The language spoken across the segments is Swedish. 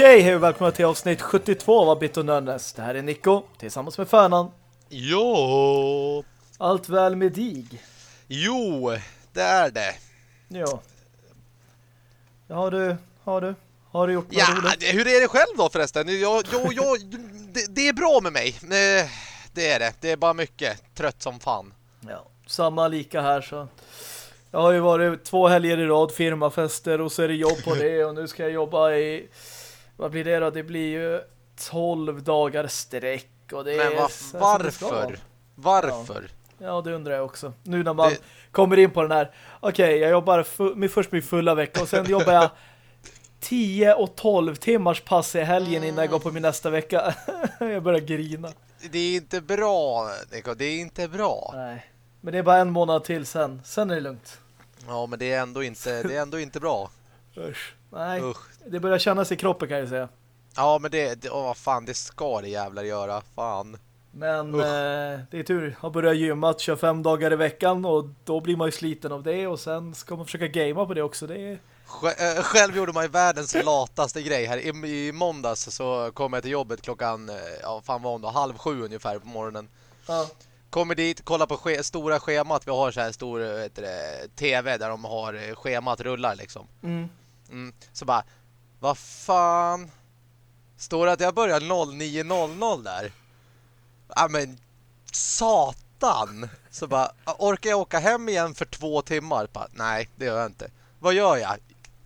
Okej, hej och välkomna till avsnitt 72 av Bit och Nörnes. Det här är Nico tillsammans med Färnan. Jo. Allt väl med dig? Jo, det är det. Ja. Har du, har du, har du gjort något Ja, roligt? hur är det själv då förresten? Jag, jag, jag, det, det är bra med mig. Eh, Det är det. Det är bara mycket. Trött som fan. Ja, samma lika här så. Jag har ju varit två helger i rad firmafester och så är det jobb på det och nu ska jag jobba i vad blir det då? Det blir ju 12 dagar sträck och det Men är va, så här som det ska vara. varför? Varför? Ja, det undrar jag också. Nu när man Det- kommer in på den här. Okej, jag jobbar min först min fulla vecka och sen jobbar jag 10 och 12 timmars pass i helgen innan jag går på min nästa vecka. jag börjar grina. Det är inte bra, Nico. Det är inte bra. Nej. Men det är bara en månad till sen. Sen är det lugnt. Ja, men det är ändå inte, det är ändå inte bra. Usch. Nej, Usch. Det börjar kännas i kroppen kan jag säga. Ja, men det, det åh, fan, det ska det jävlar göra. Fan. Men eh, det är tur. Jag börjar gymma 25 dagar i veckan och då blir man ju sliten av det och sen ska man försöka gamea på det också. Det är... Sj- eh, Själv gjorde man ju världens lataste grej här. I, I måndags så kom jag till jobbet klockan, eh, ja fan var hon då, halv sju ungefär på morgonen. Ja. Kommer dit, kollar på ske stora schemat. Vi har så här stor eh, det, tv där de har eh, schemat rullar liksom. Mm. Mm. Så bara, vad fan? Står det att jag börjar 09.00 där? Ja men, satan! Så bara, orkar jag åka hem igen för två timmar? Bara, Nej, det gör jag inte. Vad gör jag?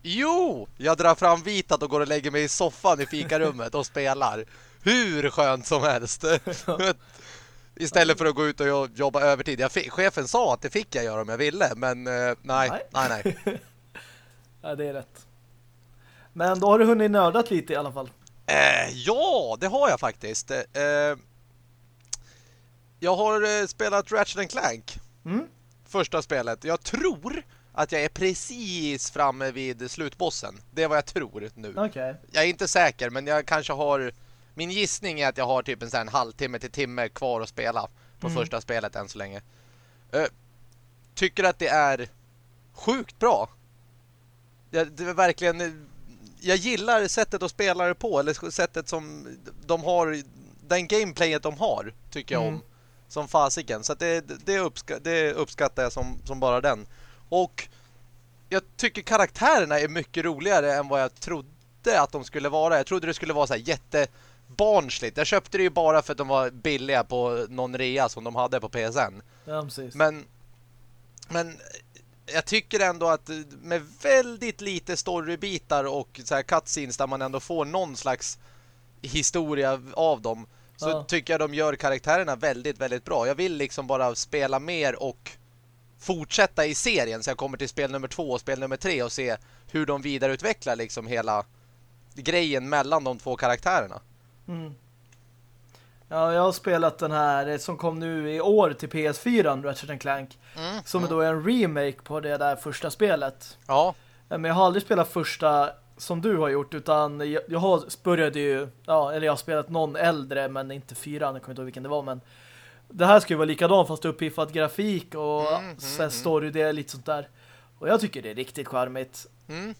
Jo! Jag drar fram vitat och går och lägger mig i soffan i fikarummet och spelar. Hur skönt som helst. Istället för att gå ut och jo- jobba övertid. Jag fick, chefen sa att det fick jag göra om jag ville, men eh, nej, Nej. nej, nej. ja, det är rätt. Men då har du hunnit nördat lite i alla fall. Eh, ja, det har jag faktiskt. Eh, jag har eh, spelat Ratchet Clank. Mm. Första spelet. Jag tror att jag är precis framme vid slutbossen. Det är vad jag tror nu. Okej. Jag är inte säker, men jag kanske har... Min gissning är att jag har typ en sån halvtimme till timme kvar att spela på Mm. första spelet än så länge. Eh, tycker att det är sjukt bra. Jag, det är verkligen... Jag gillar sättet att spela det på, eller sättet som de har... Den gameplayet de har, tycker jag Mm. om. Som fasiken. Så det, det, uppska, det uppskattar jag som, som bara den. Och jag tycker karaktärerna är mycket roligare än vad jag trodde att de skulle vara. Jag trodde det skulle vara så här jättebarnsligt. Jag köpte det ju bara för att de var billiga på någon rea som de hade på PSN. Ja. Men, men jag tycker ändå att med väldigt lite storybitar och så här cutscenes där man ändå får någon slags historia av dem så Ja. tycker jag de gör karaktärerna väldigt, väldigt bra. Jag vill liksom bara spela mer och fortsätta i serien så jag kommer till spel nummer två och spel nummer tre och se hur de vidareutvecklar liksom hela grejen mellan de två karaktärerna. Mm. Ja, jag har spelat den här eh, som kom nu i år till PS4, Ratchet Clank. Mm. Som då är en remake på det där första spelet. Ja, Eh, Men jag har aldrig spelat första som du har gjort utan jag, jag har började ju ja, eller jag har spelat någon äldre men inte fyran, jag kommer inte ihåg vilken det var men det här ska ju vara likadant fast uppiffad grafik och Mm, mm, sen story det är lite sånt där. Och jag tycker det är riktigt charmigt. mm.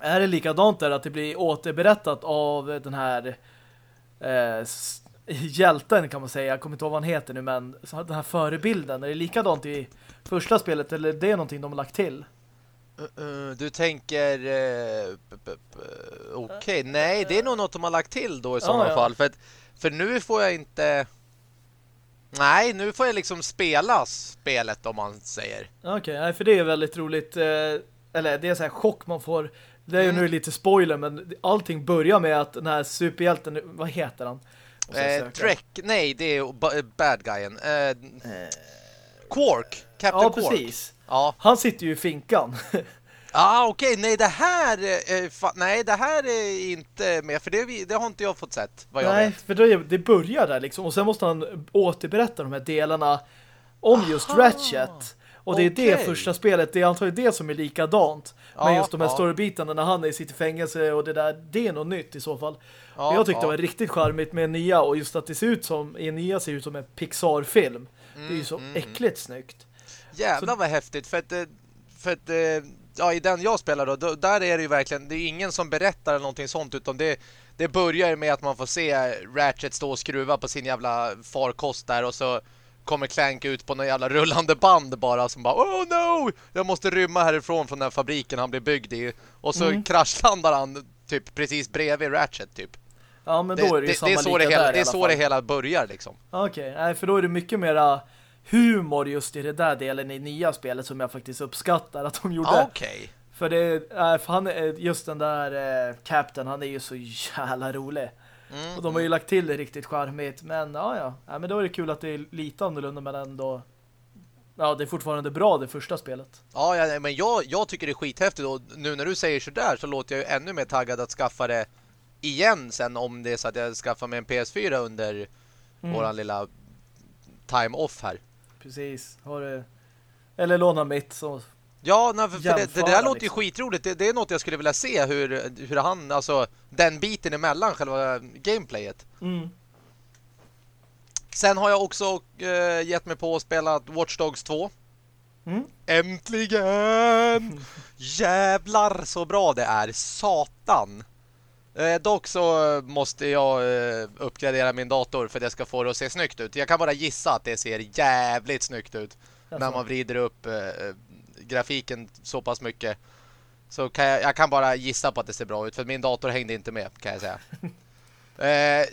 Är det likadant där att det blir återberättat av den här eh, hjälten kan man säga, jag kommer inte ihåg vad han heter nu men så den här förebilden, är det likadant i första spelet eller är det någonting de har lagt till? Uh, uh, du tänker... Uh, p- p- p- Okej, nej, det är nog något de har lagt till då i sådana ja. fall. För, att, för nu får jag inte... Nej, nu får jag liksom spela spelet om man säger. Okej, nej, för det är väldigt roligt. Eh, eller det är så här chock man får. Det är ju Mm. nu lite spoiler, men allting börjar med att den här superhjälten, vad heter han? Eh. Trek, nej, det är ba- bad guyen. Eh, Eh, Quark, Captain ja, Quark. precis. Ja, Han sitter ju i finkan. ah, okej, nej det här eh, fa- nej det här är inte med för det, det har inte jag fått sett vad jag nej, vet. för det, det börjar där liksom. Och sen måste han återberätta de här delarna om just Aha. Ratchet. Och det är det Okej. första spelet, det är antagligen det som är likadant. Ja, Men just de här ja. storybitarna när han är i sitt fängelse och det där, det är något nytt i så fall. Ja, jag tyckte ja. det var riktigt charmigt med nya och just att det ser ut som, i nya ser ut som en Pixar-film. det är ju så mm, äckligt snyggt. Jävlar vad häftigt för att, eh, för att eh, ja, i den jag spelar då, då, där är det ju verkligen det är ingen som berättar eller någonting sånt utan det, det börjar med att man får se Ratchet stå och skruva på sin jävla farkost där och så kommer Clank ut på någon jävla rullande band bara som bara Oh no! Jag måste rymma härifrån från den fabriken han blir byggd i. Och så Mm. kraschlandar han typ precis bredvid Ratchet typ. Ja, men då är det ju samma det är så, det hela, där det är så det hela börjar liksom. Okej, nej för då är det mycket mera humor just i det där delen i nya spelet som jag faktiskt uppskattar att de gjorde. Ah, Okej. För det är, för han just den där eh, Captain, han är ju så jävla rolig. Mm. Och de har ju lagt till det riktigt charmigt. Men ja, ja. ja men då är det kul att det är lite annorlunda men ändå ja, det är fortfarande bra det första spelet. Ja, ja, men jag, jag tycker det är skithäftigt och nu när du säger sådär så låter jag ju ännu mer taggad att skaffa det igen sen om det är så att jag skaffar mig en PS4 under Mm. våran lilla time off här. Precis. Har du eller låna mitt så Ja, nej, för, för det, det där Jämföra, låter ju liksom. skitroligt. Det, det är något jag skulle vilja se hur, hur han, alltså den biten emellan själva gameplayet. mm. Sen har jag också eh, gett mig på att spela Watch Dogs 2. Mm. Äntligen! Jävlar så bra det är. Satan. Eh, dock så måste jag eh, uppgradera min dator för det ska få det att se snyggt ut. Jag kan bara gissa att det ser jävligt snyggt ut. När Alltså. man vrider upp eh, grafiken så pass mycket. Så kan jag, jag kan bara gissa på att det ser bra ut. För min dator hängde inte med kan jag säga. eh,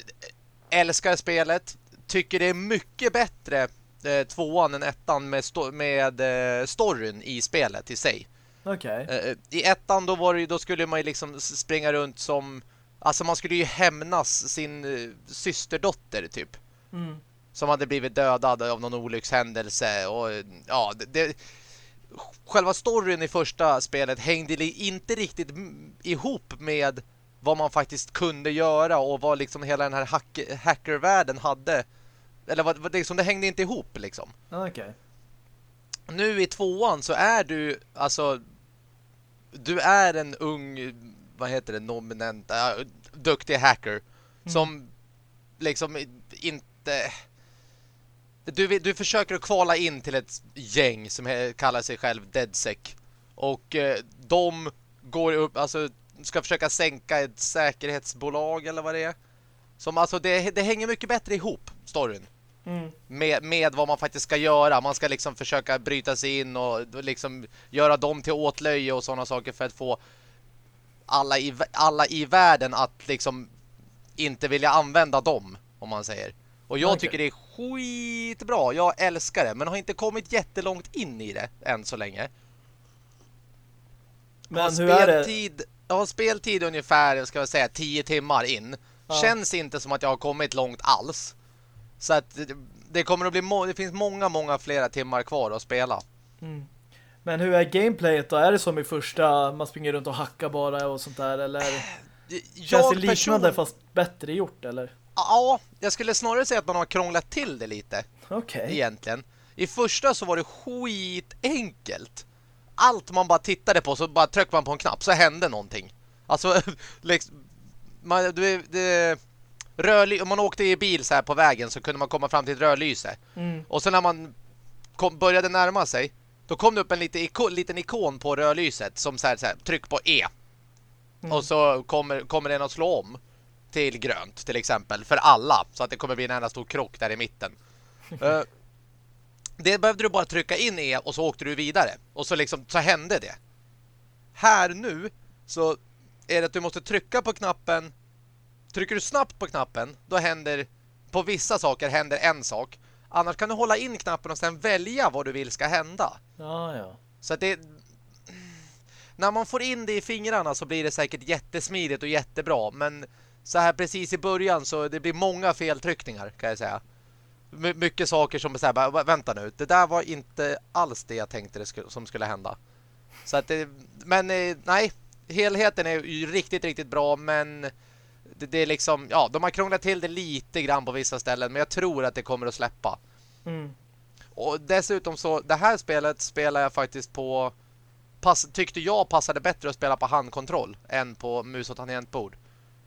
älskar spelet. Tycker det är mycket bättre eh, tvåan än ettan med, sto med eh, storyn i spelet i sig. Okej. Eh, I ettan då, var det, då skulle man ju liksom springa runt som... Alltså man skulle ju hämnas sin eh, systerdotter typ. Mm. Som hade blivit dödad av någon olyckshändelse. Och ja, det, själva storyn i första spelet hängde inte riktigt ihop med vad man faktiskt kunde göra och vad liksom hela den här hack hackervärlden hade. Eller vad, liksom, det hängde inte ihop liksom Okej. nu i tvåan så är du alltså du är en ung vad heter det nominent äh, duktig hacker som liksom inte du, du försöker att kvala in till ett gäng som kallar sig själv DeadSec och eh, de går upp alltså ska försöka sänka ett säkerhetsbolag eller vad det är som alltså det, det hänger mycket bättre ihop storyn Mm. med, med vad man faktiskt ska göra. Man ska liksom försöka bryta sig in och liksom göra dem till åtlöje och sådana saker för att få alla i, alla i världen att liksom inte vilja använda dem, om man säger. Och jag Okej. tycker det är skitbra. Jag älskar det, men har inte kommit jättelångt in i det än så länge. Men har hur är det? Jag har speltid ungefär, jag ska säga, 10 timmar in. Ja. Känns inte som att jag har kommit långt alls. Så att det, kommer att bli det finns många, många flera timmar kvar att spela. Mm. Men hur är gameplayet då? Är det som i första, man springer runt och hackar bara och sånt där? Eller känns det liknande person- fast bättre gjort? Eller? Ja, jag skulle snarare säga att man har krånglat till det lite. Okej. egentligen. I första så var det skitenkelt. Allt man bara tittade på så bara tryckte man på en knapp så hände någonting. Alltså liksom, man, det, det, rörly, om man åkte i bil så här på vägen så kunde man komma fram till ett rödlyse. Mm. Och sen när man kom, började närma sig då kom det upp en liten ikon, liten ikon på rödlyset som så här, så här tryck på E. Mm. Och så kommer, kommer den att slå om till grönt till exempel för alla så att det kommer bli en enda stor krock där i mitten. Eh, det behövde du bara trycka in E och så åkte du vidare och så liksom så hände det. Här nu så är det att du måste trycka på knappen. Trycker du snabbt på knappen då händer på vissa saker händer en sak. Annars kan du hålla in knappen och sen välja vad du vill ska hända. Ja, ja. Så att det när man får in det i fingrarna så blir det säkert jättesmidigt och jättebra, men så här precis i början så det blir många feltryckningar kan jag säga. My mycket saker som så här, bara, "Va- vänta nu, det där var inte alls det jag tänkte det sku som skulle hända. Så att det, men eh, nej, helheten är ju riktigt, riktigt bra, men det, det är liksom, ja, de har krånglat till det lite grann på vissa ställen, men jag tror att det kommer att släppa. Mm. Och dessutom så, det här spelet spelar jag faktiskt på pass, tyckte jag passade bättre att spela på handkontroll än på mus och tangentbord.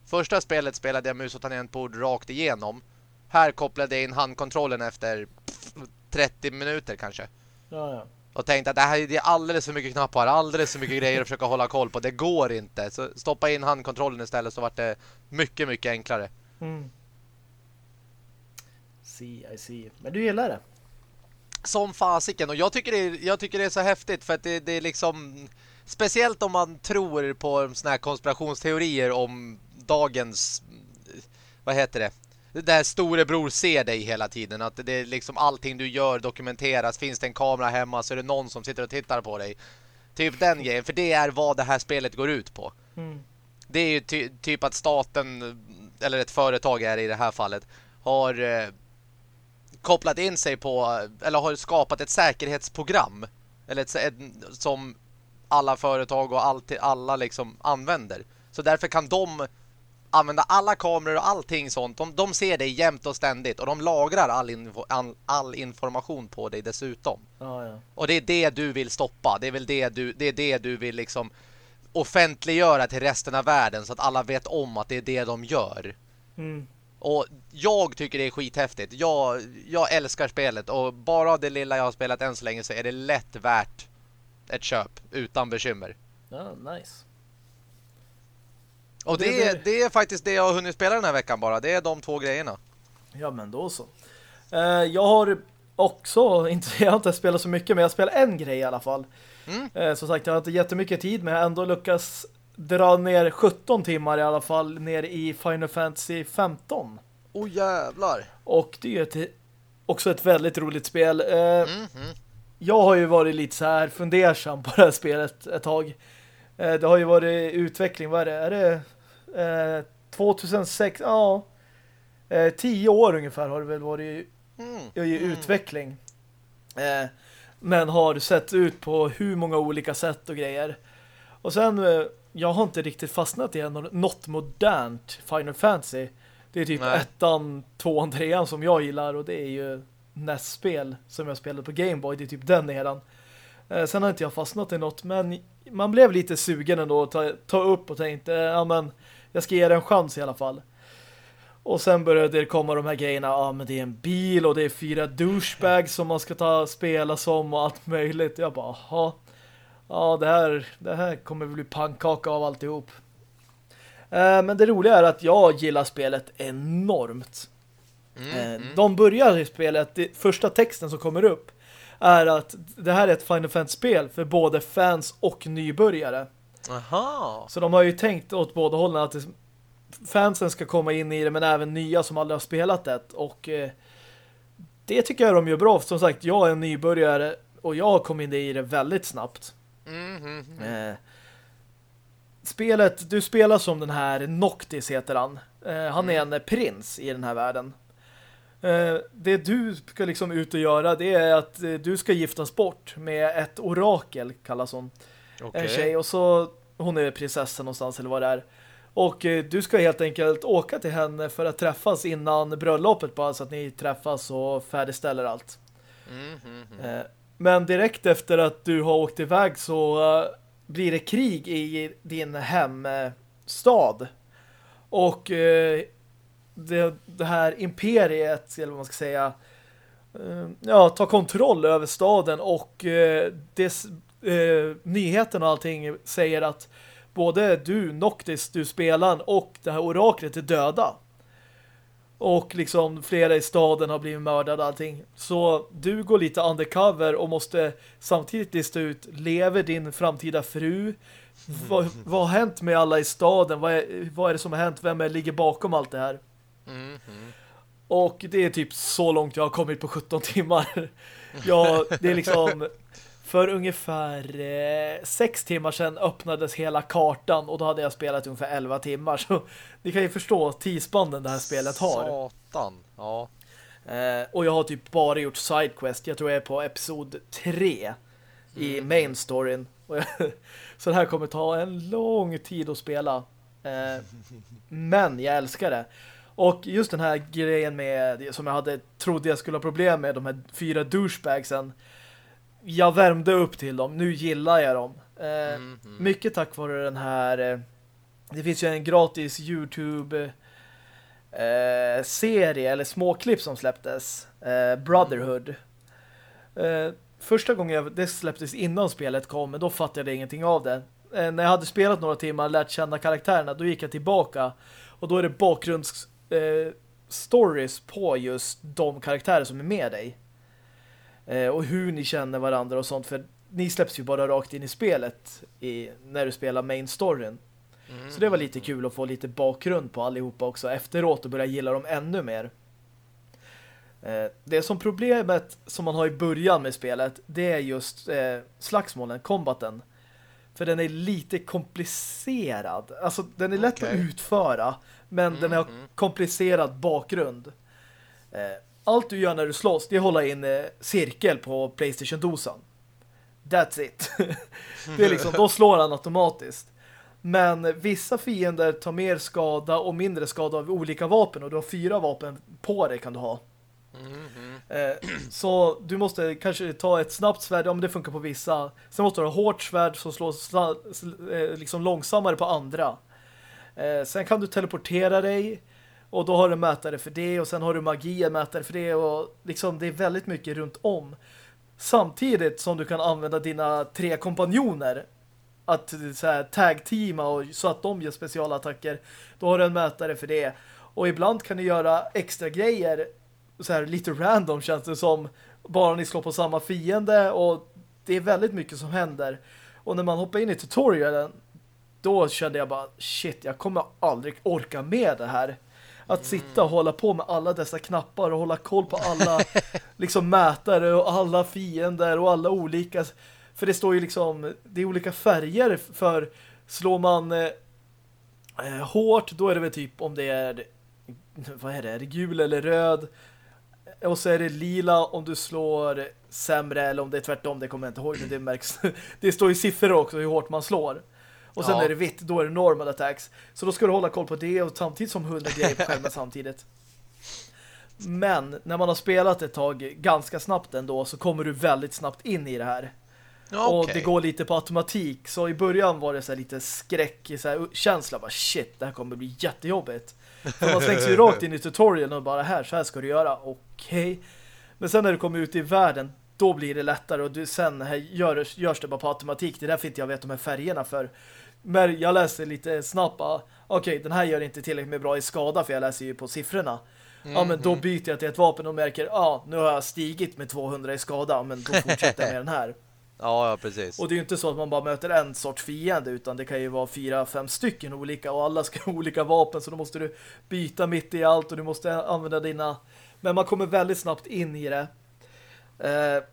Första spelet spelade jag mus och tangentbord rakt igenom. Här kopplade jag in handkontrollen efter pff, 30 minuter kanske. Ja, ja. och tänkte att det här är alldeles för mycket knappar, alldeles för mycket grejer att försöka hålla koll på. Det går inte. Så stoppa in handkontrollen istället så vart det mycket, mycket enklare. Mm. See, I see. Men du gillar det? Som fasiken. Och jag tycker det är, jag tycker det är så häftigt för att det, det är liksom... Speciellt om man tror på såna här konspirationsteorier om dagens... Vad heter det? Det där storebror ser dig hela tiden. Att det är liksom allting du gör dokumenteras. Finns det en kamera hemma så är det någon som sitter och tittar på dig. Typ den grejen. För det är vad det här spelet går ut på. Mm. Det är ju ty typ att staten, eller ett företag är i det här fallet, har eh, kopplat in sig på, eller har skapat ett säkerhetsprogram. Eller ett, ett, som alla företag och alltid, alla liksom använder. Så därför kan de använda alla kameror och allting sånt. De, de ser dig jämt och ständigt och de lagrar all, info, all, all information på dig dessutom. Ja, ja. Och det är det du vill stoppa. Det är väl det du, det är det du vill liksom offentliggöra till resten av världen så att alla vet om att det är det de gör. Mm. Och jag tycker det är skithäftigt. Jag, jag älskar spelet och bara det lilla jag har spelat än så länge så är det lätt värt ett köp utan bekymmer. Ja, nice. Och Det- det, är, det- är faktiskt det jag har hunnit spela den här veckan bara. Det är de två grejerna. Ja, men då så. Eh, jag har också, inte, jag har inte spelat så mycket, men jag spelar en grej i alla fall. Mm. Eh, som sagt, jag har inte jättemycket tid, men jag har ändå lyckats dra ner 17 timmar i alla fall ner i Final Fantasy 15. Åh oh, jävlar. Och det är ett, också ett väldigt roligt spel. Eh, Mm -hmm. jag har ju varit lite så här fundersam på det här spelet ett tag. Det har ju varit utveckling, vad är det? Är det eh, 2006? Ja. Eh, tio år ungefär har det väl varit Mm. i utveckling. Eh, men har sett ut på hur många olika sätt och grejer. Och sen, eh, jag har inte riktigt fastnat i något modernt Final Fantasy. Det är typ Nej. ettan, tvåan, trean som jag gillar och det är ju NES-spel som jag spelade på Game Boy. Det är typ den eran. Eh, sen har inte jag fastnat i något, men man blev lite sugen ändå att ta, ta upp och tänkte, ja men jag ska ge det en chans i alla fall. Och sen började det komma de här grejerna, ja men det är en bil och det är fyra douchebags som man ska ta spela som och allt möjligt. Jag bara, jaha. Ja, det här, det här kommer bli pannkaka av alltihop. Eh, men det roliga är att jag gillar spelet enormt. Mm. Eh, Mm. De börjar i spelet, första texten som kommer upp är att det här är ett Final Fantasy-spel för både fans och nybörjare. Aha. Så de har ju tänkt åt båda hållen att fansen ska komma in i det men även nya som aldrig har spelat det. Och eh, det tycker jag de gör bra. Som sagt, jag är en nybörjare och jag kommit in i det väldigt snabbt. Mm -hmm. Eh, spelet, du spelar som den här Noctis heter han. Eh, han är en prins i den här världen. Eh, det du ska liksom ut och göra det är att eh, du ska giftas bort med ett orakel kallas hon. Okej. En tjej och så hon är prinsessan någonstans eller vad det är. Och eh, du ska helt enkelt åka till henne för att träffas innan bröllopet bara så att ni träffas och färdigställer allt. Mm -hmm. Eh, Men direkt efter att du har åkt iväg så eh, blir det krig i din hemstad. Och eh, det, det här imperiet, eller vad man ska säga, ja, tar kontroll över staden och dess, eh, nyheterna och allting säger att både du, Noctis, du spelar och det här oraklet är döda. Och liksom flera i staden har blivit mördade och allting. Så du går lite undercover och måste samtidigt lista ut, lever din framtida fru? Vad, vad har hänt med alla i staden? Vad är, vad är det som har hänt? Vem är, ligger bakom allt det här? Mm -hmm. Och det är typ så långt jag har kommit på 17 timmar. Ja, det är liksom för ungefär eh, sex timmar sedan öppnades hela kartan och då hade jag spelat ungefär 11 timmar. Så ni kan ju förstå tidsbanden det här spelet har. Satan, ja. Eh, och jag har typ bara gjort sidequest. Jag tror jag är på episod 3 i main storyn. Så det här kommer ta en lång tid att spela. Eh, men jag älskar det. Och just den här grejen med som jag hade trodde jag skulle ha problem med de här fyra douchebagsen. Jag värmde upp till dem. Nu gillar jag dem. Eh, Mm -hmm. mycket tack vare den här eh, det finns ju en gratis Youtube eh, serie eller småklipp som släpptes eh, Brotherhood eh, första gången jag, det släpptes innan spelet kom, men då fattade jag ingenting av det. När jag hade spelat några timmar lärt känna karaktärerna, då gick jag tillbaka och då är det bakgrunds eh, stories på just de karaktärer som är med dig. Eh, och hur ni känner varandra och sånt, för ni släpps ju bara rakt in i spelet i, när du spelar main storyn. Mm. Så det var lite kul att få lite bakgrund på allihopa också efteråt och börja gilla dem ännu mer. Eh, det som problemet som man har i början med spelet det är just eh, slagsmålen, kombaten. För den är lite komplicerad. Alltså den är lätt okay. att utföra men mm, den har mm. komplicerad bakgrund. Eh, allt du gör när du slåss det är att hålla in eh, cirkel på Playstation-dosan. That's it. det är liksom, då slår han automatiskt. Men vissa fiender tar mer skada och mindre skada av olika vapen och du har fyra vapen på dig kan du ha. Mm -hmm. så du måste kanske ta ett snabbt svärd, om det funkar på vissa. Sen måste du ha hårt svärd som slår eh, liksom långsammare på andra. Eh, sen kan du teleportera dig och då har du mätare för det och sen har du magi en mätare för det och liksom det är väldigt mycket runt om. Samtidigt som du kan använda dina tre kompanjoner att så här, tag-teama och så att de gör specialattacker. Då har du en mätare för det. Och ibland kan du göra extra grejer så här lite random känns det som bara ni slår på samma fiende och det är väldigt mycket som händer. Och när man hoppar in i tutorialen då kände jag bara shit, jag kommer aldrig orka med det här. Att mm. sitta och hålla på med alla dessa knappar och hålla koll på alla liksom mätare och alla fiender och alla olika för det står ju liksom det är olika färger för slår man eh, eh hårt då är det väl typ om det är vad är det? Är det gul eller röd? Och så är det lila om du slår sämre eller om det är tvärtom, det kommer jag inte ihåg men det märks. Det står i siffror också hur hårt man slår. Och sen ja. är det vitt, då är det normal attacks. Så då ska du hålla koll på det och samtidigt som hundra grejer på skärmen samtidigt. Men när man har spelat ett tag ganska snabbt ändå så kommer du väldigt snabbt in i det här. Okay. Och det går lite på automatik. Så i början var det så lite skräck, så här, känsla. Bara, shit, det här kommer bli jättejobbigt. För man slängs ju rakt in i tutorialen och bara här, så här ska du göra. Okej. Okay. Men sen när du kommer ut i världen, då blir det lättare. Och du, sen här görs, görs det bara på automatik. Det är därför inte jag vet de här färgerna för. Men jag läser lite snabbt. Okej, okay, den här gör inte tillräckligt med bra i skada för jag läser ju på siffrorna. Mm, ja, men då mm. byter jag till ett vapen och märker, ja, nu har jag stigit med 200 i skada, men då fortsätter jag med den här. Ja, ja, precis. Och det är ju inte så att man bara möter en sorts fiende utan det kan ju vara fyra, fem stycken olika och alla ska ha olika vapen så då måste du byta mitt i allt och du måste använda dina... Men man kommer väldigt snabbt in i det. Eh,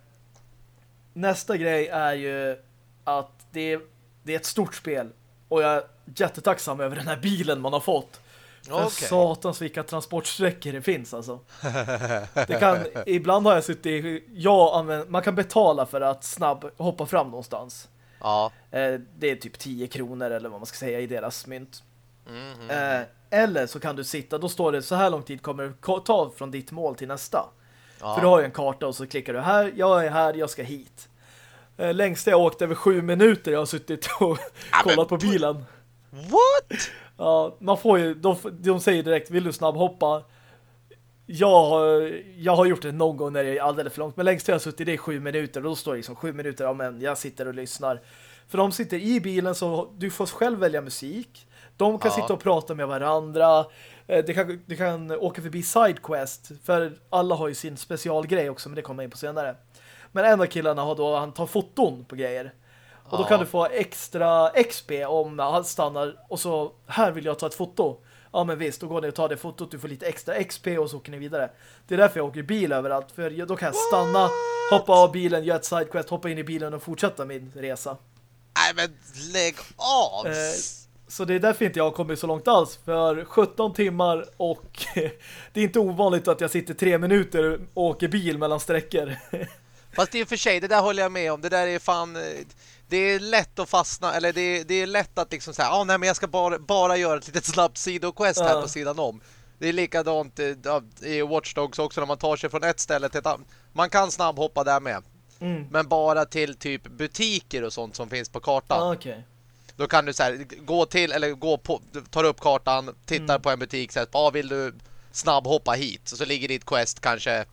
nästa grej är ju att det är, det är ett stort spel och jag är jättetacksam över den här bilen man har fått. För okay. satans vilka transportsträckor det finns alltså. Det kan, ibland har jag suttit jag använder, man kan betala för att snabb hoppa fram någonstans. Ja. Eh, det är typ 10 kronor eller vad man ska säga i deras mynt. Mm -hmm. Eller så kan du sitta, då står det så här lång tid kommer du ta från ditt mål till nästa. Ja. För du har ju en karta och så klickar du här, jag är här, jag ska hit. Eh, längst jag åkte över sju minuter jag har suttit och kollat på bilen. What? Ja, man får ju, de, de säger direkt, vill du snabbhoppa? Jag, jag har gjort det någon gång när det är alldeles för långt, men längst jag har suttit det i sju minuter och då står det liksom sju minuter, ja men jag sitter och lyssnar. För de sitter i bilen så du får själv välja musik. De kan ja. sitta och prata med varandra. Eh, du kan, du kan åka förbi sidequest, för alla har ju sin specialgrej också, men det kommer in på senare. Men en av killarna har då, han tar foton på grejer. Och då kan du få extra XP om han stannar och så, här vill jag ta ett foto. Ja men visst, då går ni och tar det fotot, du får lite extra XP och så åker ni vidare. Det är därför jag åker bil överallt, för då kan jag stanna, hoppa av bilen, göra ett sidequest, hoppa in i bilen och fortsätta min resa. Nej men lägg av! Eh, så det är därför inte jag har kommit så långt alls. För 17 timmar och det är inte ovanligt att jag sitter tre minuter och åker bil mellan sträckor. Fast i och för sig, det där håller jag med om. Det där är fan det är lätt att fastna eller det är, det är lätt att liksom säga, ah, nej men jag ska bara, bara göra ett litet snabbt sidoquest här ja. på sidan om. Det är likadant i Watch Dogs också när man tar sig från ett ställe till ett annat. Man kan snabbhoppa där med. Mm. Men bara till typ butiker och sånt som finns på kartan. Ah, okay. Då kan du så här, gå till eller gå på tar upp kartan, tittar mm. på en butik så att ah, vill du snabbhoppa hit? Och så ligger ditt quest kanske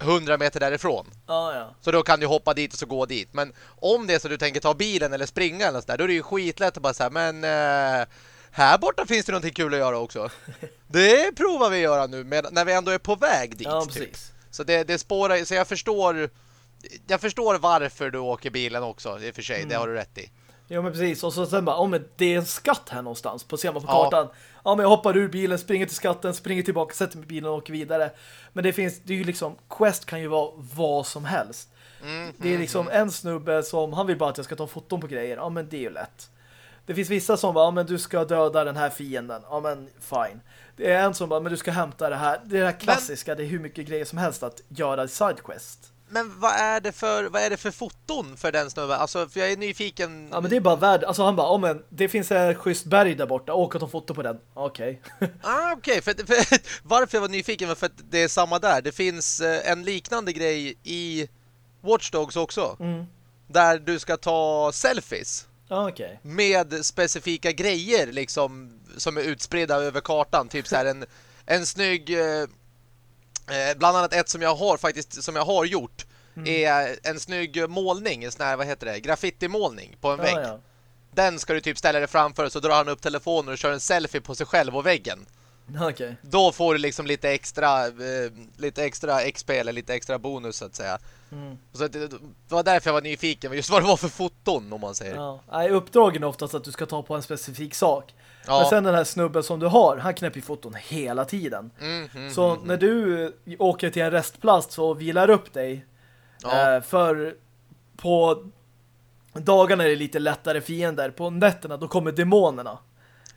100 meter därifrån. Ja, ja. Så då kan du hoppa dit och så gå dit. Men om det är så du tänker ta bilen eller springa eller sådär, då är det ju skitlätt att bara säga, men eh, här borta finns det någonting kul att göra också. det provar vi att göra nu med, när vi ändå är på väg dit. Ja, typ. precis. Så det, det spårar, så jag förstår jag förstår varför du åker bilen också, i och för sig, Mm. det har du rätt i. Ja men precis, och så sen bara, om det är en skatt här någonstans på ser man på Ja. kartan. Ja men jag hoppar ur bilen, springer till skatten, springer tillbaka, sätter mig i bilen och åker vidare. Men det finns, det är ju liksom, quest kan ju vara vad som helst. Mm, Det är liksom en snubbe som, han vill bara att jag ska ta foton på grejer. Ja men det är ju lätt. Det finns vissa som bara, ja men du ska döda den här fienden. Ja men fine. Det är en som bara, men du ska hämta det här. Det är det här klassiska, det är hur mycket grejer som helst att göra sidequest. Men vad är det för vad är det för foton för den snubben? Alltså för jag är nyfiken. Ja men det är bara värd. Alltså han bara, ja men det finns en schysst berg där borta. Åk och ta foto på den. Okej. Ah, okej, för, för varför jag var nyfiken var för att det är samma där. Det finns eh, en liknande grej i Watch Dogs också. Mm. Där du ska ta selfies Ja okej. med specifika grejer liksom som är utspridda över kartan. Typ så här en, en snygg eh, bland annat ett som jag har faktiskt som jag har gjort Mm. är en snygg målning, en sån här, vad heter det, graffiti-målning på en vägg. Ja. Den ska du typ ställa dig framför så drar han upp telefonen och kör en selfie på sig själv och väggen. Okej. Då får du liksom lite extra eh, lite extra XP eller lite extra bonus så att säga. Mm. Så det, det var därför jag var nyfiken just vad det var för foton om man säger. Ja. Nej, uppdragen är oftast att du ska ta på en specifik sak. Men sen den här snubben som du har, han knäpper ju foton hela tiden. Mm, mm, Så mm, när du åker till en restplats och vilar upp dig Ja. eh, för på dagarna är det lite lättare fiender. På nätterna då kommer demonerna.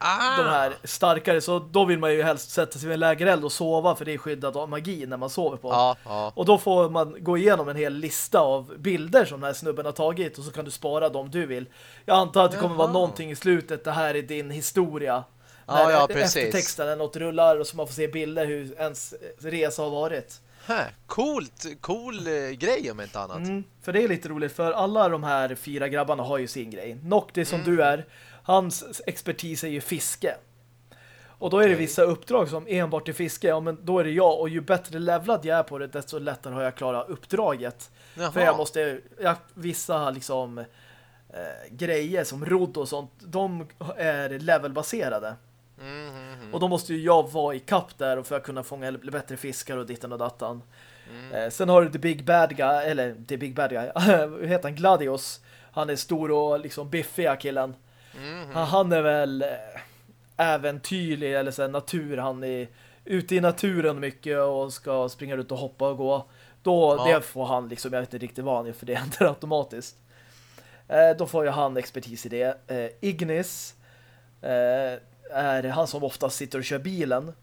Ah, De här starkare. Så då vill man ju helst sätta sig vid en lägereld och sova för det är skyddat av magi när man sover på. Ja, ja. Och då får man gå igenom en hel lista av bilder som den här snubben har tagit och så kan du spara dem du vill. Jag antar att det kommer Jaha. vara någonting i slutet. Det här är din historia. Ja, När ja, efter precis. texten eller något rullar och så man får se bilder hur ens resa har varit. Hä, Coolt, cool eh, grej om inte annat. Mm, för det är lite roligt för alla de här fyra grabbarna har ju sin grej. Noctis som Mm. du är, hans expertis är ju fiske. Och då är det vissa uppdrag som enbart är fiske. Ja, men då är det jag. Och ju bättre levlad jag är på det, desto lättare har jag klarat uppdraget. Jaha. För jag måste, jag, vissa liksom eh, grejer som rodd och sånt, de är levelbaserade. Mm, mm, mm. Och då måste ju jag vara i kapp där för att kunna fånga bättre fiskar och ditten och dattan. Mm. Eh, sen har du The Big Bad Guy, eller The Big Bad Guy, vad heter han? Gladius. Han är stor och liksom biffiga killen. Mm, mm. Han, är väl eh, äventyrlig eller så här, natur. Han är ute i naturen mycket och ska springa ut och hoppa och gå. Då Ja. det får han liksom, jag vet inte riktigt vad han är för det händer automatiskt. Eh, då får ju han expertis i det. Eh, Ignis eh, är han som oftast sitter och kör bilen.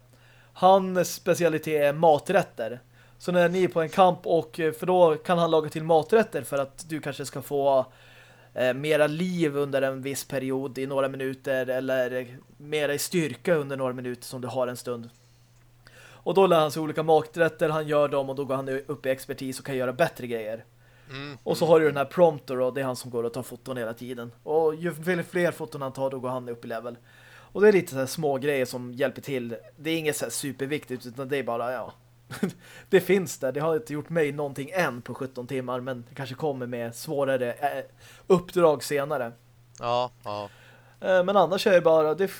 Hans specialitet är maträtter. Så när ni är på en kamp och för då kan han laga till maträtter för att du kanske ska få eh, mera liv under en viss period i några minuter eller mera i styrka under några minuter som du har en stund. Och då lär han sig olika maträtter, han gör dem och då går han upp i expertis och kan göra bättre grejer. Mm. Och så har du den här prompter och det är han som går och tar foton hela tiden. Och ju fler- foton han tar då går han upp i level. Och det är lite så här små grejer som hjälper till. Det är inget så superviktigt utan det är bara, ja. det finns där. Det har inte gjort mig någonting än på 17 timmar men det kanske kommer med svårare eh, uppdrag senare. Ja, ja. Eh, men annars är det bara det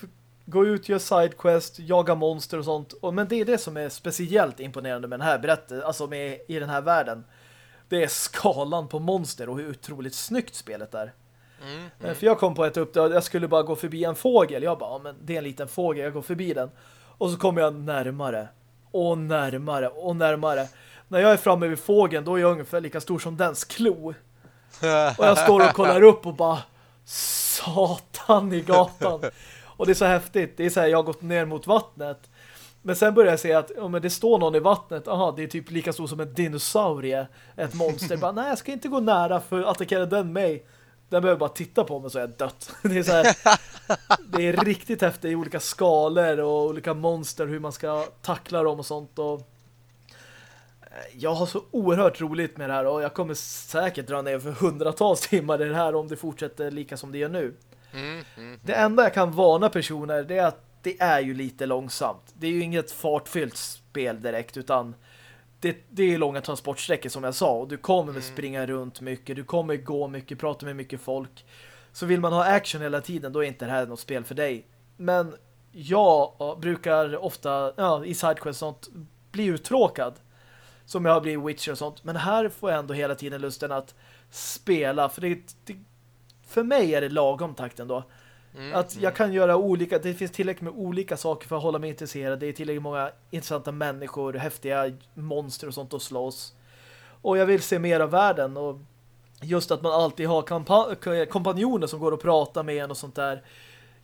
gå ut, gör sidequest, jaga monster och sånt. Och, men det är det som är speciellt imponerande med den här berättelsen, alltså med, i den här världen. Det är skalan på monster och hur otroligt snyggt spelet är. Mm, Eh, mm. För jag kom på ett uppdrag, jag skulle bara gå förbi en fågel. Jag bara, ja, men det är en liten fågel, jag går förbi den. Och så kommer jag närmare. Och närmare, och närmare. När jag är framme vid fågeln, då är jag ungefär lika stor som dens klo. Och jag står och kollar upp och bara Satan i gatan. Och det är så häftigt. Det är så här, jag har gått ner mot vattnet. Men sen börjar jag se att om det står någon i vattnet. Aha, det är typ lika stor som en dinosaurie. Ett monster. bara, nej, jag ska inte gå nära för attackerar den mig. Den behöver bara titta på mig så är jag dött. Det är så här, det är riktigt häftigt i olika skalor och olika monster, hur man ska tackla dem och sånt. Och eh, jag har så oerhört roligt med det här och jag kommer säkert dra ner för hundratals timmar i det här om det fortsätter lika som det gör nu. Mm, mm. Det enda jag kan varna personer det är att det är ju lite långsamt. Det är ju inget fartfyllt spel direkt utan det, det är långa transportsträckor som jag sa och du kommer Mm. springa runt mycket, du kommer gå mycket, prata med mycket folk. Så vill man ha action hela tiden, då är inte det här något spel för dig. Men jag ja, brukar ofta ja, i sidequest och sånt bli uttråkad. Som jag har blivit Witcher och sånt. Men här får jag ändå hela tiden lusten att spela. För, det, det, för mig är det lagom takten då. Mm, Att jag kan göra olika, det finns tillräckligt med olika saker för att hålla mig intresserad. Det är tillräckligt många intressanta människor, häftiga monster och sånt att slåss. Och jag vill se mer av världen och just att man alltid har kompanjoner som går och pratar med en och sånt där.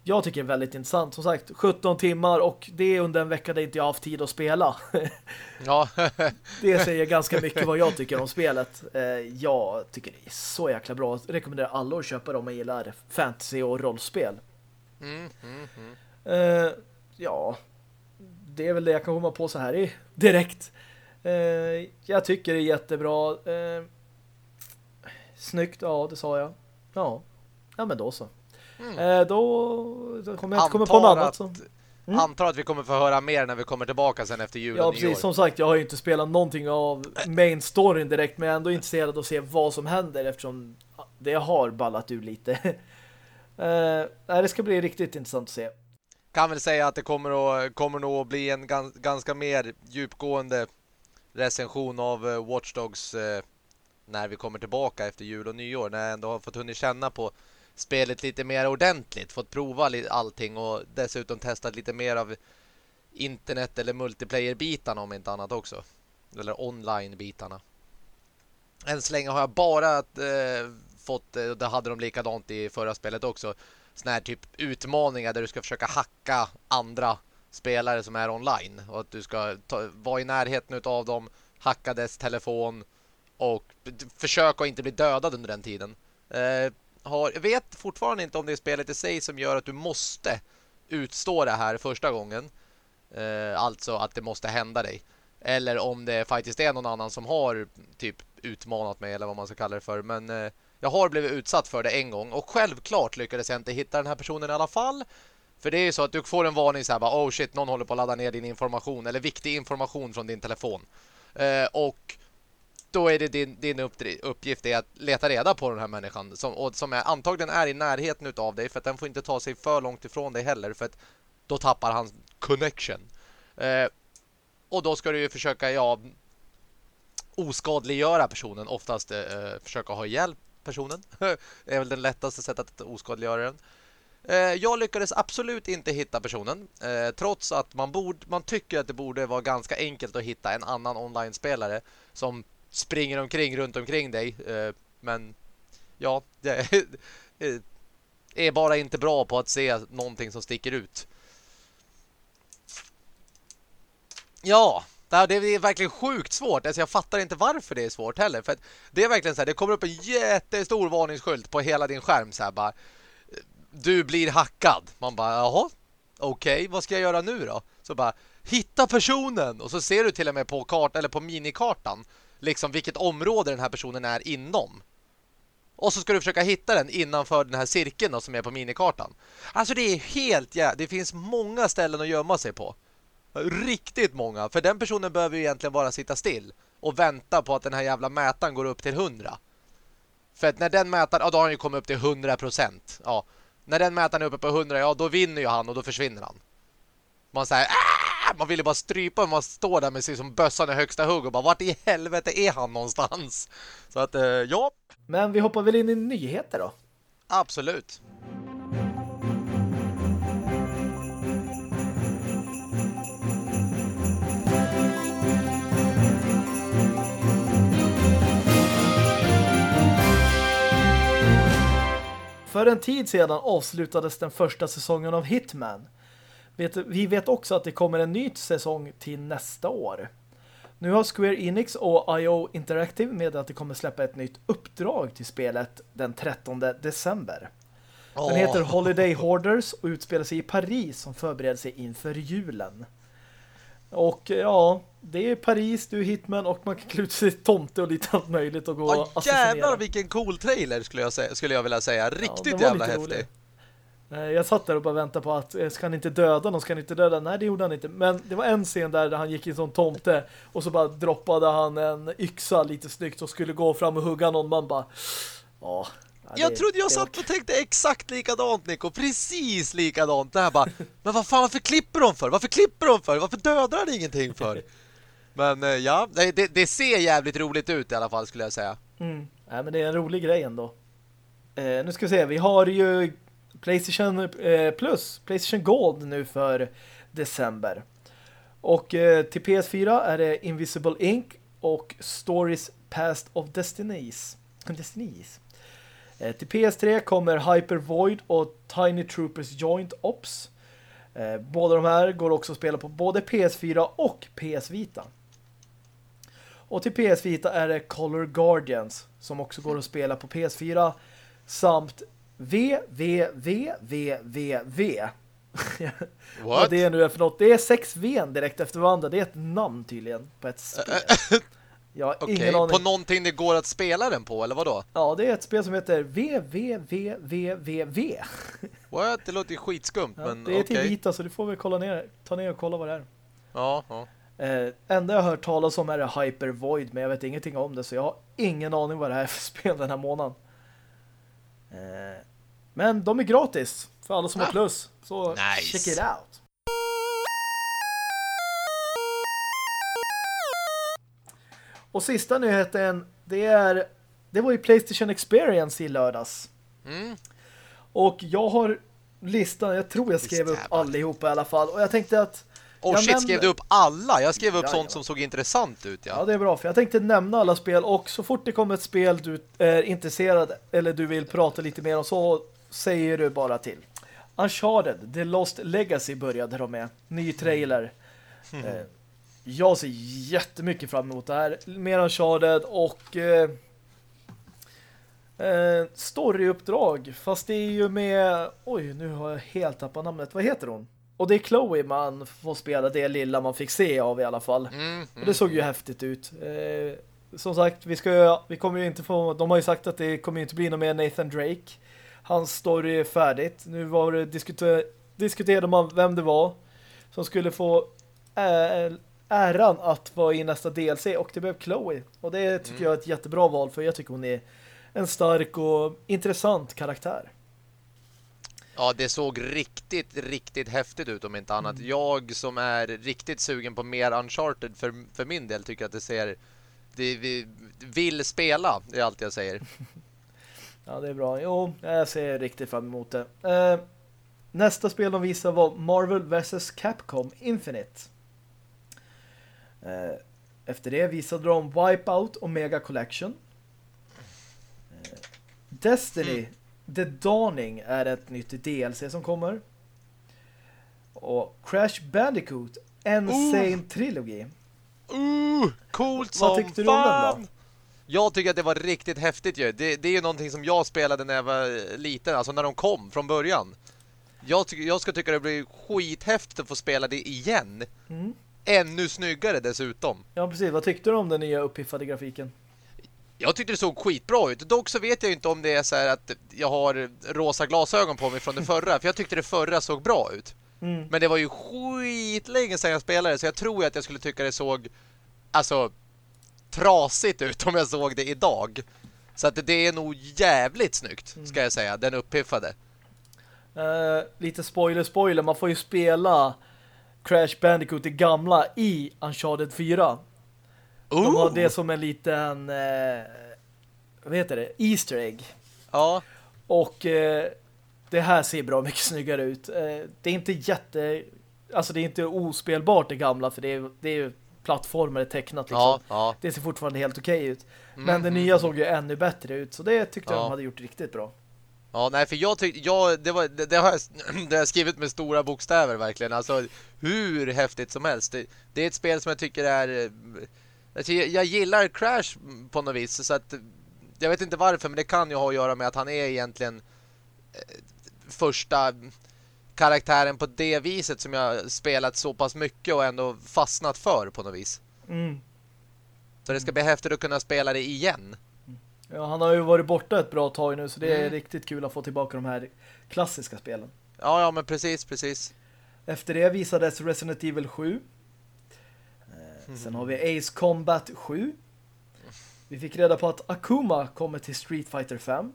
Jag tycker är väldigt intressant. Som sagt, 17 timmar och det är under en vecka där inte jag har haft tid att spela. Ja, det säger ganska mycket vad jag tycker om spelet. Eh, Jag tycker det är så jäkla bra. Jag rekommenderar alla att köpa det om man gillar fantasy och rollspel. mm, mm, mm. Eh, ja, det är väl det jag kan komma på så här i direkt. Eh, jag tycker det är jättebra. Snyggt, ja det sa jag. Ja, ja men då så. Mm. Eh, då, då kommer jag inte komma på något annat. att, Som, Mm. antar att vi kommer få höra mer när vi kommer tillbaka sen efter jul ja, precis. Som sagt, jag har ju inte spelat någonting av main storyn direkt, men jag är ändå intresserad av att se vad som händer eftersom det har ballat ur lite. nej, det ska bli riktigt intressant att se. Kan väl säga att det kommer att, kommer nog att bli en gans, ganska mer djupgående recension av uh, eh, när vi kommer tillbaka efter jul och nyår. När jag ändå har fått hunnit känna på spelet lite mer ordentligt. Fått prova allting och dessutom testat lite mer av internet eller multiplayer-bitarna om inte annat också. Eller online-bitarna. Än så länge har jag bara eh, fått, eh, och det hade de likadant i förra spelet också, sån här typ utmaningar där du ska försöka hacka andra spelare som är online. Och att du ska ta, vara i närheten av dem, hacka dess telefon och försöka att inte bli dödad under den tiden. Eh, har, jag vet fortfarande inte om det är spelet i sig som gör att du måste utstå det här första gången. Eh, alltså att det måste hända dig. Eller om det faktiskt är någon annan som har typ utmanat mig eller vad man ska kalla det för. Men eh, jag har blivit utsatt för det en gång och självklart lyckades jag inte hitta den här personen i alla fall. För det är ju så att du får en varning så här bara, oh shit, någon håller på att ladda ner din information eller viktig information från din telefon. Eh, och då är det din, din uppgift är att leta reda på den här människan som, och som är, antagligen är i närheten av dig för att den får inte ta sig för långt ifrån dig heller för att då tappar han connection. Eh, och då ska du ju försöka, ja, oskadliggöra personen. Oftast eh, försöka ha ihjäl personen. det är väl den lättaste sättet att oskadliggöra den. Eh, jag lyckades absolut inte hitta personen. Eh, trots att man, borde, man tycker att det borde vara ganska enkelt att hitta en annan online-spelare som springer omkring runt omkring dig. Eh, men ja, det är bara inte bra på att se någonting som sticker ut. Ja, det är verkligen sjukt svårt. Alltså jag fattar inte varför det är svårt heller. För det är verkligen så här, det kommer upp en jättestor varningsskylt på hela din skärm så här bara. Du blir hackad. Man bara, jaha, okej, vad ska jag göra nu då? Så bara, hitta personen! Och så ser du till och med på kart eller på minikartan liksom vilket område den här personen är inom. Och så ska du försöka hitta den innanför den här cirkeln då, som är på minikartan. Alltså det är helt ja, Det finns många ställen att gömma sig på. Riktigt många. För den personen behöver ju egentligen bara sitta still och vänta på att den här jävla mätaren går upp till 100. För att när den mätaren, ja då har han ju kommit upp till 100%. Ja. När den mätaren är uppe på 100, ja då vinner ju han och då försvinner han. Man säger äh! Man vill ju bara strypa man står där med sig som bössan i högsta hugg och bara vart i helvete är han någonstans? Så att, eh, ja, Men vi hoppar väl in i nyheter då. absolut. För en tid sedan avslutades den första säsongen av Hitman. Vet- Vi vet också att det kommer en ny säsong till nästa år. Nu har Square Enix och IO Interactive med att det kommer släppa ett nytt uppdrag till spelet den 13 december. Den heter Holiday Hoarders och utspelar sig i Paris som förbereder sig inför julen. Och ja, det är Paris, du är Hitman och man kan klä ut sig tomte och lite allt möjligt och gå och assassinera. jävlar vilken cool trailer skulle jag, säga, skulle jag vilja säga. Ja, Riktigt var jävla häftig. rolig. Eh, Jag satt där och bara väntade på att eh, ska han inte döda någon, ska han inte döda? Nej, det gjorde han inte. Men det var en scen där, där han gick i en sån tomte och så bara droppade han en yxa lite snyggt och skulle gå fram och hugga någon. Man bara, ja. ja, Jag det- trodde jag det satt och tänkte exakt likadant Nico, precis likadant. Det här bara, men vad fan, varför klipper de för? Varför klipper de för? Varför dödar han ingenting för? Men eh, ja, det, det ser jävligt roligt ut i alla fall skulle jag säga. Mm. Nej, men det är en rolig grej ändå. Eh, nu ska vi se, vi har ju Playstation eh, Plus, Playstation Gold nu för december. Och eh, till PS4 är det Invisible Ink och Stories Past of Destinies. Destinies. Eh, till PS3 kommer Hyper Void och Tiny Troopers Joint Ops. Eh, båda de här går också att spela på både PS4 och PS Vita. Och till PS Vita är det Color Guardians som också går att spela på PS4 samt VVVVVV. Vad What? det nu är för något. Det är sex V direkt efter varandra. Det är ett namn tydligen på ett spel. Jag har Okej, ingen aning. på någonting det går att spela den på, eller vad då? Ja, det är ett spel som heter VVVVVV. What? Det låter ju skitskumt, Ja, men det är okej. till Vita så du får väl kolla ner, ta ner och kolla vad det är. Ja, ja. Eh, enda jag har hört talas om är det Hyper Void, men jag vet ingenting om det så jag har ingen aning vad det här är för spel den här månaden. Eh, men de är gratis för alla som har Ah. plus. Så Nice. check it out. Och sista nyheten, det är det var ju Playstation Experience i lördags. Mm. Och jag har listan, jag tror jag skrev upp allihopa i alla fall. Och jag tänkte att Oh jag shit, skrev du upp alla? Jag skrev upp Jajamän. sånt som såg intressant ut, Ja, ja. det är bra, för jag tänkte nämna alla spel och så fort det kommer ett spel du är intresserad eller du vill prata lite mer om så säger du bara till. Uncharted, The Lost Legacy började de med. Ny trailer. Mm. Eh, jag ser jättemycket fram emot det här. Mer Uncharted och eh, eh, storyuppdrag. Fast det är ju med oj, nu har jag helt tappat namnet. Vad heter hon? Och det är Chloe man får spela det lilla man fick se av i alla fall. Mm, Och mm. det såg ju häftigt ut. Eh, som sagt, vi, ska, vi kommer ju inte få... De har ju sagt att det kommer inte bli någon mer Nathan Drake. Hans story är färdigt. Nu var det diskuter, diskuterade man vem det var som skulle få ä, äran att vara i nästa DLC och det blev Chloe. Och det tycker jag är ett jättebra val för jag tycker hon är en stark och intressant karaktär. Ja, det såg riktigt, riktigt häftigt ut om inte annat. Mm. Jag som är riktigt sugen på mer Uncharted för, för min del tycker att det ser... Det, vi vill spela, det är allt jag säger. Ja, det är bra. Jo, jag ser riktigt fram emot det. Eh, nästa spel de visade var Marvel vs. Capcom Infinite. Eh, efter det visade de Wipeout och Mega Collection. Eh, Destiny The Dawning är ett nytt DLC som kommer. Och Crash Bandicoot Insane Trilogy. Uh, coolt Vad som tyckte du om den fan! då? Jag tycker att det var riktigt häftigt ju. Det, det är ju någonting som jag spelade när jag var liten, alltså när de kom från början. Jag, jag ska tycka det blir skithäftigt att få spela det igen. Mm. Ännu snyggare dessutom. Ja, precis. Vad tyckte du om den nya uppiffade grafiken? Jag tyckte det såg skitbra ut. Dock så vet jag inte om det är så här att jag har rosa glasögon på mig från det förra. För jag tyckte det förra såg bra ut. Mm. Men det var ju skitlänge sedan jag spelade. Så jag tror att jag skulle tycka det såg alltså trasigt ut om jag såg det idag. Så att det är nog jävligt snyggt, ska jag säga. Den uppiffade. Eh, lite spoiler spoiler, man får ju spela Crash Bandicoot det gamla i Uncharted 4. De har det som en liten eh, vad heter det? Easter egg. Ja, Och eh, det här ser bra mycket snyggare ut. Eh, det är inte jätte alltså det är inte ospelbart det gamla för det är, det är plattformar tecknat liksom. ja, ja. Det ser fortfarande helt okej ut. Men Mm, det nya såg ju ännu bättre ut. Så det tyckte jag Ja. de hade gjort riktigt bra. Ja, nej, för jag tyckte, jag, det, var, det, det, har jag, det har jag skrivit med stora bokstäver verkligen. Alltså, hur häftigt som helst. Det, det är ett spel som jag tycker är... Alltså, jag, jag gillar Crash på något vis, så att jag vet inte varför, men det kan ju ha att göra med att han är egentligen eh, första karaktären på det viset som jag spelat så pass mycket och ändå fastnat för på något vis. Mm. Så det ska bli häftigt att kunna spela det igen. Ja, han har ju varit borta ett bra tag nu så det är Mm. riktigt kul att få tillbaka de här klassiska spelen. Ja, ja, men precis, precis. Efter det visades Resident Evil 7. Sen har vi Ace Combat 7. Vi fick reda på att Akuma kommer till Street Fighter 5.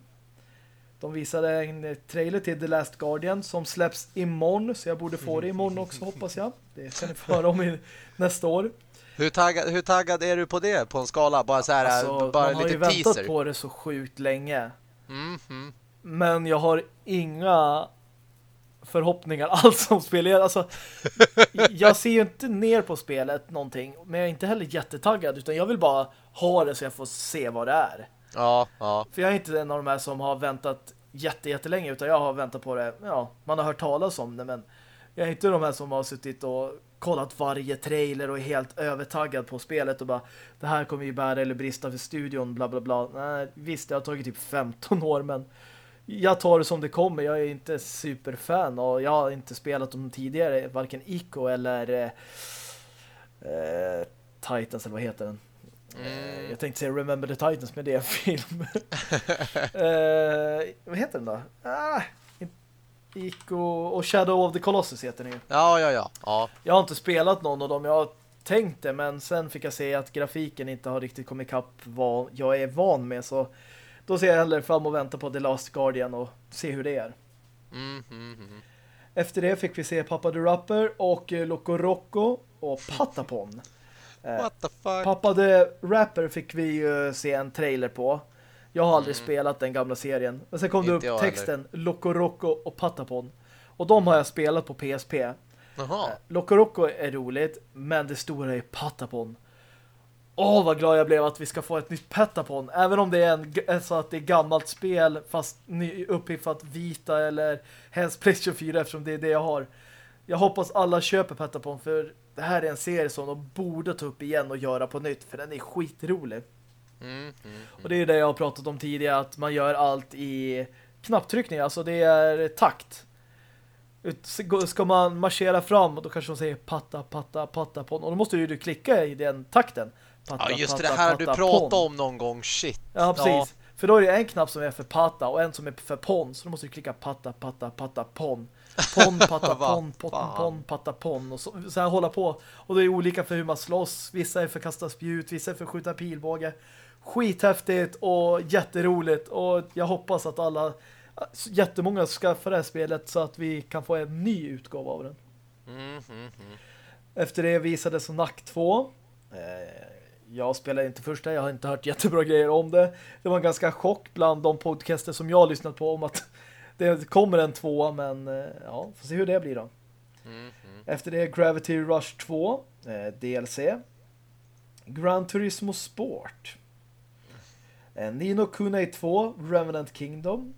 De visade en trailer till The Last Guardian som släpps imorgon, så jag borde få det imorgon också hoppas jag. Det kan ni få höra om i nästa år. Hur taggad, hur taggad är du på det på en skala? Bara så här, alltså, bara man har lite ju väntat på det så sjukt länge. Mm, mm. Men jag har inga förhoppningar alls om spelet. Alltså, jag ser ju inte ner på spelet någonting, men jag är inte heller jättetaggad, utan jag vill bara ha det så jag får se vad det är. Ja, ja. För jag är inte en av de här som har väntat jätte, jättelänge, utan jag har väntat på det, ja, man har hört talas om det, men jag är inte de här som har suttit och kollat varje trailer och är helt övertaggad på spelet och bara, det här kommer ju bära eller brista för studion, bla bla bla. Nej, visst, det har tagit typ 15 år, men jag tar det som det kommer. Jag är inte superfan och jag har inte spelat dem tidigare, varken Ico eller eh, eh, Titans, eller vad heter den? Mm. Jag tänkte säga Remember the Titans, men det är en film. eh, vad heter den då? Ah, Ico och Shadow of the Colossus heter den ju. Ja, ja, ja. ja. Jag har inte spelat någon av dem. Jag har tänkt det, men sen fick jag se att grafiken inte har riktigt kommit ikapp vad jag är van med. Så då ser jag hellre fram och vänta på The Last Guardian och se hur det är. Mm, mm, mm. Efter det fick vi se Papa the Rapper och Loco Rocco och Patapon. Eh, What the fuck? Papa the Rapper fick vi ju se en trailer på. Jag har aldrig Mm. spelat den gamla serien. Men sen kom det Inte jag upp heller. texten Loco Rocco och Patapon. Och de har jag spelat på PSP. Jaha. Eh, Loco Roco är roligt, men det stora är Patapon. Åh, vad glad jag blev att vi ska få ett nytt Patapon. Även om det är en, så att det är gammalt spel, fast ny, uppiffat vita eller helst PlayStation 4 eftersom det är det jag har. Jag hoppas alla köper Patapon för det här är en serie som de borde ta upp igen och göra på nytt för den är skitrolig. Mm, mm, Och det är det jag har pratat om tidigare att man gör allt i knapptryckning, alltså det är takt. Ska man marschera fram och då kanske de säger patta, patta, patta på och då måste du klicka i den takten. Patta, Ja, just det patta, här du patta, pratade pon. om någon gång. Shit. Ja, precis. För då är det en knapp som är för patta och en som är för pon. Så då måste du klicka patta, patta, patta, pon. Pon, patta, pon, pon, pon, patta, pon. Och så, så här hålla på. Och det är olika för hur man slåss. Vissa är för kasta spjut, vissa är för skjuta pilbåge. Skithäftigt och jätteroligt. Och jag hoppas att alla, jättemånga skaffar det här spelet så att vi kan få en ny utgåva av den. Mm, mm, mm. Efter det visades Nack 2. Eh, Jag spelade inte första, jag har inte hört jättebra grejer om det. Det var en ganska chock bland de podcaster som jag har lyssnat på om att det kommer en tvåa, men eh, ja, får se hur det blir då. Mm, mm. Efter det Gravity Rush 2, eh, DLC. Gran Turismo Sport. Eh, Nino Kunai 2, Revenant Kingdom.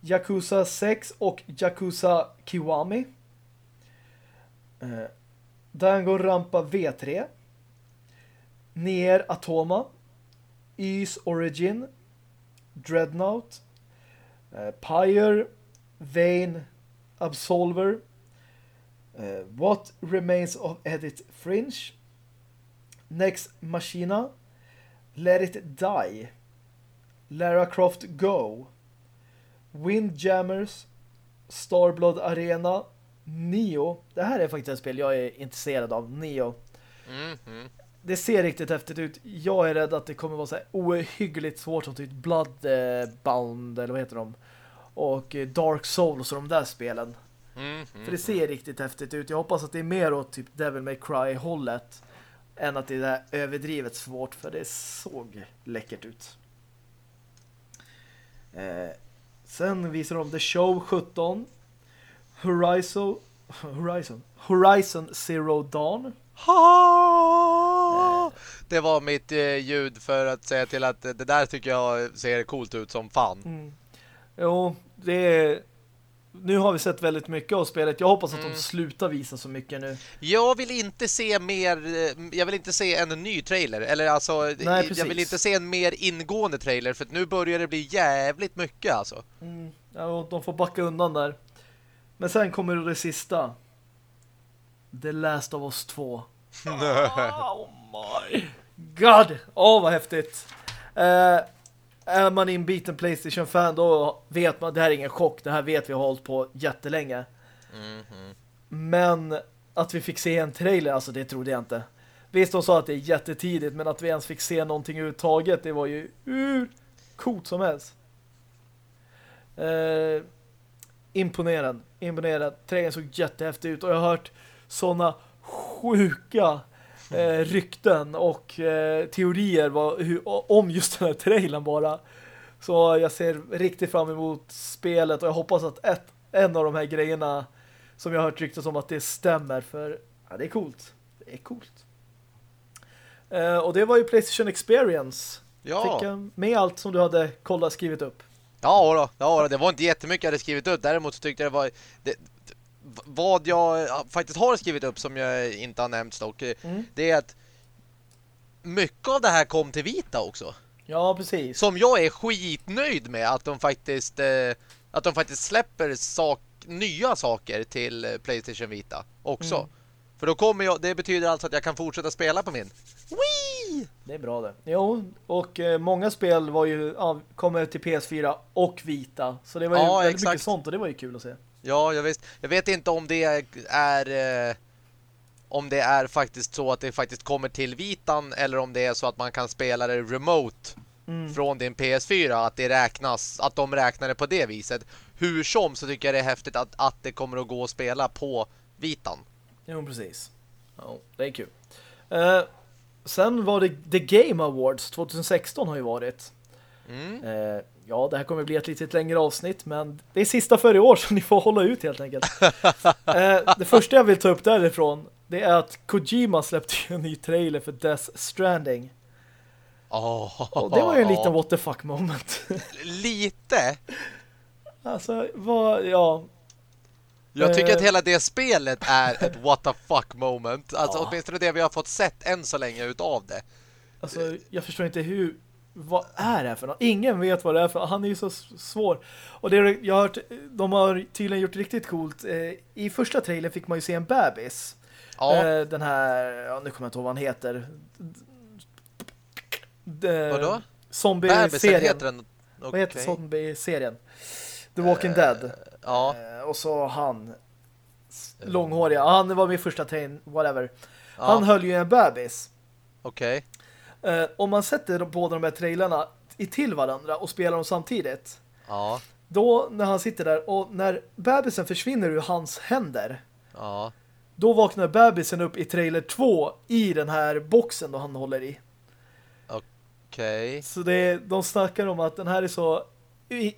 Yakuza 6 och Yakuza Kiwami. Eh, Danganronpa V3. Nier Atoma. Ys Origin. Dreadnought. Eh, Pyre. Vane. Absolver. Eh, What Remains of Edit Fringe. Next Machina. Let It Die. Lara Croft Go. Windjammers. Starblood Arena. Neo. Det här är faktiskt ett spel jag är intresserad av. Neo. Mm, -hmm. Det ser riktigt häftigt ut. Jag är rädd att det kommer vara så här ohyggligt svårt som typ Bloodbound eller vad heter de? Och eh, Dark Souls och de där spelen. Mm, mm, För det ser riktigt häftigt ut. Jag hoppas att det är mer åt typ Devil May Cry-hållet än att det är överdrivet svårt för det såg läckert ut. Eh, sen visar de The Show 17 Horizon Horizon Horizon Zero Dawn Ha! Det var mitt eh, ljud för att säga till att det där tycker jag ser coolt ut som fan. mm. Jo, det är nu har vi sett väldigt mycket av spelet. Jag hoppas att Mm. de slutar visa så mycket nu. Jag vill inte se mer eh, jag vill inte se en ny trailer eller alltså Nej, jag vill inte se en mer ingående trailer för att nu börjar det bli jävligt mycket alltså. Mm, ja, och de får backa undan där. Men sen kommer det sista. The Last of Us 2. Oh my god! Åh, vad häftigt. Eh, är man inbiten Playstation-fan då vet man, det här är ingen chock, det här vet vi har hållit på jättelänge. Mm -hmm. Men att vi fick se en trailer, alltså det trodde jag inte. Visst, de sa att det är jättetidigt, men att vi ens fick se någonting överhuvudtaget, det var ju hur coolt som helst. Eh, imponerad. Imponerad. Trailern såg jättehäftig ut och jag har hört sådana sjuka eh, rykten och eh, teorier vad, hur, om just den här trailern bara. Så jag ser riktigt fram emot spelet och jag hoppas att ett, en av de här grejerna som jag har hört ryktas om att det stämmer för ja, det är coolt. Det är coolt. Eh, och det var ju Playstation Experience. Ja. Fick med allt som du hade kollat skrivit upp. Ja, då, ja då, det var inte jättemycket jag hade skrivit upp. Däremot så tyckte jag det var... Det, vad jag faktiskt har skrivit upp som jag inte har nämnt dock, mm. det är att mycket av det här kom till Vita också. Ja, precis. Som jag är skitnöjd med att de faktiskt eh, att de faktiskt släpper sak, nya saker till eh, Playstation Vita också. Mm. För då kommer jag, det betyder alltså att jag kan fortsätta spela på min Wii! Det är bra det. Jo, och eh, många spel var ju ja, kommer till PS4 och Vita. Så det var ju ja, väldigt exakt. mycket sånt och det var ju kul att se. Ja, jag vet, jag vet inte om det är eh, om det är faktiskt så att det faktiskt kommer till Vitan eller om det är så att man kan spela det remote mm. från din PS4 att det räknas att de räknar det på det viset. Hur som så tycker jag det är häftigt att, att det kommer att gå att spela på Vitan. Jo, precis. Ja, det är kul. Uh, sen var det The Game Awards 2016 har ju varit. Mm. Uh, ja, det här kommer bli ett lite längre avsnitt, men det är sista för i år så ni får hålla ut helt enkelt. uh, det första jag vill ta upp därifrån det är att Kojima släppte en ny trailer för Death Stranding. Oh, och det var ju en liten what the fuck moment. lite? Alltså, vad, ja, jag tycker att eh. hela det spelet är ett what the fuck moment. Alltså ja. åtminstone det vi har fått sett än så länge utav det. Alltså, jag förstår inte hur... Vad är det här för något? Ingen vet vad det är för Han är ju så svår. Och det jag har hört, de har tydligen gjort riktigt coolt. Eh, I första trailern fick man ju se en bebis. Ja. Eh, den här, ja, nu kommer jag inte ihåg vad han heter. Vadå? Zombie-serien. heter den? Okay. Vad heter zombie-serien? The Walking uh, Dead. Ja. Och så han långhåriga. Han var min första train, whatever. Ja. Han höll ju en bebis. Okej. Okay. Uh, om man sätter båda de här trailarna i till varandra och spelar dem samtidigt. Ja. Då när han sitter där och när bebisen försvinner ur hans händer. Ja. Då vaknar bebisen upp i trailer 2 i den här boxen då han håller i. Okej. Okay. Så det, de snackar om att den här är så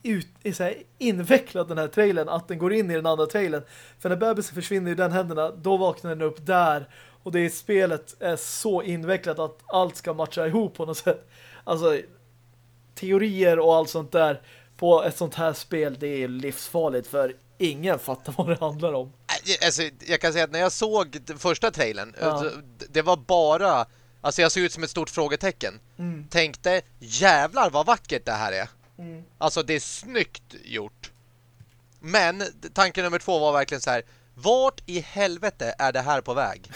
ut, är så invecklad den här trailern att den går in i den andra trailern. För när bebisen försvinner i den händerna då vaknar den upp där och det spelet är så invecklat att allt ska matcha ihop på något sätt. Alltså teorier och allt sånt där på ett sånt här spel det är livsfarligt för ingen fattar vad det handlar om. Alltså, jag kan säga att när jag såg den första trailern ja. det var bara alltså jag såg ut som ett stort frågetecken. Mm. Tänkte, jävlar vad vackert det här är. Mm. Alltså det är snyggt gjort. Men tanke nummer två var verkligen så här. Vart i helvete är det här på väg?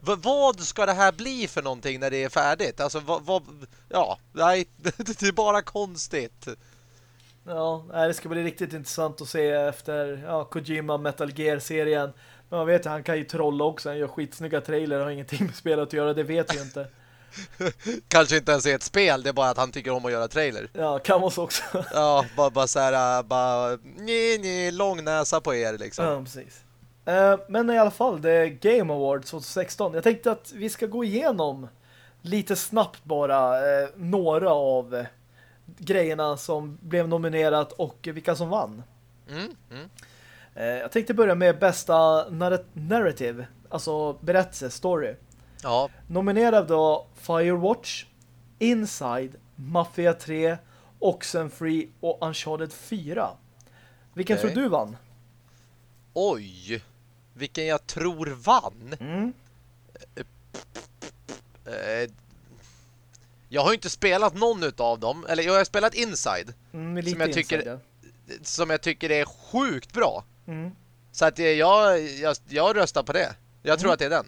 vad ska det här bli för någonting när det är färdigt? Alltså vad, vad ja, nej, det är bara konstigt. Ja, det ska bli riktigt intressant att se efter ja, Kojima Metal Gear-serien. Men man vet ju, han kan ju trolla också. Han gör skitsnygga trailer och har ingenting med spelet att göra, det vet vi inte. Kanske inte ens är ett spel, det är bara att han tycker om att göra trailer. Ja, kan vara så också. ja, bara, bara så här, bara nej, nej, lång näsa på er liksom. Ja, precis. Uh, men i alla fall, det är Game Awards 2016. Jag tänkte att vi ska gå igenom lite snabbt bara uh, några av uh, grejerna som blev nominerat och vilka som vann. Mm, mm. Jag tänkte börja med bästa narrative, alltså berättelse, story. Ja. Nominerad då Firewatch, Inside, Mafia 3, Oxenfree och Uncharted 4. Vilken okay. tror du vann? Oj, vilken jag tror vann? Mm. Eh, jag har inte spelat någon av dem. Eller jag har spelat Inside. Mm, som, jag tycker, inside, ja. som jag tycker är sjukt bra. Mm. Så att jag, jag, jag röstar på det. Jag tror mm. att det är den.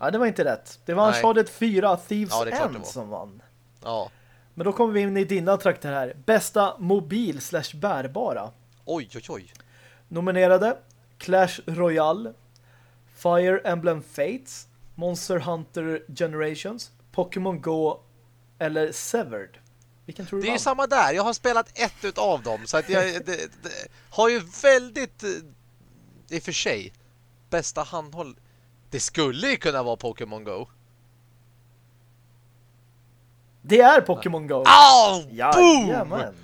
Ja, det var inte rätt. Det var Uncharted 4 Thieves ja, End som vann. Ja. Men då kommer vi in i dina trakter här. Bästa mobil slash bärbara. Oj, oj, oj. Nominerade Clash Royale, Fire Emblem Fates, Monster Hunter Generations, Pokémon Go eller Severed. Vilken tror du Det är ju samma där. Jag har spelat ett utav dem. Så att jag det, det, har ju väldigt... eh, I och för sig. Bästa handhåll. Det skulle ju kunna vara Pokémon Go. Det är Pokémon Go. Au! Boom! Jajamän.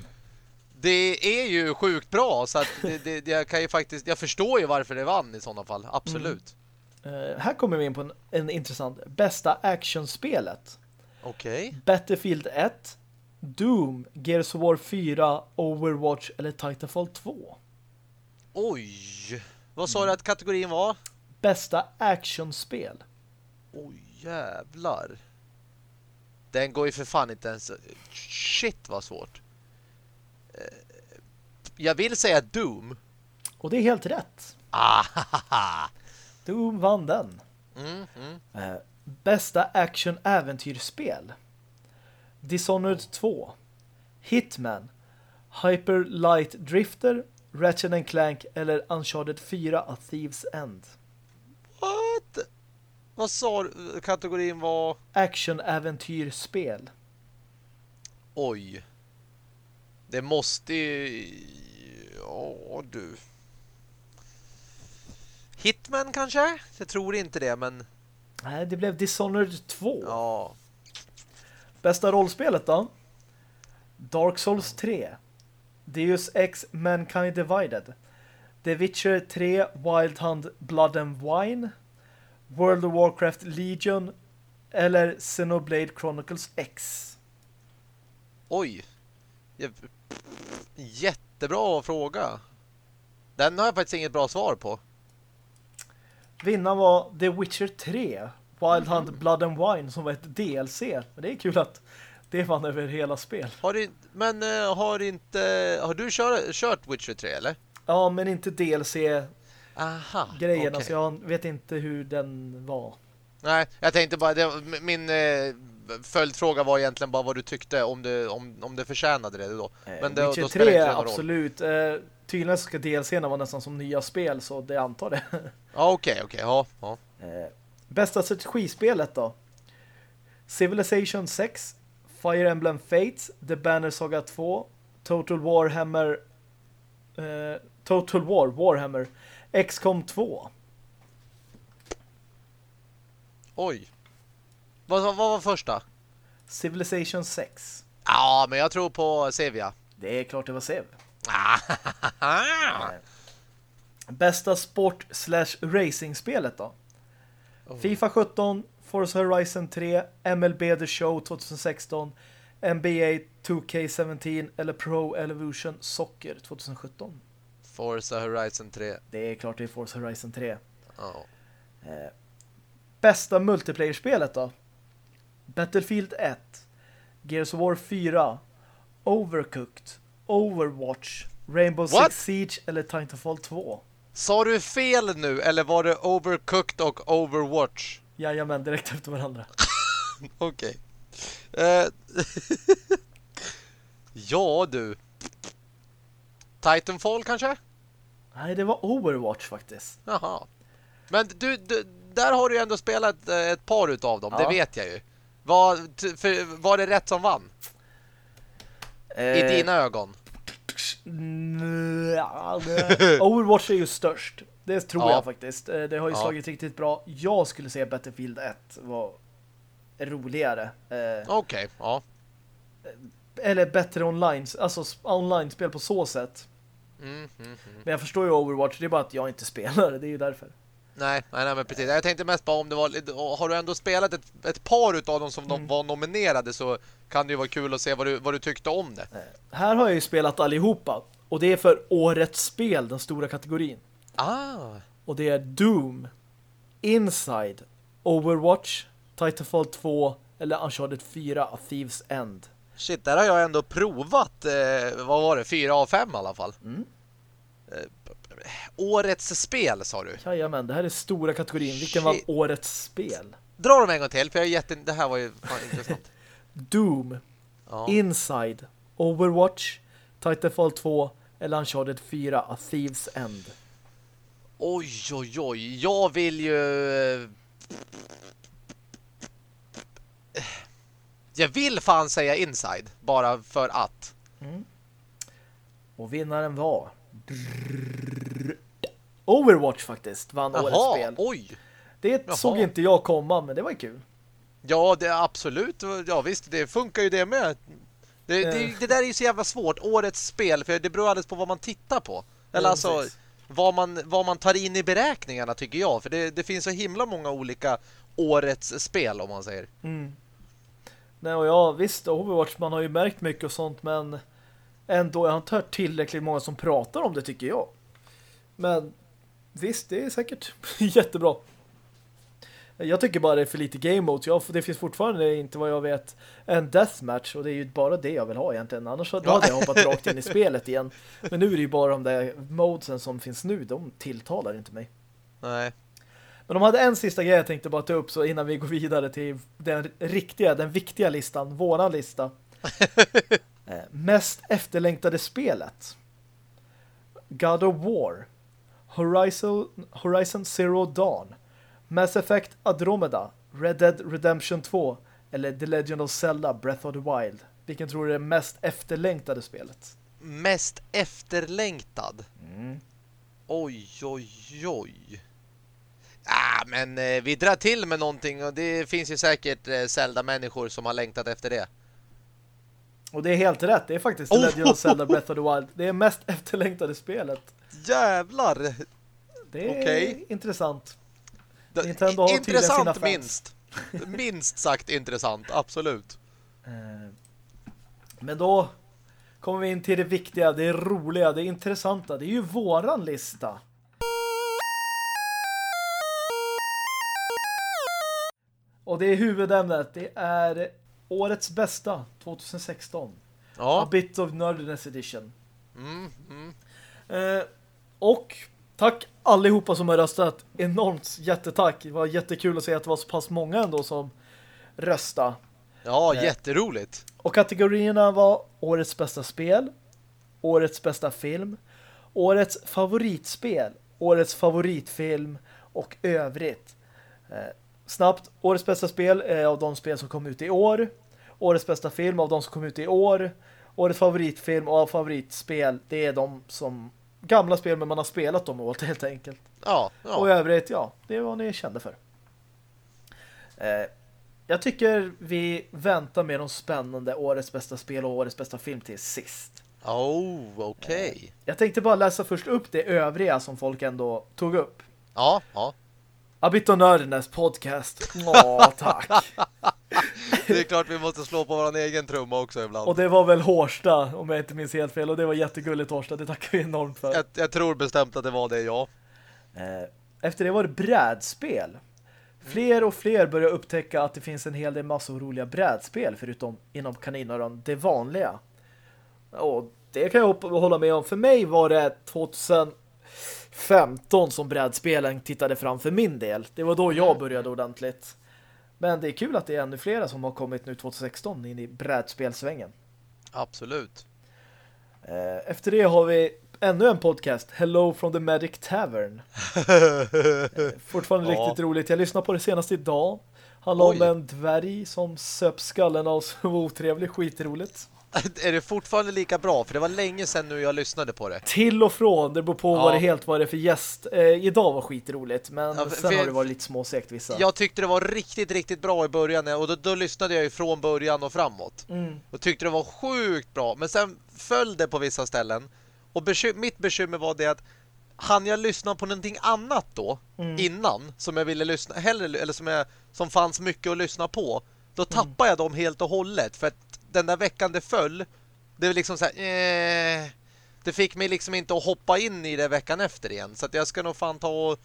Det är ju sjukt bra. Så att det, det, jag kan ju faktiskt... Jag förstår ju varför det vann i sådana fall. Absolut. Eh, här kommer vi in på en, en intressant. Bästa actionspelet. Okej. Battlefield 1, Doom, Gears of War 4, Overwatch eller Titanfall 2. Oj. Vad sa du att kategorin var? Bästa actionspel. Oj, jävlar. Den går ju för fan inte ens... Shit, vad svårt. Jag vill säga Doom. Och det är helt rätt. Ah, Doom vann den. mm, mm. Bästa action-äventyrspel. Dishonored 2. Hitman. Hyper Light Drifter. Ratchet and Clank eller Uncharted 4 A Thieves End. What? Vad sa du? Kategorin var... Action-äventyrspel. Oj. Det måste ju... Ja, du. Hitman kanske? Jag tror inte det, men... Nej, det blev Dishonored 2. Ja. Bästa rollspelet då? Dark Souls 3. Deus Ex Mankind Divided. The Witcher 3 Wild Hunt Blood and Wine. World of Warcraft Legion eller Xenoblade Chronicles X. Oj. Jättebra fråga. Den har jag faktiskt inget bra svar på. Vinnaren var The Witcher 3 Wild Hunt Blood and Wine som var ett DLC. Men det är kul att det vann över hela spel. Har du, men eh, har inte... Har du kör, kört Witcher 3, eller? Ja, men inte DLC-grejen. Aha, Alltså okej. jag vet inte hur den var. Nej, jag tänkte bara... Det, min eh, följdfråga var egentligen bara vad du tyckte om det, om, om det förtjänade det då. Men då, Witcher då spelar 3, inte det någon roll. absolut. Eh, tydligen ska DLC:na vara nästan som nya spel, så det antar det. Ja, okej, okej. Ja, ja. eh, bästa strategispelet då? Civilization 6, Fire Emblem Fates, The Banner Saga 2, Total Warhammer eh, Total War, Warhammer, XCOM 2. Oj. Vad, vad var första? Civilization 6. Ja, men jag tror på Sevia. Det är klart det var Civ. Ah. Bästa sport slash racing-spelet då? Oh. Fifa 17, Forza Horizon 3, MLB The Show 2016, NBA 2K17 eller Pro Evolution Soccer 2017. Forza Horizon 3. Det är klart det är Forza Horizon 3. Ja. Bästa multiplayer-spelet då? Battlefield 1, Gears of War 4, Overcooked, Overwatch, Rainbow What? Six Siege eller Titanfall 2. Sa du fel nu eller var det Overcooked och Overwatch? Jajamän, direkt efter varandra. Okej. Eh, ja du. Titanfall kanske? Nej, det var Overwatch faktiskt. Jaha. Men du, du där har du ju ändå spelat eh, ett par utav dem, det Ja. vet jag ju. Var, för, var det rätt som vann? I Eh, dina ögon? ja, det- Overwatch är ju störst. Det tror Ja. jag faktiskt. Eh, Det har ju Ja. slagit riktigt bra. Jag skulle säga Battlefield 1 var roligare. Eh, Okej, ja. Eller bättre online. Alltså online-spel på så sätt. Mm, mm, mm. Men jag förstår ju Overwatch. Det är bara att jag inte spelar. Det är ju därför. Nej, nej, nej, men precis. Jag tänkte mest bara om det var... Har du ändå spelat ett, ett par utav dem som Mm. de var nominerade så kan det ju vara kul att se vad du, vad du tyckte om det. Eh, Här har jag ju spelat allihopa. Och det är för årets spel, den stora kategorin. Ah, Och det är Doom, Inside, Overwatch, Titanfall 2 eller Uncharted 4 A Thieves End. shit, där har jag ändå provat, eh, vad var det, 4 av 5 i alla fall. Mm. Årets spel, sa du. Jajamän, det här är stora kategorin. Vilken var Shit. årets spel? Dra dem en gång till, för jag är jätte... Det här var ju fan intressant. Doom, Ja. Inside, Overwatch, Titanfall 2 eller Uncharted 4, A Thieves End. Oj, oj, oj. Jag vill ju... eh, Jag vill fan säga Inside. Bara för att. Och vinnaren var... Overwatch faktiskt vann årets Jaha, spel. oj. Det Jaha. såg inte jag komma, men det var kul. Ja, det är absolut. Ja, visst, det funkar ju det med. Det, det, Eh. det där är ju så jävla svårt. Årets spel, för det beror alldeles på vad man tittar på. Eller Ja, alltså, precis. vad man, vad man tar in i beräkningarna tycker jag. För det, det finns så himla många olika årets spel, om man säger. Mm. Nej, och ja, visst, Overwatch, man har ju märkt mycket och sånt, men ändå, jag har inte hört tillräckligt många som pratar om det, tycker jag. Men visst, det är säkert jättebra. Jag tycker bara det är för lite game modes. Ja, för det finns fortfarande inte vad jag vet en deathmatch och det är ju bara det jag vill ha egentligen. Annars hade Ja. jag hoppat rakt in i spelet igen. Men nu är det ju bara de där modesen som finns nu. De tilltalar inte mig. Nej. Men de hade en sista grej jag tänkte bara ta upp så innan vi går vidare till den riktiga, den viktiga listan, våran lista. eh, mest efterlängtade spelet. God of War. Horizon, Horizon Zero Dawn. Mass Effect Andromeda. Red Dead Redemption 2. Eller The Legend of Zelda Breath of the Wild. Vilken tror du är det mest efterlängtade spelet? Mest efterlängtad. Oj, oj, oj. Ah, men eh, vi drar till med någonting och det finns ju säkert eh, Zelda-människor som har längtat efter det. Och det är helt rätt. Det är faktiskt The Legend of Zelda Breath of the Wild. Det är mest efterlängtade spelet. Jävlar! Det är Okej. intressant. Det- Nintendo har sina intressant fans. minst. Minst sagt intressant, absolut. Eh, Men då kommer vi in till det viktiga, det roliga, det intressanta. Det är ju våran lista. Och det är huvudämnet. Det är årets bästa 2016. A Ja. Bit of Nerdiness Edition. Mm, mm. Eh, och tack allihopa som har röstat. Enormt jättetack. Det var jättekul att se att det var så pass många ändå som röstade. Ja, Eh. jätteroligt. Och kategorierna var årets bästa spel, årets bästa film, årets favoritspel, årets favoritfilm och övrigt. Eh, snabbt, årets bästa spel är av de spel som kom ut i år. Årets bästa film av de som kom ut i år. Årets favoritfilm och favoritspel, det är de som gamla spel men man har spelat dem åt helt enkelt. Ja, Och i ja. övrigt, ja, det är vad ni kände för. Eh, jag tycker vi väntar med de spännande årets bästa spel och årets bästa film till sist. Oh, okej. Jag tänkte bara läsa först upp det övriga som folk ändå tog upp. Ja, ja. Abit och Nördnäs podcast. Ja, tack. Det är klart vi måste slå på vår egen trumma också ibland. Och det var väl Hårsta, om jag inte minns helt fel. Och det var jättegulligt Hårsta, det tackar vi enormt för. Jag, jag tror bestämt att det var det, ja. Eh, Efter det var det brädspel. Fler och fler börjar upptäcka att det finns en hel del massor roliga brädspel förutom inom kaninöron det vanliga. Och det kan jag hålla med om. För mig var det 2015 som brädspelen tittade fram för min del. Det var då jag började ordentligt. Men det är kul att det är ännu flera som har kommit nu 2016 in i brädspelsvängen. Absolut. Eh, Efter det har vi ännu en podcast, Hello from the Magic Tavern. Eh, Fortfarande Ja. riktigt roligt. Jag lyssnade på det senast idag. Handlar om en dvärg som söp skallen av var otrevlig. Skitroligt. Är det fortfarande lika bra? För det var länge sedan nu jag lyssnade på det. Till och från. Det beror på Ja. vad det helt var det för gäst. Eh, idag var skitroligt. Men Ja, för- sen har det varit lite småsekt vissa. Jag tyckte det var riktigt, riktigt bra i början och då, då lyssnade jag ju från början och framåt. Mm. Och tyckte det var sjukt bra. Men sen föll det på vissa ställen. Och beky- mitt bekymmer var det att han jag lyssna på någonting annat då Mm. innan som jag ville lyssna hellre eller som jag som fanns mycket att lyssna på. Då tappade jag dem helt och hållet för att den där veckan det föll det var liksom så här eh, det fick mig liksom inte att hoppa in i det veckan efter igen så att jag ska nog fan ta och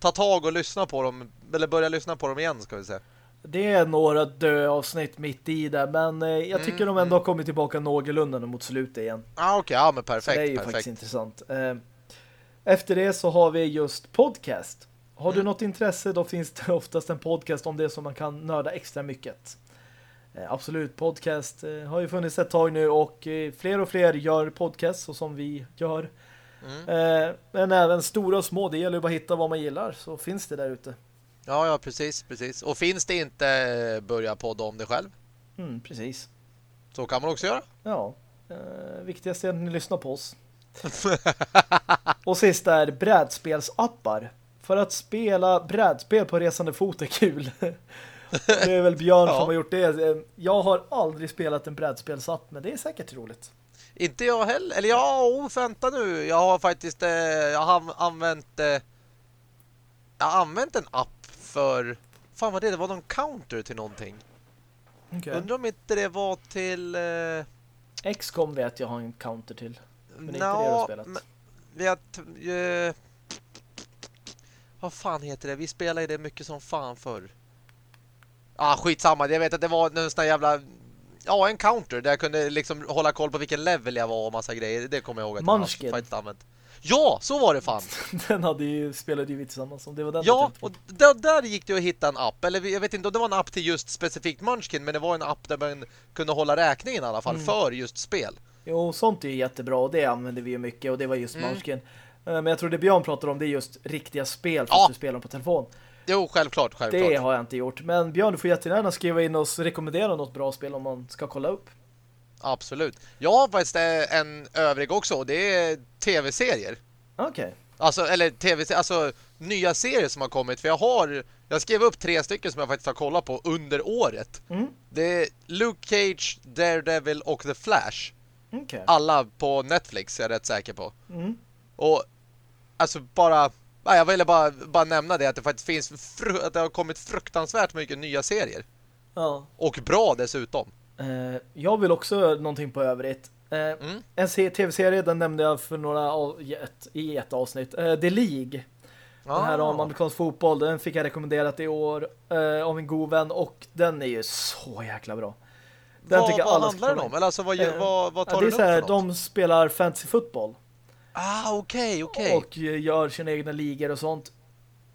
ta tag och lyssna på dem eller börja lyssna på dem igen ska vi säga. Det är några dö-avsnitt mitt i det. Men eh, jag tycker Mm, de ändå har kommit tillbaka någorlunda mot slutet igen. Ah, okej, ja men Så perfekt, det är ju perfekt. faktiskt intressant. Eh, Efter det så har vi just podcast. Har du Mm. något intresse då finns det oftast en podcast om det som man kan nörda extra mycket. Eh, absolut, podcast eh, har ju funnits ett tag nu och eh, fler och fler gör podcast så som vi gör. Mm. Men även stora och små, det gäller ju bara att hitta vad man gillar så finns det där ute. Ja, ja, precis, precis. Och finns det inte, börja podda om det själv. Mm, precis. Så kan man också göra. Ja, eh, viktigast är att ni lyssnar på oss. och sist är brädspelsappar. För att spela brädspel på resande fot är kul. det är väl Björn Ja. som har gjort det. Jag har aldrig spelat en brädspelsapp, men det är säkert roligt. Inte jag heller. Eller ja, oh, vänta nu. Jag har faktiskt eh, jag har anv- använt eh, jag har använt en app för fan vad det, det var någon counter till någonting. Okay. Undrar om inte det var till eh, XCOM vet jag har en counter till. Men inte det du har spelat. men vet eh, vad fan heter det? Vi spelade det mycket som fan förr. Ah, skitsamma. Jag vet att det var en sån jävla Ja, en counter där jag kunde liksom hålla koll på vilken level jag var och massa grejer. Det kommer jag ihåg att jag Munchkin. faktiskt använt. Ja, så var det fan. Den hade ju, spelade ju vi tillsammans om. Det var den Ja, och där, där gick det att hitta en app. Eller jag vet inte om det var en app till just specifikt Munchkin, men det var en app där man kunde hålla räkningen i alla fall Mm. för just spel. Jo, sånt är ju jättebra och det använder vi ju mycket och det var just Mm. Munchkin. Eh, Men jag tror det Björn pratar om det är just riktiga spel för Ja. att du spelar på telefon. Jo, självklart, självklart. Det har jag inte gjort. Men Björn, du får jättegärna skriva in och rekommendera något bra spel om man ska kolla upp. Absolut. Jag har faktiskt eh, en övrig också och det är tv-serier. Okej. Alltså, eller tv alltså nya serier som har kommit. För jag har, jag skrev upp tre stycken som jag faktiskt har kollat på under året. Mm. Det är Luke Cage, Daredevil och The Flash. Okej. Alla på Netflix är jag rätt säker på. Mm. Och alltså bara nej, jag ville bara, bara nämna det att det faktiskt finns att det har kommit fruktansvärt mycket nya serier. Ja. Och bra dessutom. Eh, jag vill också någonting på övrigt. Eh, Mm. En se- tv-serie, den nämnde jag för några av, ett, i ett avsnitt. Eh, The League. Den här Ah. om amerikansk fotboll. Den fick jag rekommenderat i år eh, av en god vän. Och den är ju så jäkla bra. Den vad, tycker vad handlar den om? Eller alltså vad, Eh, vad, vad tar är den upp för något? de spelar fantasy fotboll. Ah, okej, okej. Och eh, gör sina egna ligor och sånt.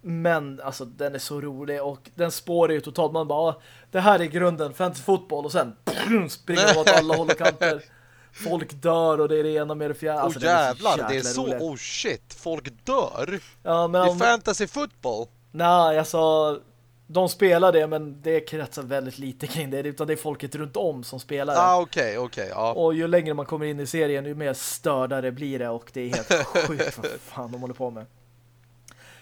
Men alltså den är så rolig och den spår ju totalt. Man bara, "Ah, det här är grunden, fantasy fotboll och sen springer de åt alla håll och kanter. Folk dör och det är det ena med det fjärde. Alltså, oh jävlar, det är jäkla så, rolig. oh shit, folk dör. Ja, men Det är om, fantasy football. nej, alltså de spelar det men det kretsar väldigt lite kring det. Utan det är folket runt om som spelar det. Ah, okej, okej, ja. Och ju längre man kommer in i serien, ju mer stördare blir det och det är helt sjukt vad fan de håller på med.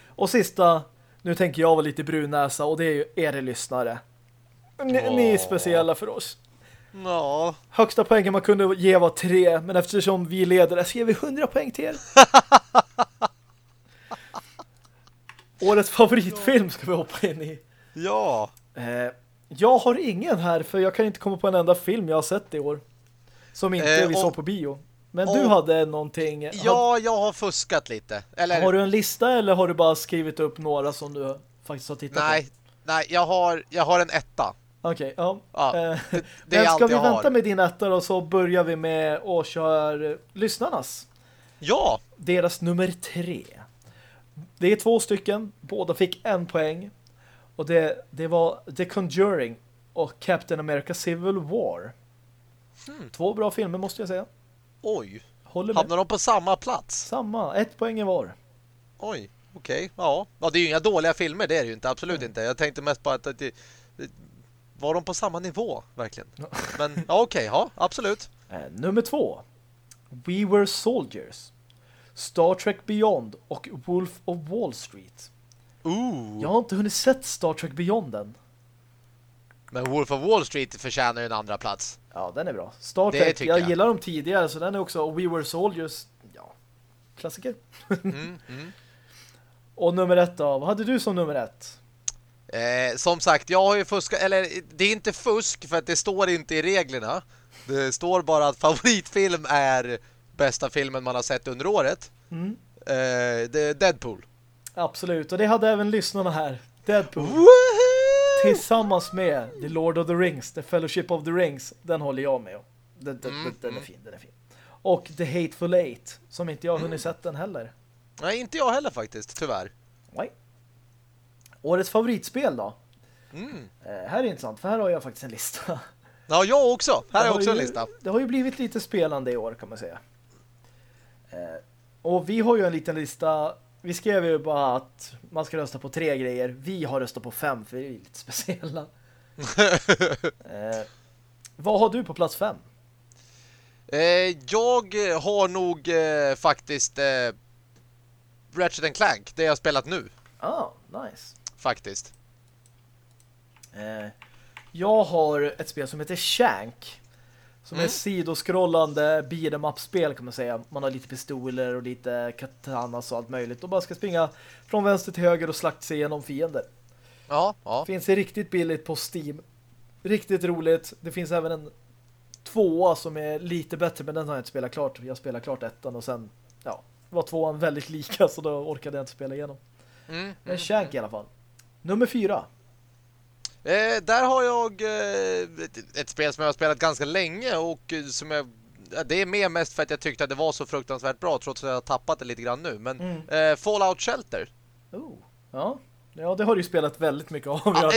Och sista, nu tänker jag vara lite brunnäsa och det är ju er lyssnare. Ni, ni är speciella för oss. Ja, Högsta poängen man kunde ge var tre, men eftersom vi leder så ger vi 100 poäng till er. Årets favoritfilm ska vi hoppa in i. ja. Eh, jag har ingen här för jag kan inte komma på en enda film jag har sett i år. Som inte Eh, vi och- såg på bio. Men och- du hade någonting. Had, Ja, jag har fuskat lite. Eller, har du en lista eller har du bara skrivit upp några som du faktiskt har tittat nej, nej, jag har, jag har en etta. på? Okej, ja. Ja, Eh, det, det är men allt ska vi vänta har. med din etta då så börjar vi med och kör eh, lyssnarnas. Ja, Deras nummer tre. Det är två stycken. Båda fick en poäng. Och det, det var The Conjuring och Captain America Civil War. Hmm. Två bra filmer måste jag säga. oj. Håller med. Hamnar de på samma plats? Samma. Ett poäng var. Oj, okej. Ja. ja, det är ju inga dåliga filmer, det är det ju inte. Absolut inte. Jag tänkte mest på att, att det, var de på samma nivå, verkligen? Men ja, okej, ja, absolut. Eh, nummer två. We Were Soldiers. Star Trek Beyond och Wolf of Wall Street. Ooh. Jag har inte hunnit sett Star Trek Beyond än. Men Wolf of Wall Street förtjänar ju en andra plats. Ja, den är bra. Star Trek, jag, jag. gillar dem tidigare så den är också We Were Soldiers. Ja, klassiker. Mm, mm. Och nummer ett då, vad hade du som nummer ett? Eh, som sagt, jag har ju fuskat, eller det är inte fusk för att det står inte i reglerna. Det står bara att favoritfilm är bästa filmen man har sett under året. Mm. Eh, det är Deadpool. Absolut, och det hade även lyssnarna här. Deadpool. Woohoo! Tillsammans med The Lord of the Rings, The Fellowship of the Rings. Den håller jag med om. Den, den, Mm, den, är mm. fin, den är fin. Och The Hateful Eight, som inte jag har hunnit Mm. sett den heller. Nej, inte jag heller faktiskt, tyvärr. Nej. Årets favoritspel då? Mm. Eh, här är intressant, för här har jag faktiskt en lista. Ja, jag också. Här har också en ju- lista. Det har ju blivit lite spelande i år kan man säga. Eh, och vi har ju en liten lista. Vi skrev ju bara att man ska rösta på tre grejer. Vi har röstat på fem för vi är lite speciella. eh, vad har du på plats fem? Eh, jag har nog eh, faktiskt eh, Ratchet Clank, det jag har spelat nu, Ah, nice. faktiskt. Eh, jag har ett spel som heter Shank. Som är Mm. ett sidoskrollande beat'em up-spel kan man säga. Man har lite pistoler och lite katanas och allt möjligt. Och bara ska springa från vänster till höger och slakta sig igenom fiender. Ja, ja. Finns det riktigt billigt på Steam. Riktigt roligt. Det finns även en tvåa som är lite bättre men den har jag inte spelat klart. Jag spelar klart ettan och sen ja, var tvåan väldigt lika så då orkade jag inte spela igenom. Mm, Men mm. Shank i alla fall. Nummer fyra. Eh, där har jag eh, ett, ett spel som jag har spelat ganska länge och eh, som jag ja, det är mer mest för att jag tyckte att det var så fruktansvärt bra trots att jag har tappat det lite grann nu. Men Mm. eh, Fallout Shelter. Oh. Ja. ja, det har du ju spelat väldigt mycket av. Ja,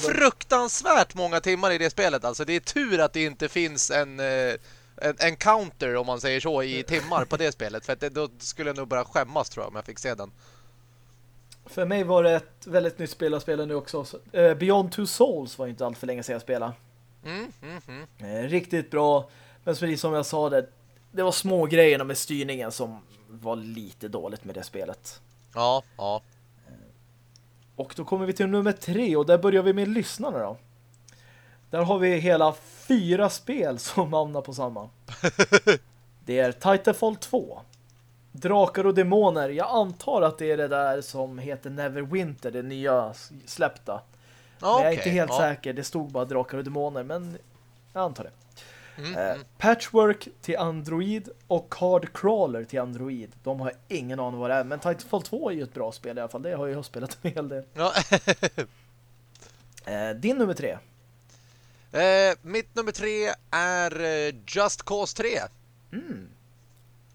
fruktansvärt många timmar i det spelet. Alltså det är tur att det inte finns en, eh, en, en counter om man säger så i timmar på det spelet. För att det, då skulle jag nog börja skämmas tror jag om jag fick se den. För mig var det ett väldigt nytt spel att spela nu också. Så, eh, Beyond Two Souls var inte allt för länge sedan jag spelade. Mm, mm, mm. Eh, riktigt bra. Men som jag sa det, det var små grejerna med styrningen som var lite dåligt med det spelet. Ja, ja. Och då kommer vi till nummer tre och där börjar vi med lyssnarna då. Där har vi hela fyra spel som hamnar på samma. Det är Titanfall 2. Drakar och demoner. Jag antar att det är det där som heter Neverwinter, det nya släppta. ja Men jag är inte helt ja. säker. Det stod bara drakar och demoner, men jag antar det. Mm, Eh, mm. Patchwork till Android och Card Crawler till Android. De har ingen aning vad det är. Men Titanfall 2 är ju ett bra spel i alla fall. Det har jag spelat en hel del. Ja. Eh, din nummer tre. eh, mitt nummer tre är eh, Just Cause 3. Mm.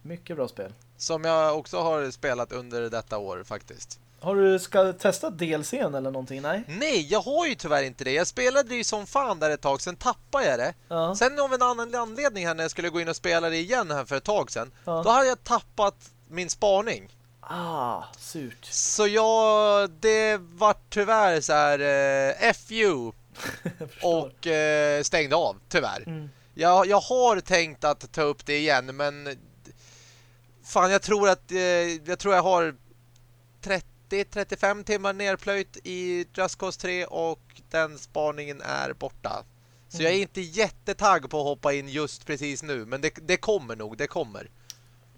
Mycket bra spel. Som jag också har spelat under detta år faktiskt. Har du ska testa DLCn eller någonting? Nej? Nej, jag har ju tyvärr inte det. Jag spelade det ju som fan där ett tag, sen tappade jag det. Ja. Sen av en annan anledning här när jag skulle gå in och spela det igen här för ett tag sedan. Ja. Då hade jag tappat min spaning. Ah, surt. Så jag, det var tyvärr så här eh, FU och eh, stängde av, tyvärr. Mm. Jag, jag har tänkt att ta upp det igen, men fan jag tror att eh, jag tror jag har 30-35 timmar nerplöjt i Just Cause 3 och den spaningen är borta. Så jag är inte jättetagg på att hoppa in just precis nu, men det, det kommer nog, det kommer.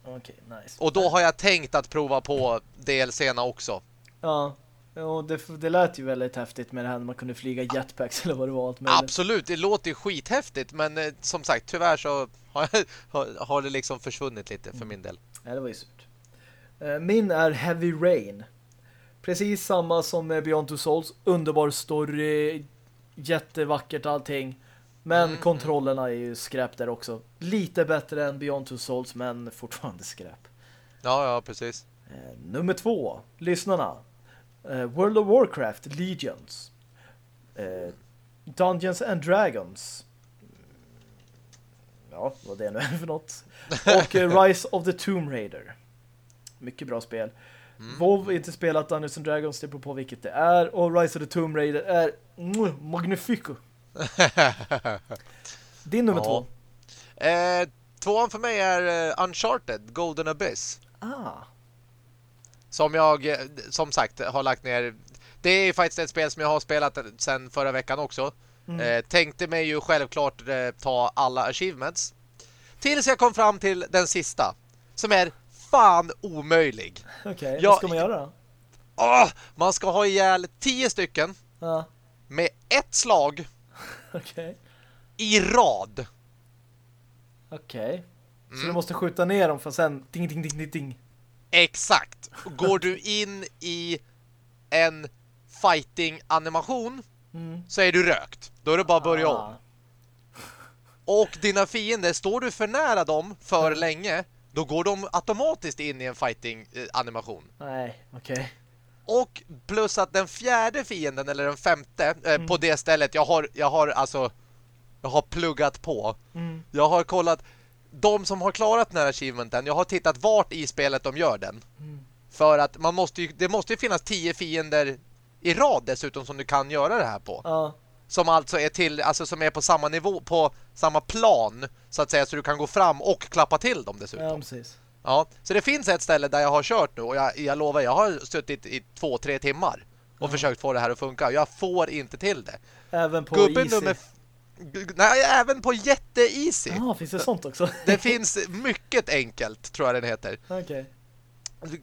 Okej, nice. Och då har jag tänkt att prova på DLC:na också. Ja. Och det, det lät ju väldigt häftigt med det här när man kunde flyga jetpacks eller vad det var. Allt möjligt. Absolut, det låter ju skithäftigt, men eh, som sagt, tyvärr så har, har, har det liksom försvunnit lite för min del. Ja, det var ju surt. Eh, Min är Heavy Rain. Precis samma som med Beyond Two Souls. Underbar story, jättevackert allting. Men Mm, kontrollerna är ju skräp där också. Lite bättre än Beyond Two Souls, men fortfarande skräp. Ja, ja, precis. Eh, nummer två, lyssnarna. Eh, World of Warcraft, Legions. Eh, Dungeons and Dragons. Ja, vad det nu är för något. Och eh, Rise of the Tomb Raider. Mycket bra spel. Mm. WoW inte spelat Dungeons and Dragons, det beror på vilket det är. Och Rise of the Tomb Raider är magnifico. Din nummer Ja. två. Eh, tvåan för mig är eh, Uncharted, Golden Abyss. Ah, Som jag, eh, som sagt, har lagt ner. Det är faktiskt ett spel som jag har spelat sedan förra veckan också. Mm. Eh, tänkte mig ju självklart eh, ta alla achievements. Tills jag kom fram till den sista. Som är fan omöjlig. okej. Ja, vad ska man göra då? Åh, man ska ha ihjäl tio stycken Ja, med ett slag okej. i rad. Okej. Så Mm. du måste skjuta ner dem för sen ding ding ding ding ding. Exakt. Går du in i en fighting-animation Mm. så är du rökt. Då är det bara att börja om. Ah. Och dina fiender, står du för nära dem för länge, då går de automatiskt in i en fighting-animation. Nej, okej. Och plus att den fjärde fienden, eller den femte, eh, på det stället, jag har, jag har alltså Jag har pluggat på. Mm. Jag har kollat de som har klarat den här achievementen. Jag har tittat vart i spelet de gör den. Mm. För att man måste ju, det måste ju finnas tio fiender i rad dessutom som du kan göra det här på. Ja, Som alltså är till alltså som är på samma nivå på samma plan så att säga så du kan gå fram och klappa till dem dessutom. ja, precis. Ja, så det finns ett ställe där jag har kört nu och jag, jag lovar, jag har suttit i två, tre timmar och försökt få det här att funka. Jag får inte till det. Även på Gubben Easy. nummer... Nej, även på jätte-easy. Ja, finns det sånt också? Det finns mycket enkelt, tror jag den heter. Okej.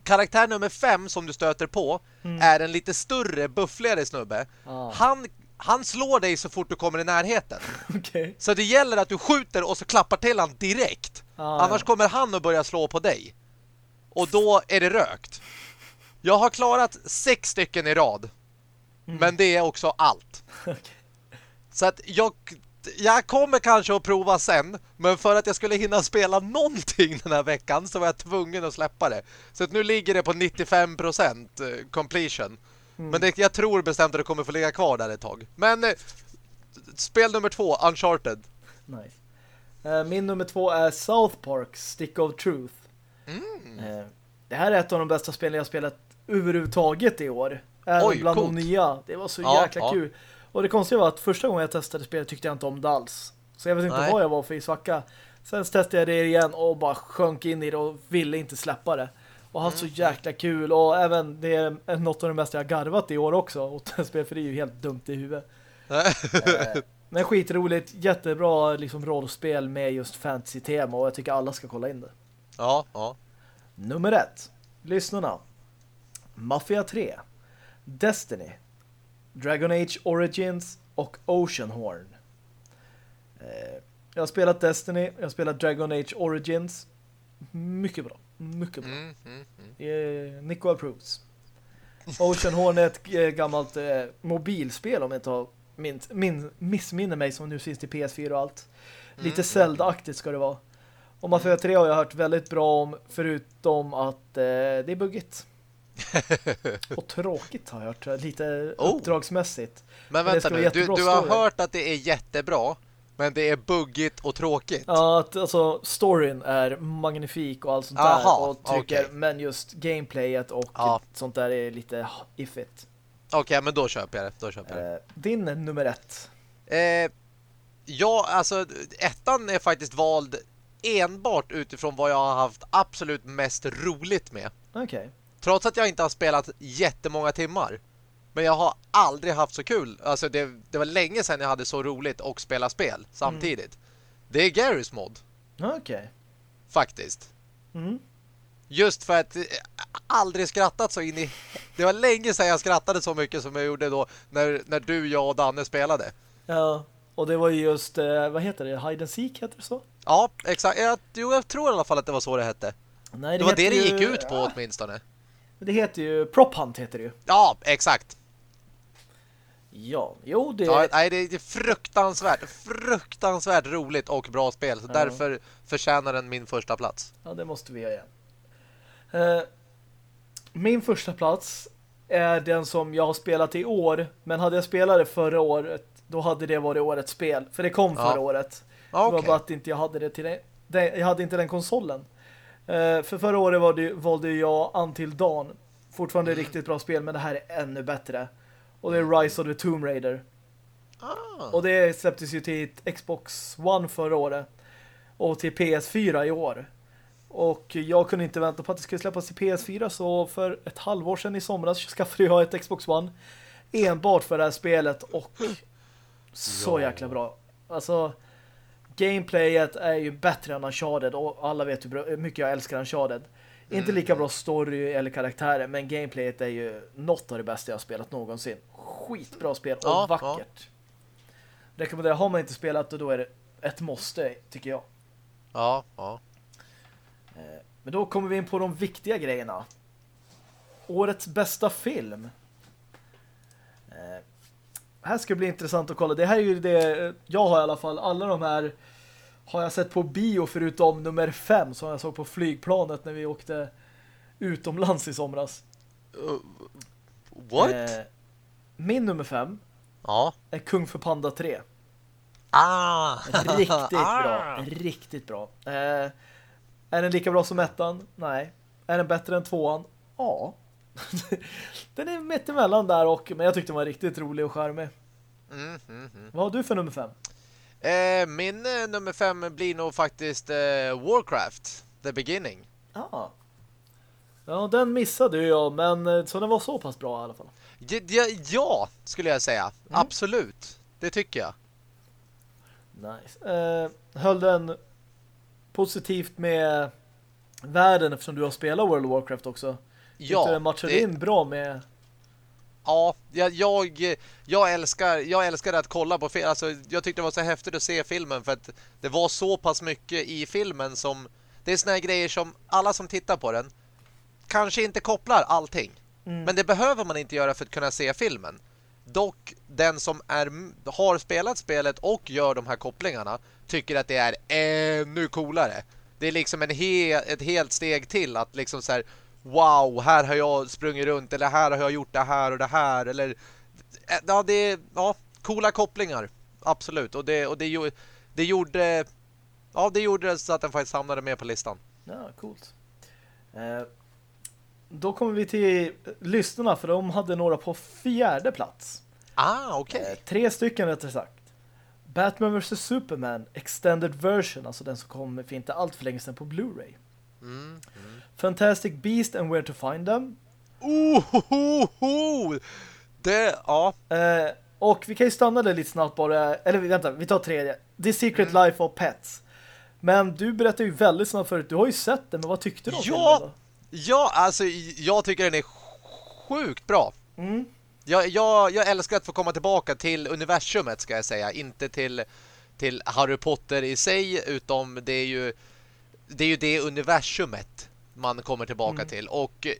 Karaktär nummer fem som du stöter på Mm. är en lite större, buffligare snubbe. Ja. Han, han slår dig så fort du kommer i närheten. Okej. Så det gäller att du skjuter och så klappar till han direkt. Ja, Annars ja. kommer han att börja slå på dig. Och då är det rökt. Jag har klarat sex stycken i rad. Men det är också allt. Mm. Okej. Så att jag, jag kommer kanske att prova sen. Men för att jag skulle hinna spela någonting den här veckan så var jag tvungen att släppa det. Så att nu ligger det på 95% eh, completion. Mm. Men det, jag tror bestämt att det kommer få ligga kvar där ett tag. Men eh, spel nummer två, Uncharted. Nice. Eh, Min nummer två är South Park Stick of Truth. Mm. Eh, Det här är ett av de bästa spelen jag spelat överhuvudtaget i år. Även Oj, bland coolt. de nya. Det var så Ja, jäkla ja. kul. Och det konstiga var att första gången jag testade spelet tyckte jag inte om det alls. Så jag vet inte Nej. vad jag var för i svacka. Sen testade jag det igen och bara sjönk in i det och ville inte släppa det. Och haft så Mm. jäkla kul. Och även det är något av det mesta jag garvat i år också. Och spel för det är ju helt dumt i huvudet. Eh, Men skitroligt, jättebra liksom rollspel med just fantasy-tema och jag tycker alla ska kolla in det. ja, ja. Nummer ett. Lyssnarna. Mafia 3. Destiny. Dragon Age Origins och Oceanhorn. Eh, jag har spelat Destiny, jag har spelat Dragon Age Origins. Mycket bra. Mycket bra. Mm, mm, mm. Eh, Nico approves. Oceanhorn är ett eh, gammalt eh, mobilspel om jag inte har min, min, missminner mig som nu finns till PS4 och allt. Lite Mm. Zelda-aktigt ska det vara. Och Mafia 3 har jag hört väldigt bra om förutom att eh, det är buggigt. och tråkigt har jag hört. Lite Oh. uppdragsmässigt. Men vänta nu, du, du har story. hört att det är jättebra, men det är buggigt och tråkigt. Ja, att alltså storyn är magnifik och allt sånt Aha, där. Och tycker, okej. Men just gameplayet och Ja. sånt där är lite iffigt. Okej, men då köper jag det. Då köper jag det. Eh, din nummer ett. Eh, ja, alltså ettan är faktiskt vald enbart utifrån vad jag har haft absolut mest roligt med. Okej. Trots att jag inte har spelat jättemånga timmar. Men jag har aldrig haft så kul. Alltså det, det var länge sedan jag hade så roligt och spela spel samtidigt. Det är Garry's mod, Okej. faktiskt. Mm. Just för att eh, aldrig skrattat så in i... Det var länge sedan jag skrattade så mycket som jag gjorde då när, när du, jag och Danne spelade. Ja, och det var ju just, eh, vad heter det? Hide and Seek heter det så? Ja, exakt. Jag, jo, jag tror i alla fall att det var så det hette. Nej, Det var heter det det gick ut på Ja, åtminstone. Det heter ju Prop Hunt heter det ju. Ja, exakt. Ja, jo det... Ja, nej, det är fruktansvärt, fruktansvärt roligt och bra spel. Så Ja. därför förtjänar den min första plats. Ja, det måste vi göra igen. Eh, min första plats är den som jag har spelat i år. Men hade jag spelat det förra året, då hade det varit årets spel. För det kom Ja. förra året. Ja, Det var bara att inte jag hade det till den, jag hade inte den konsolen. Eh, för förra året var det, valde jag Until Dawn. Fortfarande Mm. riktigt bra spel, men det här är ännu bättre. Och det är Rise of the Tomb Raider. Ah. Och det släpptes ju till Xbox One förra året. Och till PS4 i år. Och jag kunde inte vänta på att det skulle släppas till PS4 så för ett halvår sedan i somras skaffade jag ett Xbox One. Enbart för det här spelet och så jäkla bra. Alltså gameplayet är ju bättre än Uncharted och alla vet hur mycket jag älskar Uncharted. Inte lika bra story eller karaktärer men gameplayet är ju något av det bästa jag har spelat någonsin. Skitbra spel och Ja, vackert. Rekommenderar, har man inte spelat och då är det ett måste tycker jag. Ja, ja. Eh, Men då kommer vi in på de viktiga grejerna. Årets bästa film. Eh, Här ska bli intressant att kolla. Det här är ju det jag har i alla fall. Alla de här har jag sett på bio förutom nummer fem som jag såg på flygplanet när vi åkte utomlands i somras. Uh, what? Eh, Min nummer fem Ja. är Kung för Panda 3. Ah! Riktigt Ah. bra. Riktigt bra. Eh, är den lika bra som ettan? Nej. Är den bättre än tvåan? Ja. den är mittemellan där och men jag tyckte den var riktigt rolig och charmig. Mm, mm, mm. Vad har du för nummer fem? Eh, min eh, nummer fem blir nog faktiskt eh, Warcraft, The Beginning. Ja. Ja, den missade jag, men eh, så den var så pass bra i alla fall. Ja, ja, ja skulle jag säga. Mm. Absolut. Det tycker jag. Nice. Eh, höll den positivt med världen eftersom du har spelat World of Warcraft också. Tyckte Ja, den matchade det- in bra med... Ja, jag, jag, jag, älskar, jag älskar att kolla på film. Alltså, jag tyckte det var så häftigt att se filmen för att det var så pass mycket i filmen som... Det är såna här grejer som alla som tittar på den kanske inte kopplar allting. Mm. Men det behöver man inte göra för att kunna se filmen. Dock, den som är, har spelat spelet och gör de här kopplingarna tycker att det är ännu coolare. Det är liksom en he ett helt steg till att liksom så här wow, här har jag sprungit runt eller här har jag gjort det här och det här eller eh, ja, det är ja, coola kopplingar. Absolut. Och det och det, det gjorde ja, det gjorde så att den faktiskt hamnade med på listan. Ja, coolt. Eh, då kommer vi till lyssnarna för de hade några på fjärde plats. Ah, okej. Eh, tre stycken rättare sagt. Batman vs Superman Extended Version, alltså den som kom för inte allt för länge sedan på Blu-ray. Mm. Fantastic Beast and Where to Find Them. Oh, ho, ho, ho. Det, ja. Eh, och vi kan ju stanna där lite snabbt bara. Eller vänta, vi tar tredje. The Secret Mm. Life of Pets. Men du berättade ju väldigt snabbt förut. Du har ju sett den, men vad tyckte du om Ja! filmen Ja, alltså jag tycker den är sjukt bra. Mm. Jag, jag, jag älskar att få komma tillbaka till universumet ska jag säga. Inte till, till Harry Potter i sig, utom det är ju det, är ju det universumet man kommer tillbaka Mm. till. Och eh,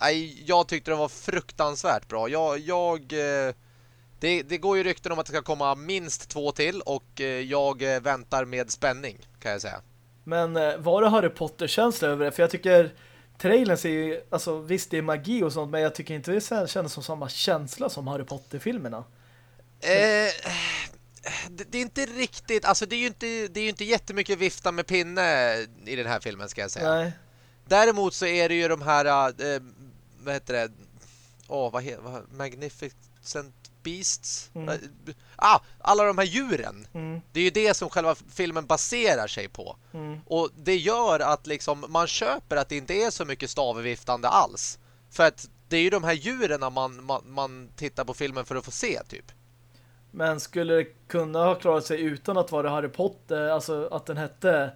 nej, jag tyckte den var fruktansvärt bra. Jag, jag eh, det, det går ju rykten om att det ska komma minst två till och eh, jag väntar med spänning kan jag säga. Men var det Harry Potter-känsla över det? För jag tycker trailern ser ju, alltså visst det är magi och sånt, men jag tycker inte det känns som samma känsla som Harry Potter-filmerna. Eh, det, är inte riktigt, alltså det är ju inte, det är ju inte jättemycket vifta med pinne i den här filmen ska jag säga. Nej. Däremot så är det ju de här, eh, vad heter det, åh vad heter vad, Magnificent Beasts? Mm. Eh, Ah, alla de här djuren. Mm, Det är ju det som själva filmen baserar sig på. mm. Och det gör att liksom man köper att det inte är så mycket stavviftande alls. För att det är ju de här djuren man, man, man tittar på filmen för att få se typ. Men skulle det kunna ha klarat sig utan att vara Harry Potter, alltså att den hette,